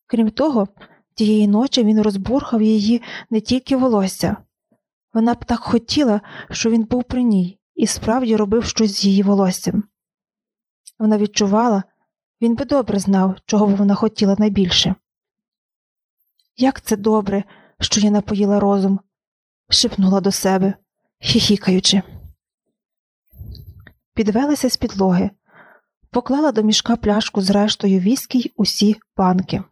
Крім того, тієї ночі він розбурхав її не тільки волосся. Вона б так хотіла, що він був при ній і справді робив щось з її волоссям. Вона відчувала, він би добре знав, чого б вона хотіла найбільше. Як це добре, що я напоїла розум, шепнула до себе, хіхікаючи. Підвелася з підлоги, поклала до мішка пляшку з рештою віскі й усі банки.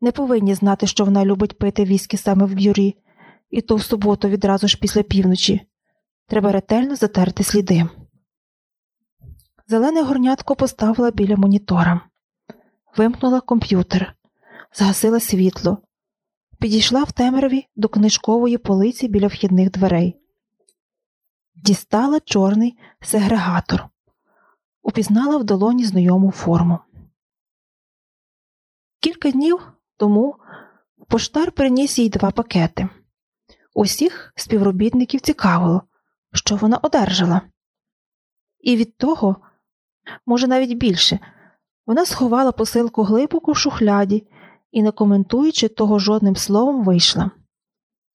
Не повинні знати, що вона любить пити віскі саме в бюрі, і то в суботу відразу ж після півночі. Треба ретельно затерти сліди. Зелене горнятко поставила біля монітора, вимкнула комп'ютер, згасила світло, підійшла в темряві до книжкової полиці біля вхідних дверей, дістала чорний сегрегатор, упізнала в долоні знайому форму. Кілька днів тому поштар приніс їй два пакети. Усіх співробітників цікавило, що вона одержала. І від того, може, навіть більше, вона сховала посилку глибоко в шухляді і, не коментуючи того жодним словом, вийшла.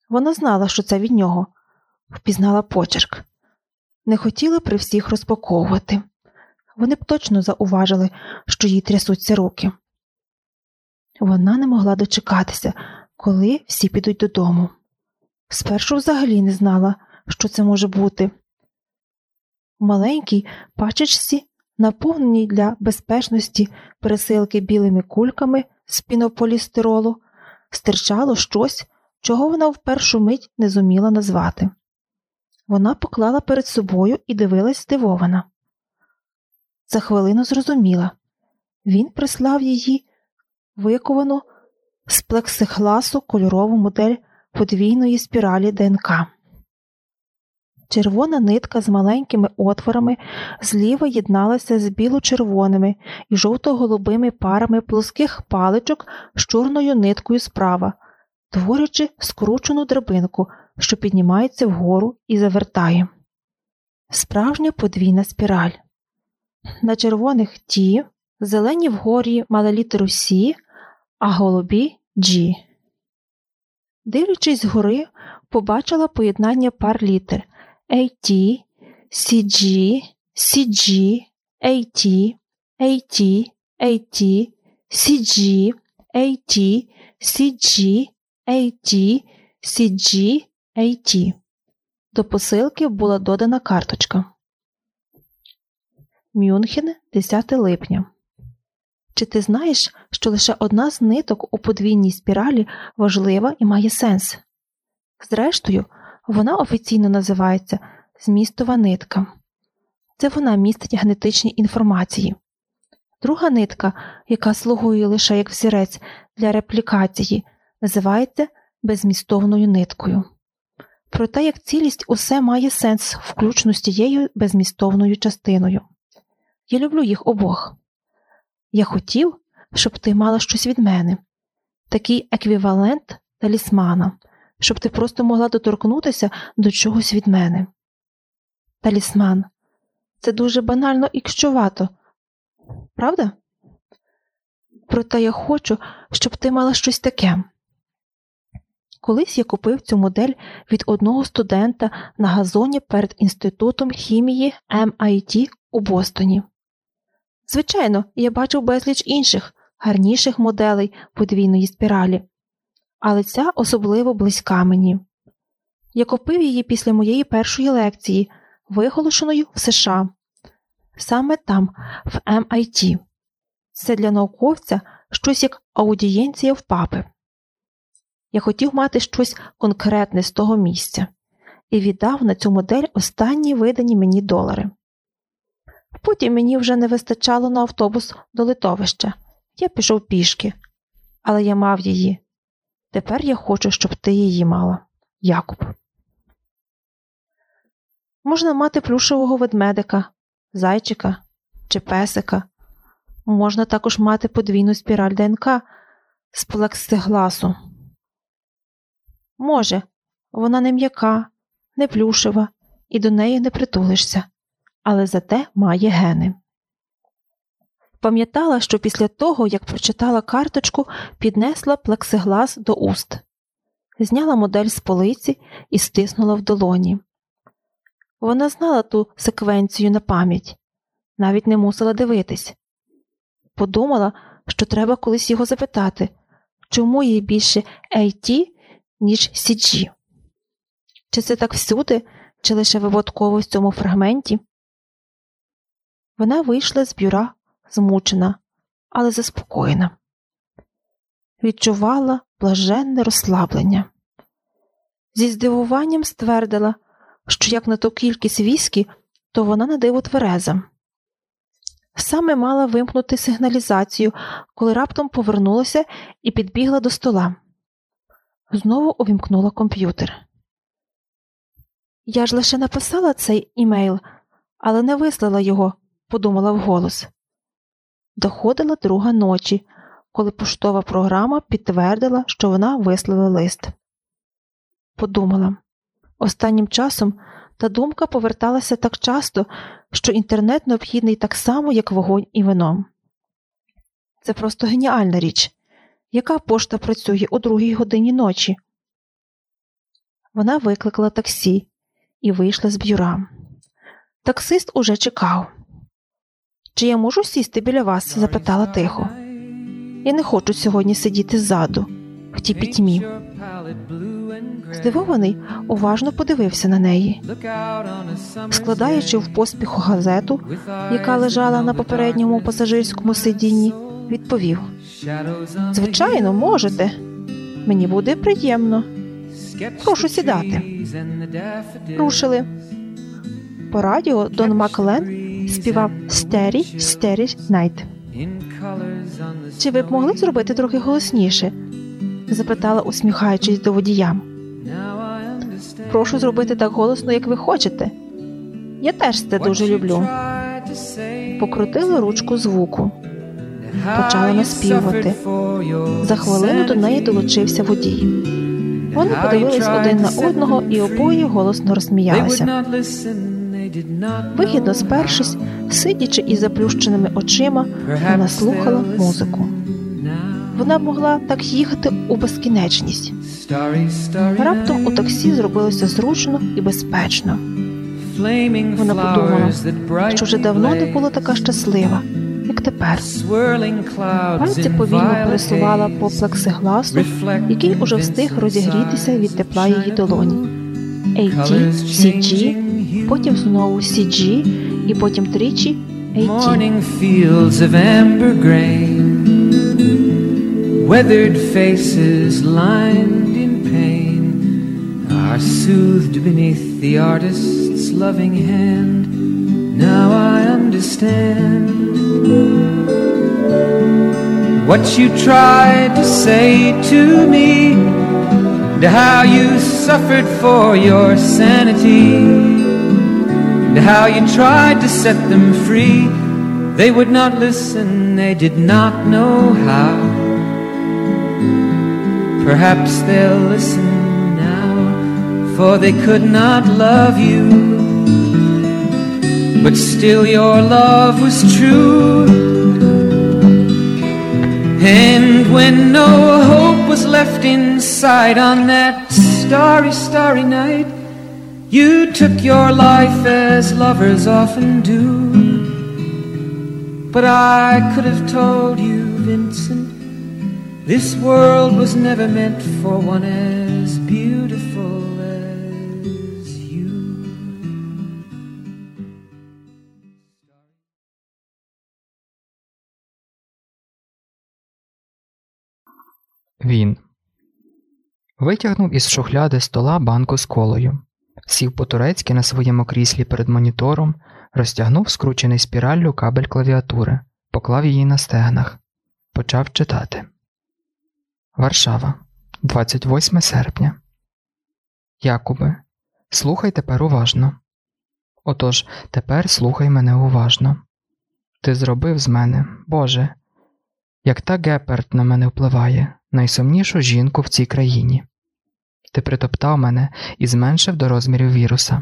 Вона знала, що це від нього, впізнала почерк, не хотіла при всіх розпаковувати. Вони б точно зауважили, що їй трясуться руки. Вона не могла дочекатися, коли всі підуть додому. Спершу взагалі не знала, що це може бути. В маленькій пачечці, наповненій для безпечності пересилки білими кульками з пінополістиролу, стирчало щось, чого вона в першу мить не зуміла назвати. Вона поклала перед собою і дивилась здивована. За хвилину зрозуміла він прислав її виковану з плексигласу кольорову модель подвійної спіралі ДНК. Червона нитка з маленькими отворами зліва єдналася з біло-червоними і жовто-голубими парами плоских паличок з чорною ниткою справа, творячи скручену драбинку, що піднімається вгору і завертає. Справжня подвійна спіраль. На червоних ті, зелені вгорі мали літеру Сі, а голубі G. Дивлячись згори, побачила поєднання пар літер AT, CG, CG, AT, AT, AT, CG, AT, CG, AT, CG, AT. До посилки була додана карточка. Мюнхен 10 липня. Чи ти знаєш, що лише одна з ниток у подвійній спіралі важлива і має сенс? Зрештою, вона офіційно називається змістова нитка. Це вона містить генетичні інформації. Друга нитка, яка слугує лише як взірець для реплікації, називається безмістовною ниткою. Проте, як цілість, усе має сенс, включно з тією безмістовною частиною. Я люблю їх обох. Я хотів, щоб ти мала щось від мене, такий еквівалент талісмана, щоб ти просто могла доторкнутися до чогось від мене. Талісман, це дуже банально і кщувато, правда? Проте я хочу, щоб ти мала щось таке. Колись я купив цю модель від одного студента на газоні перед Інститутом хімії MIT у Бостоні. Звичайно, я бачив безліч інших, гарніших моделей подвійної спіралі, але ця особливо близька мені. Я купив її після моєї першої лекції, виголошеної в США, саме там, в MIT. Це для науковця щось як аудієнція в папи. Я хотів мати щось конкретне з того місця і віддав на цю модель останні видані мені долари. Потім мені вже не вистачало на автобус до литовища. Я пішов пішки, але я мав її. Тепер я хочу, щоб ти її мала, Якуб. Можна мати плюшевого ведмедика, зайчика чи песика. Можна також мати подвійну спіраль ДНК з плексигласу. Може, вона не м'яка, не плюшева, і до неї не притулишся але зате має гени. Пам'ятала, що після того, як прочитала карточку, піднесла плексиглас до уст, зняла модель з полиці і стиснула в долоні. Вона знала ту секвенцію на пам'ять, навіть не мусила дивитись. Подумала, що треба колись його запитати, чому їй більше AT, ніж CG. Чи це так всюди, чи лише випадково в цьому фрагменті? Вона вийшла з бюра змучена, але заспокоєна, відчувала блаженне розслаблення. Зі здивуванням ствердила, що як на ту кількість віскі, то вона на диво твереза. Саме мала вимкнути сигналізацію, коли раптом повернулася і підбігла до стола. Знову увімкнула комп'ютер. Я ж лише написала цей імейл, але не вислала його, подумала вголос. Доходила друга ночі, коли поштова програма підтвердила, що вона вислала лист. Подумала останнім часом та думка поверталася так часто, що інтернет необхідний так само, як вогонь і вино. Це просто геніальна річ. Яка пошта працює о другій годині ночі? Вона викликала таксі і вийшла з бюра. Таксист уже чекав. Чи я можу сісти біля вас? запитала тихо. Я не хочу сьогодні сидіти ззаду, в тій пітьмі. Здивований, уважно подивився на неї. Складаючи в поспіху газету, яка лежала на попередньому пасажирському сидінні, відповів: Звичайно, можете. Мені буде приємно. Прошу сідати. Рушили. По радіо Дон Маклен співав Starry, Starry Night. Чи ви б могли зробити трохи голосніше? запитала, усміхаючись до водія. Прошу зробити так голосно, як ви хочете. Я теж це дуже люблю. Покрутили ручку звуку, почали наспівувати. За хвилину до неї долучився водій. Вони подивились один на одного і обоє голосно розсміялися. Вигідно спершись, сидячи із заплющеними очима, вона слухала музику. Вона могла так їхати у безкінечність. Раптом у таксі зробилося зручно і безпечно. Вона подумала, що вже давно не була така щаслива, як тепер. Пальці повільно пересувала по плексигласу, який уже встиг розігрітися від тепла її долоні. AT, CG, потім знову CG і потім тричі AT. Weathered faces lined in pain are soothed beneath the artist's loving hand. Now I understand what you tried to say to me, and how you suffered for your sanity, and how you tried to set them free. They would not listen, they did not know how. Perhaps they'll listen now, for they could not love you. But still, your love was true. And when no hope was left inside on that starry, starry night, you took your life as lovers often do. But I could have told you, Vincent. This world was never meant for one as beautiful as you. Він витягнув із шухляди стола банку з колою, сів по-турецьки на своєму кріслі перед монітором, розтягнув скручений спіраллю кабель клавіатури, поклав її на стегнах, почав читати. Варшава, 28 серпня. Якубе, слухай тепер уважно. Отож, тепер слухай мене уважно. Ти зробив з мене, Боже, як та Геперт на мене впливає, найсумнішу жінку в цій країні. Ти притоптав мене і зменшив до розмірів віруса.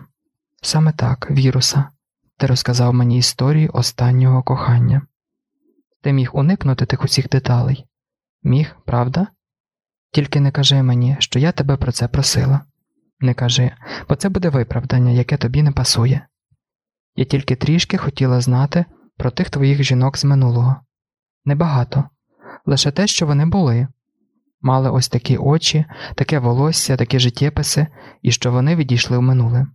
Саме так, віруса, ти розказав мені історію останнього кохання. Ти міг уникнути тих усіх деталей. Міг, правда? Тільки не кажи мені, що я тебе про це просила. Не кажи, бо це буде виправдання, яке тобі не пасує. Я тільки трішки хотіла знати про тих твоїх жінок з минулого. Небагато, лише те, що вони були. Мали ось такі очі, таке волосся, такі життєписи, і що вони відійшли в минуле.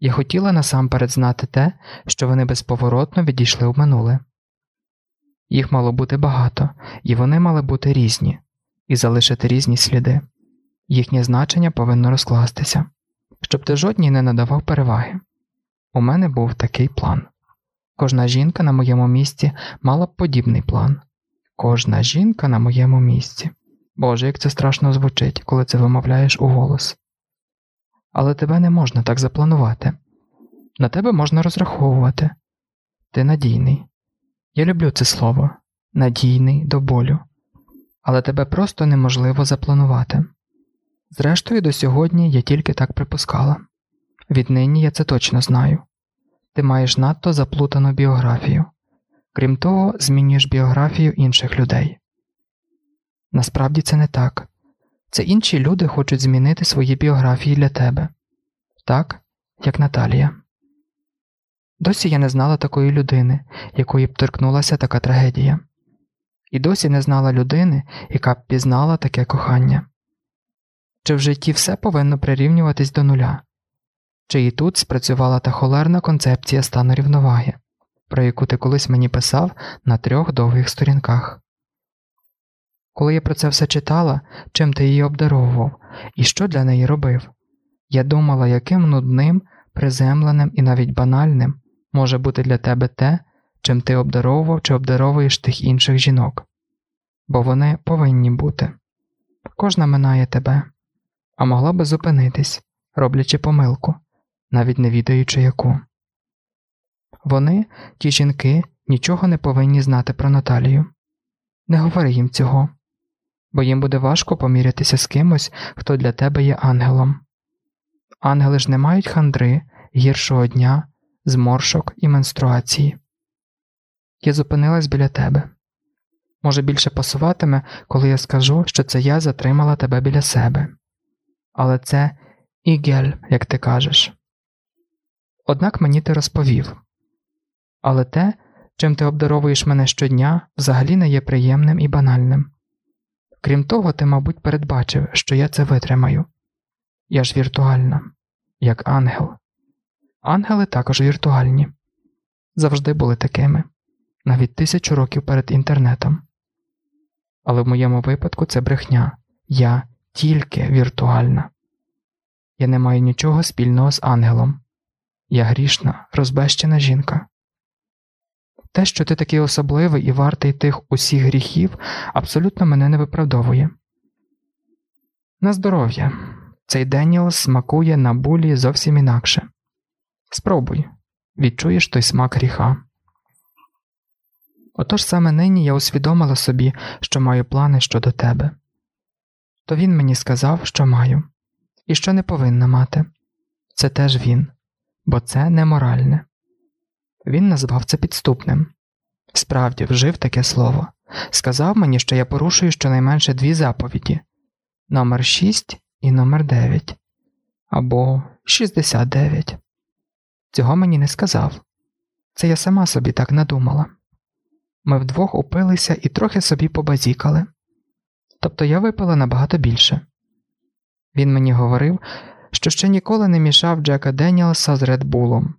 Я хотіла насамперед знати те, що вони безповоротно відійшли в минуле. Їх мало бути багато, і вони мали бути різні, і залишити різні сліди. Їхнє значення повинно розкластися, щоб ти жодній не надавав переваги. У мене був такий план. Кожна жінка на моєму місці мала б подібний план. Кожна жінка на моєму місці. Боже, як це страшно звучить, коли це вимовляєш у голос. Але тебе не можна так запланувати. На тебе можна розраховувати. Ти надійний. Я люблю це слово надійний до болю. Але тебе просто неможливо запланувати. Зрештою, до сьогодні я тільки так припускала. Віднині я це точно знаю. Ти маєш надто заплутану біографію. Крім того, змінюєш біографію інших людей. Насправді це не так. Це інші люди хочуть змінити свої біографії для тебе, так, як Наталія. Досі я не знала такої людини, якої б торкнулася така трагедія, і досі не знала людини, яка б пізнала таке кохання. Чи в житті все повинно прирівнюватись до нуля, чи і тут спрацювала та холерна концепція стану рівноваги, про яку ти колись мені писав на трьох довгих сторінках. Коли я про це все читала, чим ти її обдаровував і що для неї робив, я думала, яким нудним, приземленим і навіть банальним може бути для тебе те, чим ти обдаровував чи обдаровуєш тих інших жінок, бо вони повинні бути. Кожна минає тебе, а могла би зупинитись, роблячи помилку, навіть не відаючи яку. Вони, ті жінки, нічого не повинні знати про Наталію. Не говори їм цього, бо їм буде важко помірятися з кимось, хто для тебе є ангелом. Ангели ж не мають хандри, гіршого дня, зморшок і менструації. Я зупинилась біля тебе. Може, більше пасуватиме, коли я скажу, що це я затримала тебе біля себе. Але це ігель, як ти кажеш. Однак мені ти розповів. Але те, чим ти обдаровуєш мене щодня, взагалі не є приємним і банальним. Крім того, ти, мабуть, передбачив, що я це витримаю. Я ж віртуальна, як ангел. Ангели також віртуальні, завжди були такими, навіть тисячу років перед інтернетом. Але в моєму випадку це брехня я тільки віртуальна. Я не маю нічого спільного з ангелом. Я грішна, розбещена жінка. Те, що ти такий особливий і вартий тих усіх гріхів, абсолютно мене не виправдовує. На здоров'я. Цей Деніел смакує на булі зовсім інакше. Спробуй відчуєш той смак гріха. Отож саме нині я усвідомила собі, що маю плани щодо тебе. То він мені сказав, що маю, і що не повинна мати. Це теж він, бо це неморальне. Він назвав це підступним. Справді, вжив таке слово. Сказав мені, що я порушую щонайменше дві заповіді номер 6 і номер 9 або 69. Цього мені не сказав. Це я сама собі так надумала. Ми вдвох упилися і трохи собі побазікали. Тобто я випила набагато більше. Він мені говорив, що ще ніколи не мішав Джека Деніелса з Редбулом,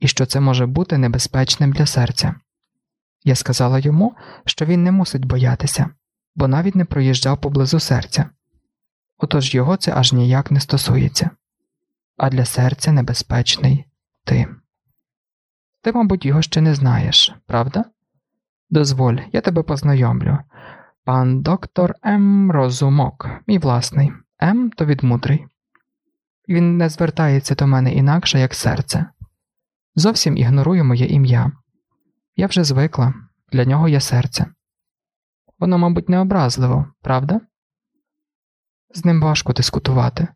і що це може бути небезпечним для серця. Я сказала йому, що він не мусить боятися, бо навіть не проїжджав поблизу серця. Отож його це аж ніяк не стосується, а для серця небезпечний ти. Ти, мабуть, його ще не знаєш, правда? Дозволь, я тебе познайомлю. Пан доктор М. Розумок, мій власний, М то від мудрий. Він не звертається до мене інакше, як серце. Зовсім ігнорує моє ім'я. Я вже звикла, для нього є серце. Воно, мабуть, не образливо, правда? З ним важко дискутувати.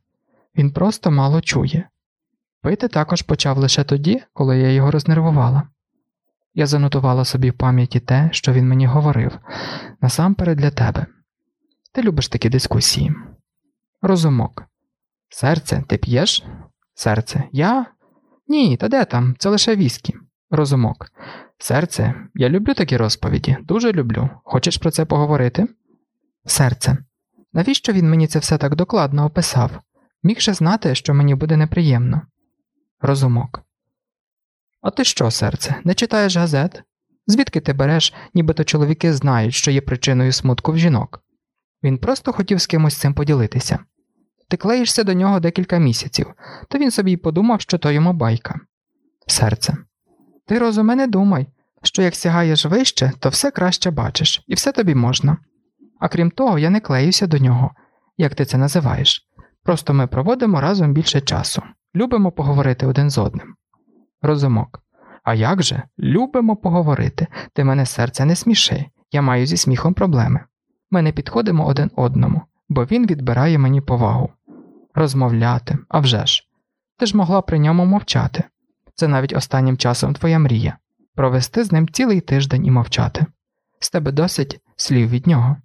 Він просто мало чує. Пити також почав лише тоді, коли я його рознервувала. Я занотувала собі в пам'яті те, що він мені говорив, насамперед для тебе. Ти любиш такі дискусії. Розумок. Серце, ти п'єш? Серце, я? Ні, та де там? Це лише віскі. Розумок. Серце, я люблю такі розповіді, дуже люблю. Хочеш про це поговорити? Серце. Навіщо він мені це все так докладно описав? Міг же знати, що мені буде неприємно. Розумок. А ти що, серце, не читаєш газет? Звідки ти береш, нібито чоловіки знають, що є причиною смутку в жінок? Він просто хотів з кимось цим поділитися. Ти клеїшся до нього декілька місяців, то він собі й подумав, що то йому байка. Серце. Ти розуме не думай, що як сягаєш вище, то все краще бачиш, і все тобі можна. А крім того, я не клеюся до нього, як ти це називаєш. Просто ми проводимо разом більше часу, любимо поговорити один з одним. Розумок. А як же? Любимо поговорити. Ти мене серце не сміши, я маю зі сміхом проблеми. Ми не підходимо один одному, бо він відбирає мені повагу. Розмовляти, а вже ж. Ти ж могла при ньому мовчати. Це навіть останнім часом твоя мрія провести з ним цілий тиждень і мовчати. З тебе досить слів від нього.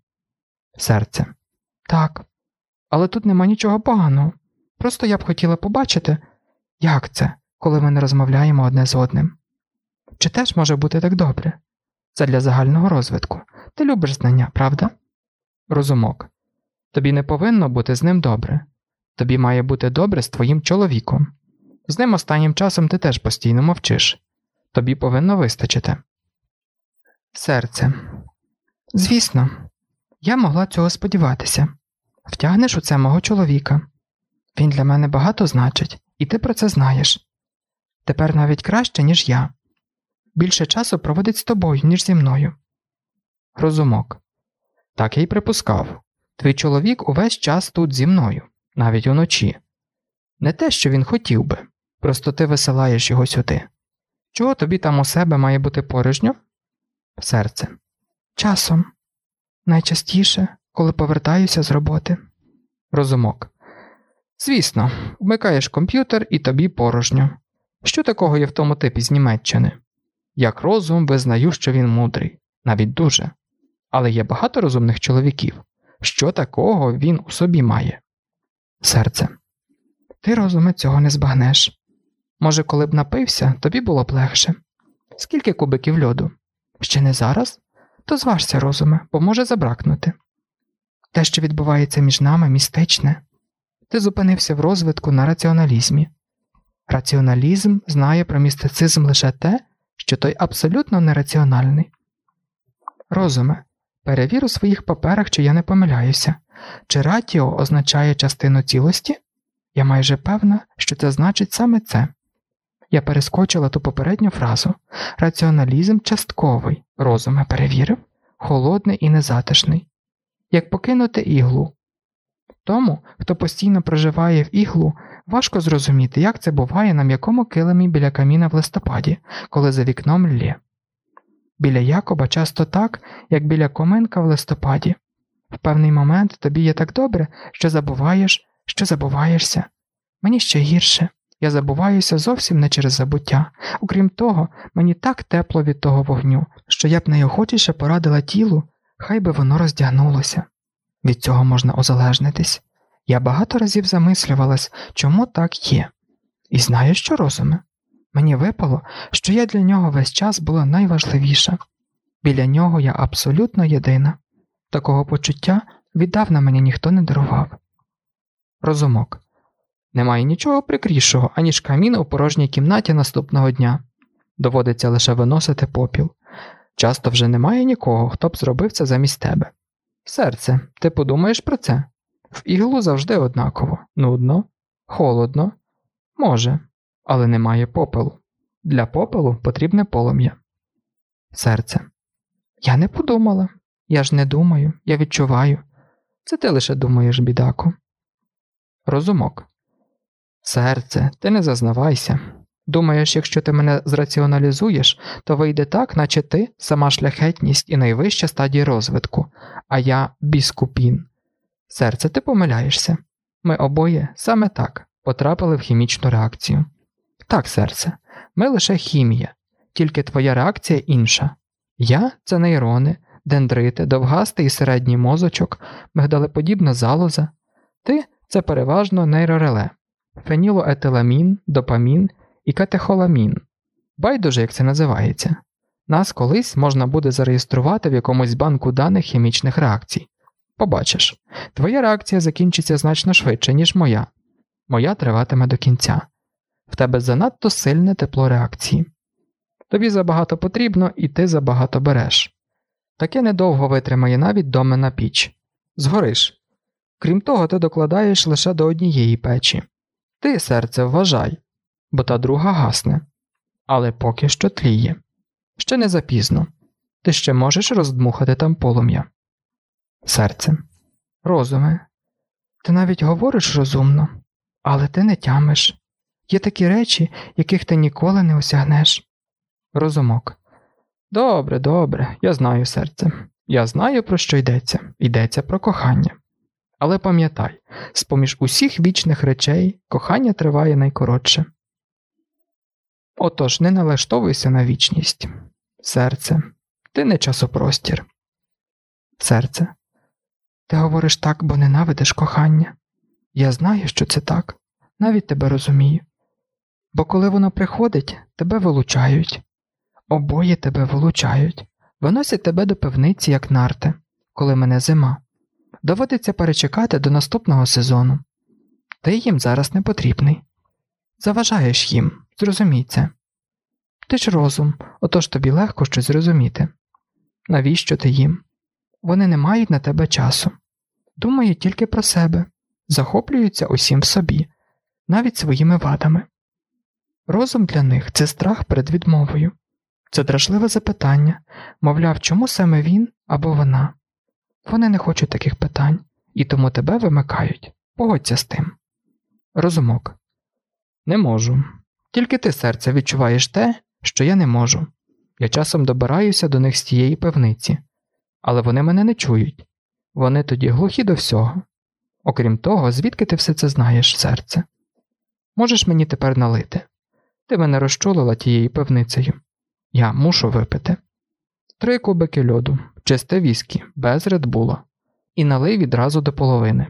Серце. Так, але тут нема нічого поганого. Просто я б хотіла побачити, як це, коли ми не розмовляємо одне з одним. Чи теж може бути так добре? Це для загального розвитку. Ти любиш знання, правда? Розумок. Тобі не повинно бути з ним добре. Тобі має бути добре з твоїм чоловіком. З ним останнім часом ти теж постійно мовчиш. Тобі повинно вистачити. Серце. Звісно, я могла цього сподіватися. Втягнеш у це мого чоловіка. Він для мене багато значить, і ти про це знаєш. Тепер навіть краще, ніж я. Більше часу проводить з тобою, ніж зі мною. Розумок. Так я й припускав. Твій чоловік увесь час тут зі мною, навіть уночі. Не те, що він хотів би, просто ти висилаєш його сюди. Чого тобі там у себе має бути порожньо? Серце. Часом. Найчастіше, коли повертаюся з роботи. Розумок. Звісно, вмикаєш комп'ютер і тобі порожньо. Що такого є в тому типі з Німеччини? Як розум визнаю, що він мудрий, навіть дуже. Але є багато розумних чоловіків. Що такого він у собі має? Серце. Ти, розуме, цього не збагнеш. Може, коли б напився, тобі було б легше. Скільки кубиків льоду? Ще не зараз? То зважся, розуме, бо може забракнути. Те, що відбувається між нами, містичне. Ти зупинився в розвитку на раціоналізмі. Раціоналізм знає про містицизм лише те, що той абсолютно нераціональний. Розуме, перевір у своїх паперах, чи я не помиляюся, чи ратіо означає частину цілості? Я майже певна, що це значить саме це. Я перескочила ту попередню фразу раціоналізм частковий, розуме перевірив, холодний і незатишний, як покинути іглу. Тому, хто постійно проживає в іглу, важко зрозуміти, як це буває на м'якому килимі біля каміна в листопаді, коли за вікном лє. Біля Якоба часто так, як біля коминка в листопаді. В певний момент тобі є так добре, що забуваєш, що забуваєшся. Мені ще гірше. Я забуваюся зовсім не через забуття. Окрім того, мені так тепло від того вогню, що я б найохочіше порадила тілу, хай би воно роздягнулося. Від цього можна озалежнитись. Я багато разів замислювалась, чому так є. І знаю, що розуме. Мені випало, що я для нього весь час була найважливіша. Біля нього я абсолютно єдина. Такого почуття віддавна мені ніхто не дарував. Розумок. Немає нічого прикрішого, аніж камін у порожній кімнаті наступного дня. Доводиться лише виносити попіл. Часто вже немає нікого, хто б зробив це замість тебе. Серце, ти подумаєш про це? В іглу завжди однаково, нудно, холодно, може, але немає попелу. Для попелу потрібне полум'я. Серце. Я не подумала. Я ж не думаю, я відчуваю. Це ти лише думаєш, бідаку. Розумок. Серце, ти не зазнавайся. Думаєш, якщо ти мене зраціоналізуєш, то вийде так, наче ти сама шляхетність і найвища стадія розвитку, а я біскупін. Серце, ти помиляєшся. Ми обоє саме так потрапили в хімічну реакцію. Так, серце, ми лише хімія, тільки твоя реакція інша. Я це нейрони, дендрити, довгастий і середній мозочок, мигдалеподібна залоза. Ти це переважно нейрореле, фенілоетиламін, допамін і катехоламін. Байдуже, як це називається. Нас колись можна буде зареєструвати в якомусь банку даних хімічних реакцій. Побачиш, твоя реакція закінчиться значно швидше, ніж моя. Моя триватиме до кінця. В тебе занадто сильне тепло реакції. Тобі забагато потрібно, і ти забагато береш. Таке недовго витримає навіть домена піч. Згориш. Крім того, ти докладаєш лише до однієї печі. Ти, серце, вважай, бо та друга гасне, але поки що тліє. Ще не запізно. Ти ще можеш роздмухати там полум'я. Серце. Розуме. Ти навіть говориш розумно, але ти не тямиш. Є такі речі, яких ти ніколи не осягнеш. Розумок. Добре, добре, я знаю серце. Я знаю, про що йдеться. Йдеться про кохання. Але пам'ятай, з поміж усіх вічних речей кохання триває найкоротше. Отож, не налаштовуйся на вічність. Серце, ти не часопростір. Серце. Ти говориш так, бо ненавидиш кохання. Я знаю, що це так, навіть тебе розумію. Бо коли воно приходить, тебе вилучають. Обоє тебе вилучають, виносять тебе до пивниці, як нарти, коли мене зима. Доводиться перечекати до наступного сезону. Ти їм зараз не потрібний. Заважаєш їм, зрозумій це. Ти ж розум, отож тобі легко щось зрозуміти. Навіщо ти їм? Вони не мають на тебе часу, думають тільки про себе, захоплюються усім в собі, навіть своїми вадами. Розум для них це страх перед відмовою, це дражливе запитання, мовляв, чому саме він або вона. Вони не хочуть таких питань і тому тебе вимикають. Погодься з тим. Розумок. Не можу. Тільки ти серце відчуваєш те, що я не можу. Я часом добираюся до них з тієї певниці, але вони мене не чують. Вони тоді глухі до всього. Окрім того, звідки ти все це знаєш, серце? Можеш мені тепер налити? Ти мене розчулила тією певницею. Я мушу випити. Три кубики льоду, чисте віскі, без редбула, і налий відразу до половини.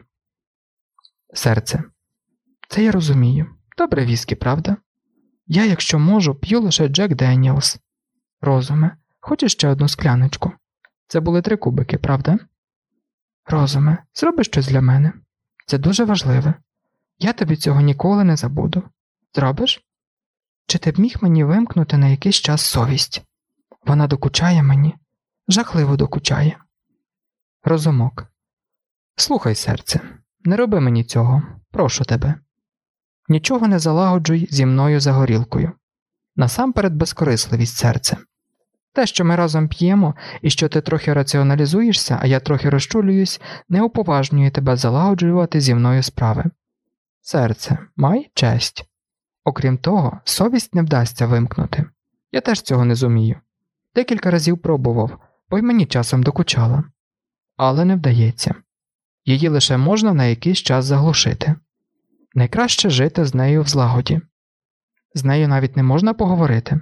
Серце. Це я розумію. Добре віскі, правда? Я, якщо можу, п'ю лише Джек Деніелс. Розуме, хочеш ще одну скляночку? Це були три кубики, правда? Розуме, зроби щось для мене. Це дуже важливе. Я тобі цього ніколи не забуду. Зробиш? Чи ти б міг мені вимкнути на якийсь час совість? Вона докучає мені, жахливо докучає. Розумок. Слухай, серце, не роби мені цього, прошу тебе. Нічого не залагоджуй зі мною за горілкою. Насамперед безкорисливість серце. Те, що ми разом п'ємо, і що ти трохи раціоналізуєшся, а я трохи розчулююсь, не уповажнює тебе залагоджувати зі мною справи. Серце, май честь. Окрім того, совість не вдасться вимкнути. Я теж цього не зумію. Декілька разів пробував, бо й мені часом докучала. Але не вдається. Її лише можна на якийсь час заглушити. Найкраще жити з нею в злагоді. З нею навіть не можна поговорити.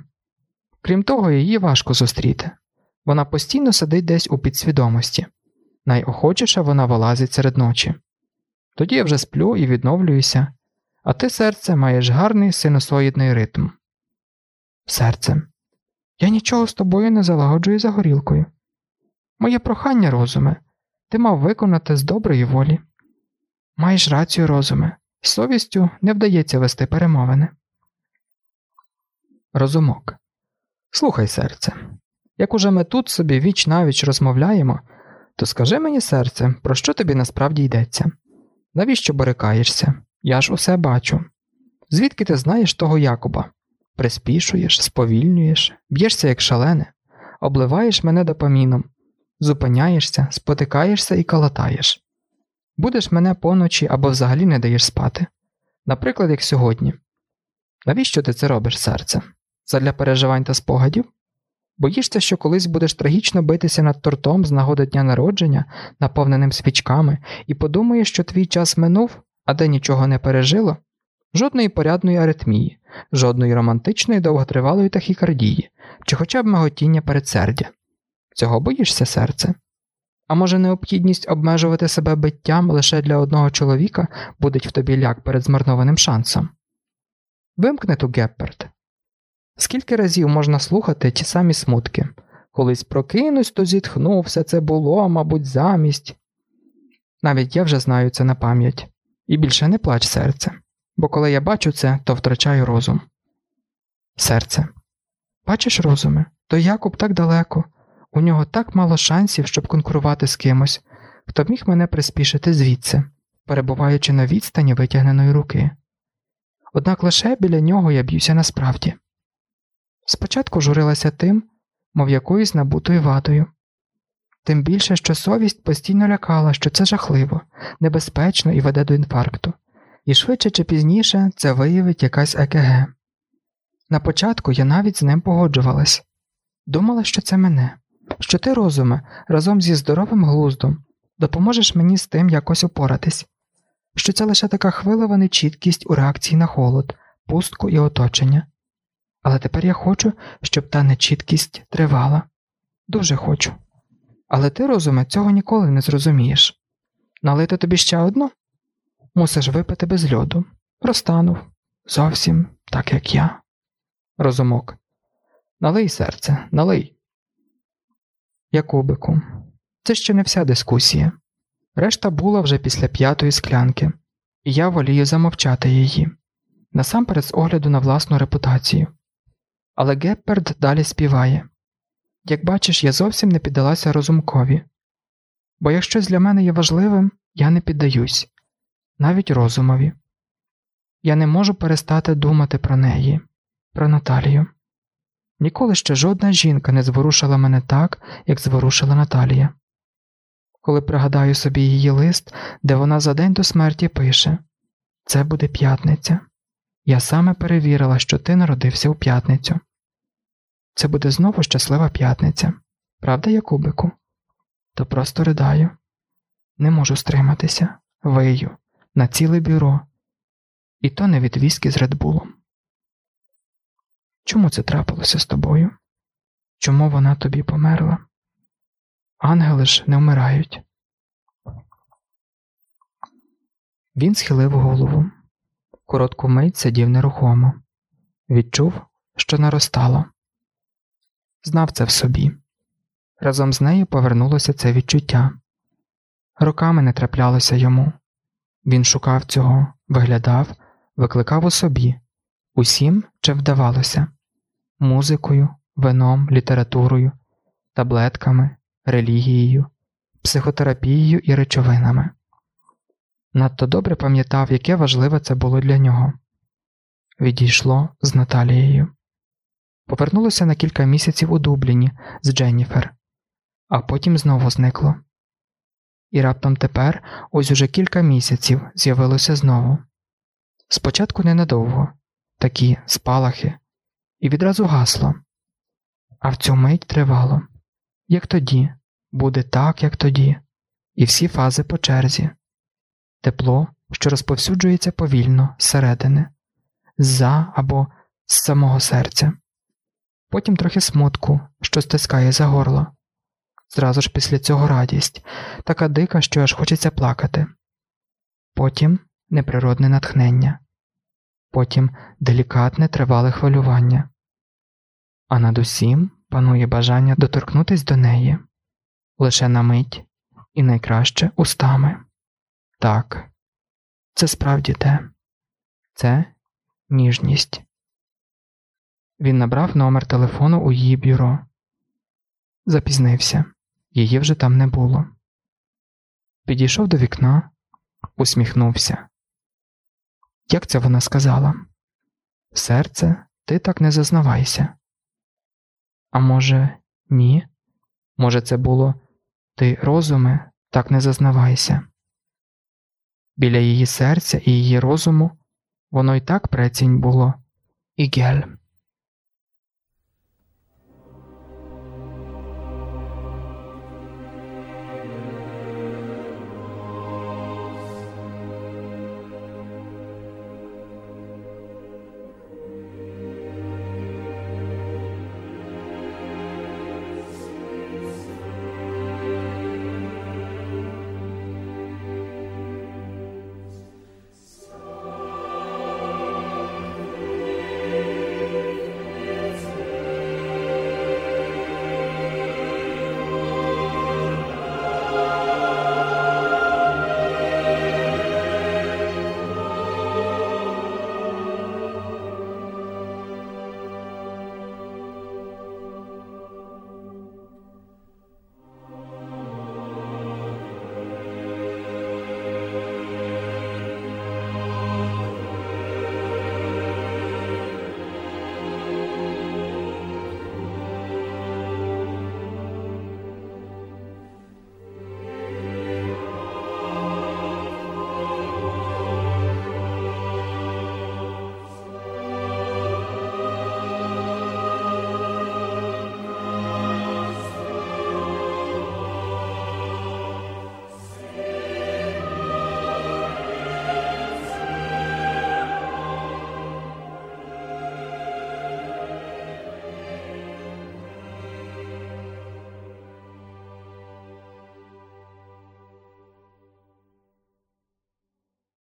Крім того, її важко зустріти. Вона постійно сидить десь у підсвідомості, найохочіше вона вилазить серед ночі. Тоді я вже сплю і відновлююся, а ти, серце, маєш гарний синусоїдний ритм. Серце, я нічого з тобою не залагоджую за горілкою. Моє прохання, розуме, ти мав виконати з доброї волі. Маєш рацію, розуме, з совістю не вдається вести перемовини. Розумок. Слухай, серце, як уже ми тут собі віч навіч розмовляємо, то скажи мені, серце, про що тобі насправді йдеться? Навіщо борикаєшся? Я ж усе бачу. Звідки ти знаєш того Якуба? Приспішуєш, сповільнюєш, б'єшся як шалене, обливаєш мене допаміном, зупиняєшся, спотикаєшся і калатаєш. Будеш мене поночі або взагалі не даєш спати. Наприклад, як сьогодні. Навіщо ти це робиш, серце? Задля переживань та спогадів? Боїшся, що колись будеш трагічно битися над тортом з нагоди дня народження, наповненим свічками, і подумаєш, що твій час минув, а де нічого не пережило? Жодної порядної аритмії, жодної романтичної довготривалої тахікардії, чи хоча б миготіння передсердя. Цього боїшся, серце? А може, необхідність обмежувати себе биттям лише для одного чоловіка будить в тобі ляк перед змарнованим шансом? Вимкни ту Гепперт. Скільки разів можна слухати ті самі смутки? Колись прокинусь, то зітхну, все це було, мабуть, замість. Навіть я вже знаю це на пам'ять, і більше не плач серце, бо коли я бачу це, то втрачаю розум. Серце. Бачиш, розуме, то Якуб так далеко, у нього так мало шансів, щоб конкурувати з кимось, хто міг мене приспішити звідси, перебуваючи на відстані витягненої руки. Однак лише біля нього я б'юся насправді. Спочатку журилася тим, мов якоюсь набутою вадою, тим більше, що совість постійно лякала, що це жахливо, небезпечно і веде до інфаркту, і швидше чи пізніше це виявить якась ЕКГ. На початку я навіть з ним погоджувалась, думала, що це мене, що ти, розуме, разом зі здоровим глуздом допоможеш мені з тим якось упоратись, що це лише така хвилова нечіткість у реакції на холод, пустку і оточення. Але тепер я хочу, щоб та нечіткість тривала. Дуже хочу. Але ти, розуме, цього ніколи не зрозумієш. Налити тобі ще одну? Мусиш випити без льоду. Розтанув. Зовсім так, як я. Розумок. Налий серце, налий. Якубику, це ще не вся дискусія. Решта була вже після п'ятої склянки, і я волію замовчати її, насамперед з огляду на власну репутацію. Але Гепперд далі співає як бачиш, я зовсім не піддалася розумкові, бо як для мене є важливим, я не піддаюсь, навіть розумові. Я не можу перестати думати про неї, про Наталію. Ніколи ще жодна жінка не зворушила мене так, як зворушила Наталія. Коли пригадаю собі її лист, де вона за день до смерті пише Це буде п'ятниця. Я саме перевірила, що ти народився у п'ятницю. Це буде знову щаслива п'ятниця. Правда, Якубику? То просто ридаю. Не можу стриматися, вию, на ціле бюро, і то не від віскі з Редбулом. Чому це трапилося з тобою? Чому вона тобі померла? Ангели ж не вмирають. Він схилив голову. Коротку мить сидів нерухомо. Відчув, що наростало. Знав це в собі. Разом з нею повернулося це відчуття. Роками не траплялося йому. Він шукав цього, виглядав, викликав у собі, усім чи вдавалося музикою, вином, літературою, таблетками, релігією, психотерапією і речовинами. Надто добре пам'ятав, яке важливе це було для нього. Відійшло з Наталією. Повернулося на кілька місяців у Дубліні з Дженніфер, а потім знову зникло. І раптом тепер, ось уже кілька місяців, з'явилося знову. Спочатку ненадовго, такі спалахи, і відразу гасло. А в цю мить тривало, як тоді, буде так, як тоді, і всі фази по черзі, тепло, що розповсюджується повільно зсередини, з-за або з самого серця, потім трохи смутку, що стискає за горло. Зразу ж після цього радість, така дика, що аж хочеться плакати, потім неприродне натхнення, потім делікатне тривале хвилювання, а над усім панує бажання доторкнутись до неї лише на мить і найкраще устами. Так, це справді те, це ніжність. Він набрав номер телефону у її бюро. Запізнився, її вже там не було. Підійшов до вікна, усміхнувся. Як це вона сказала? Серце, ти так не зазнавайся. А може, ні? Може, це було ти, розуме, так не зазнавайся. Біля її серця і її розуму воно й так прецінь було, і гель.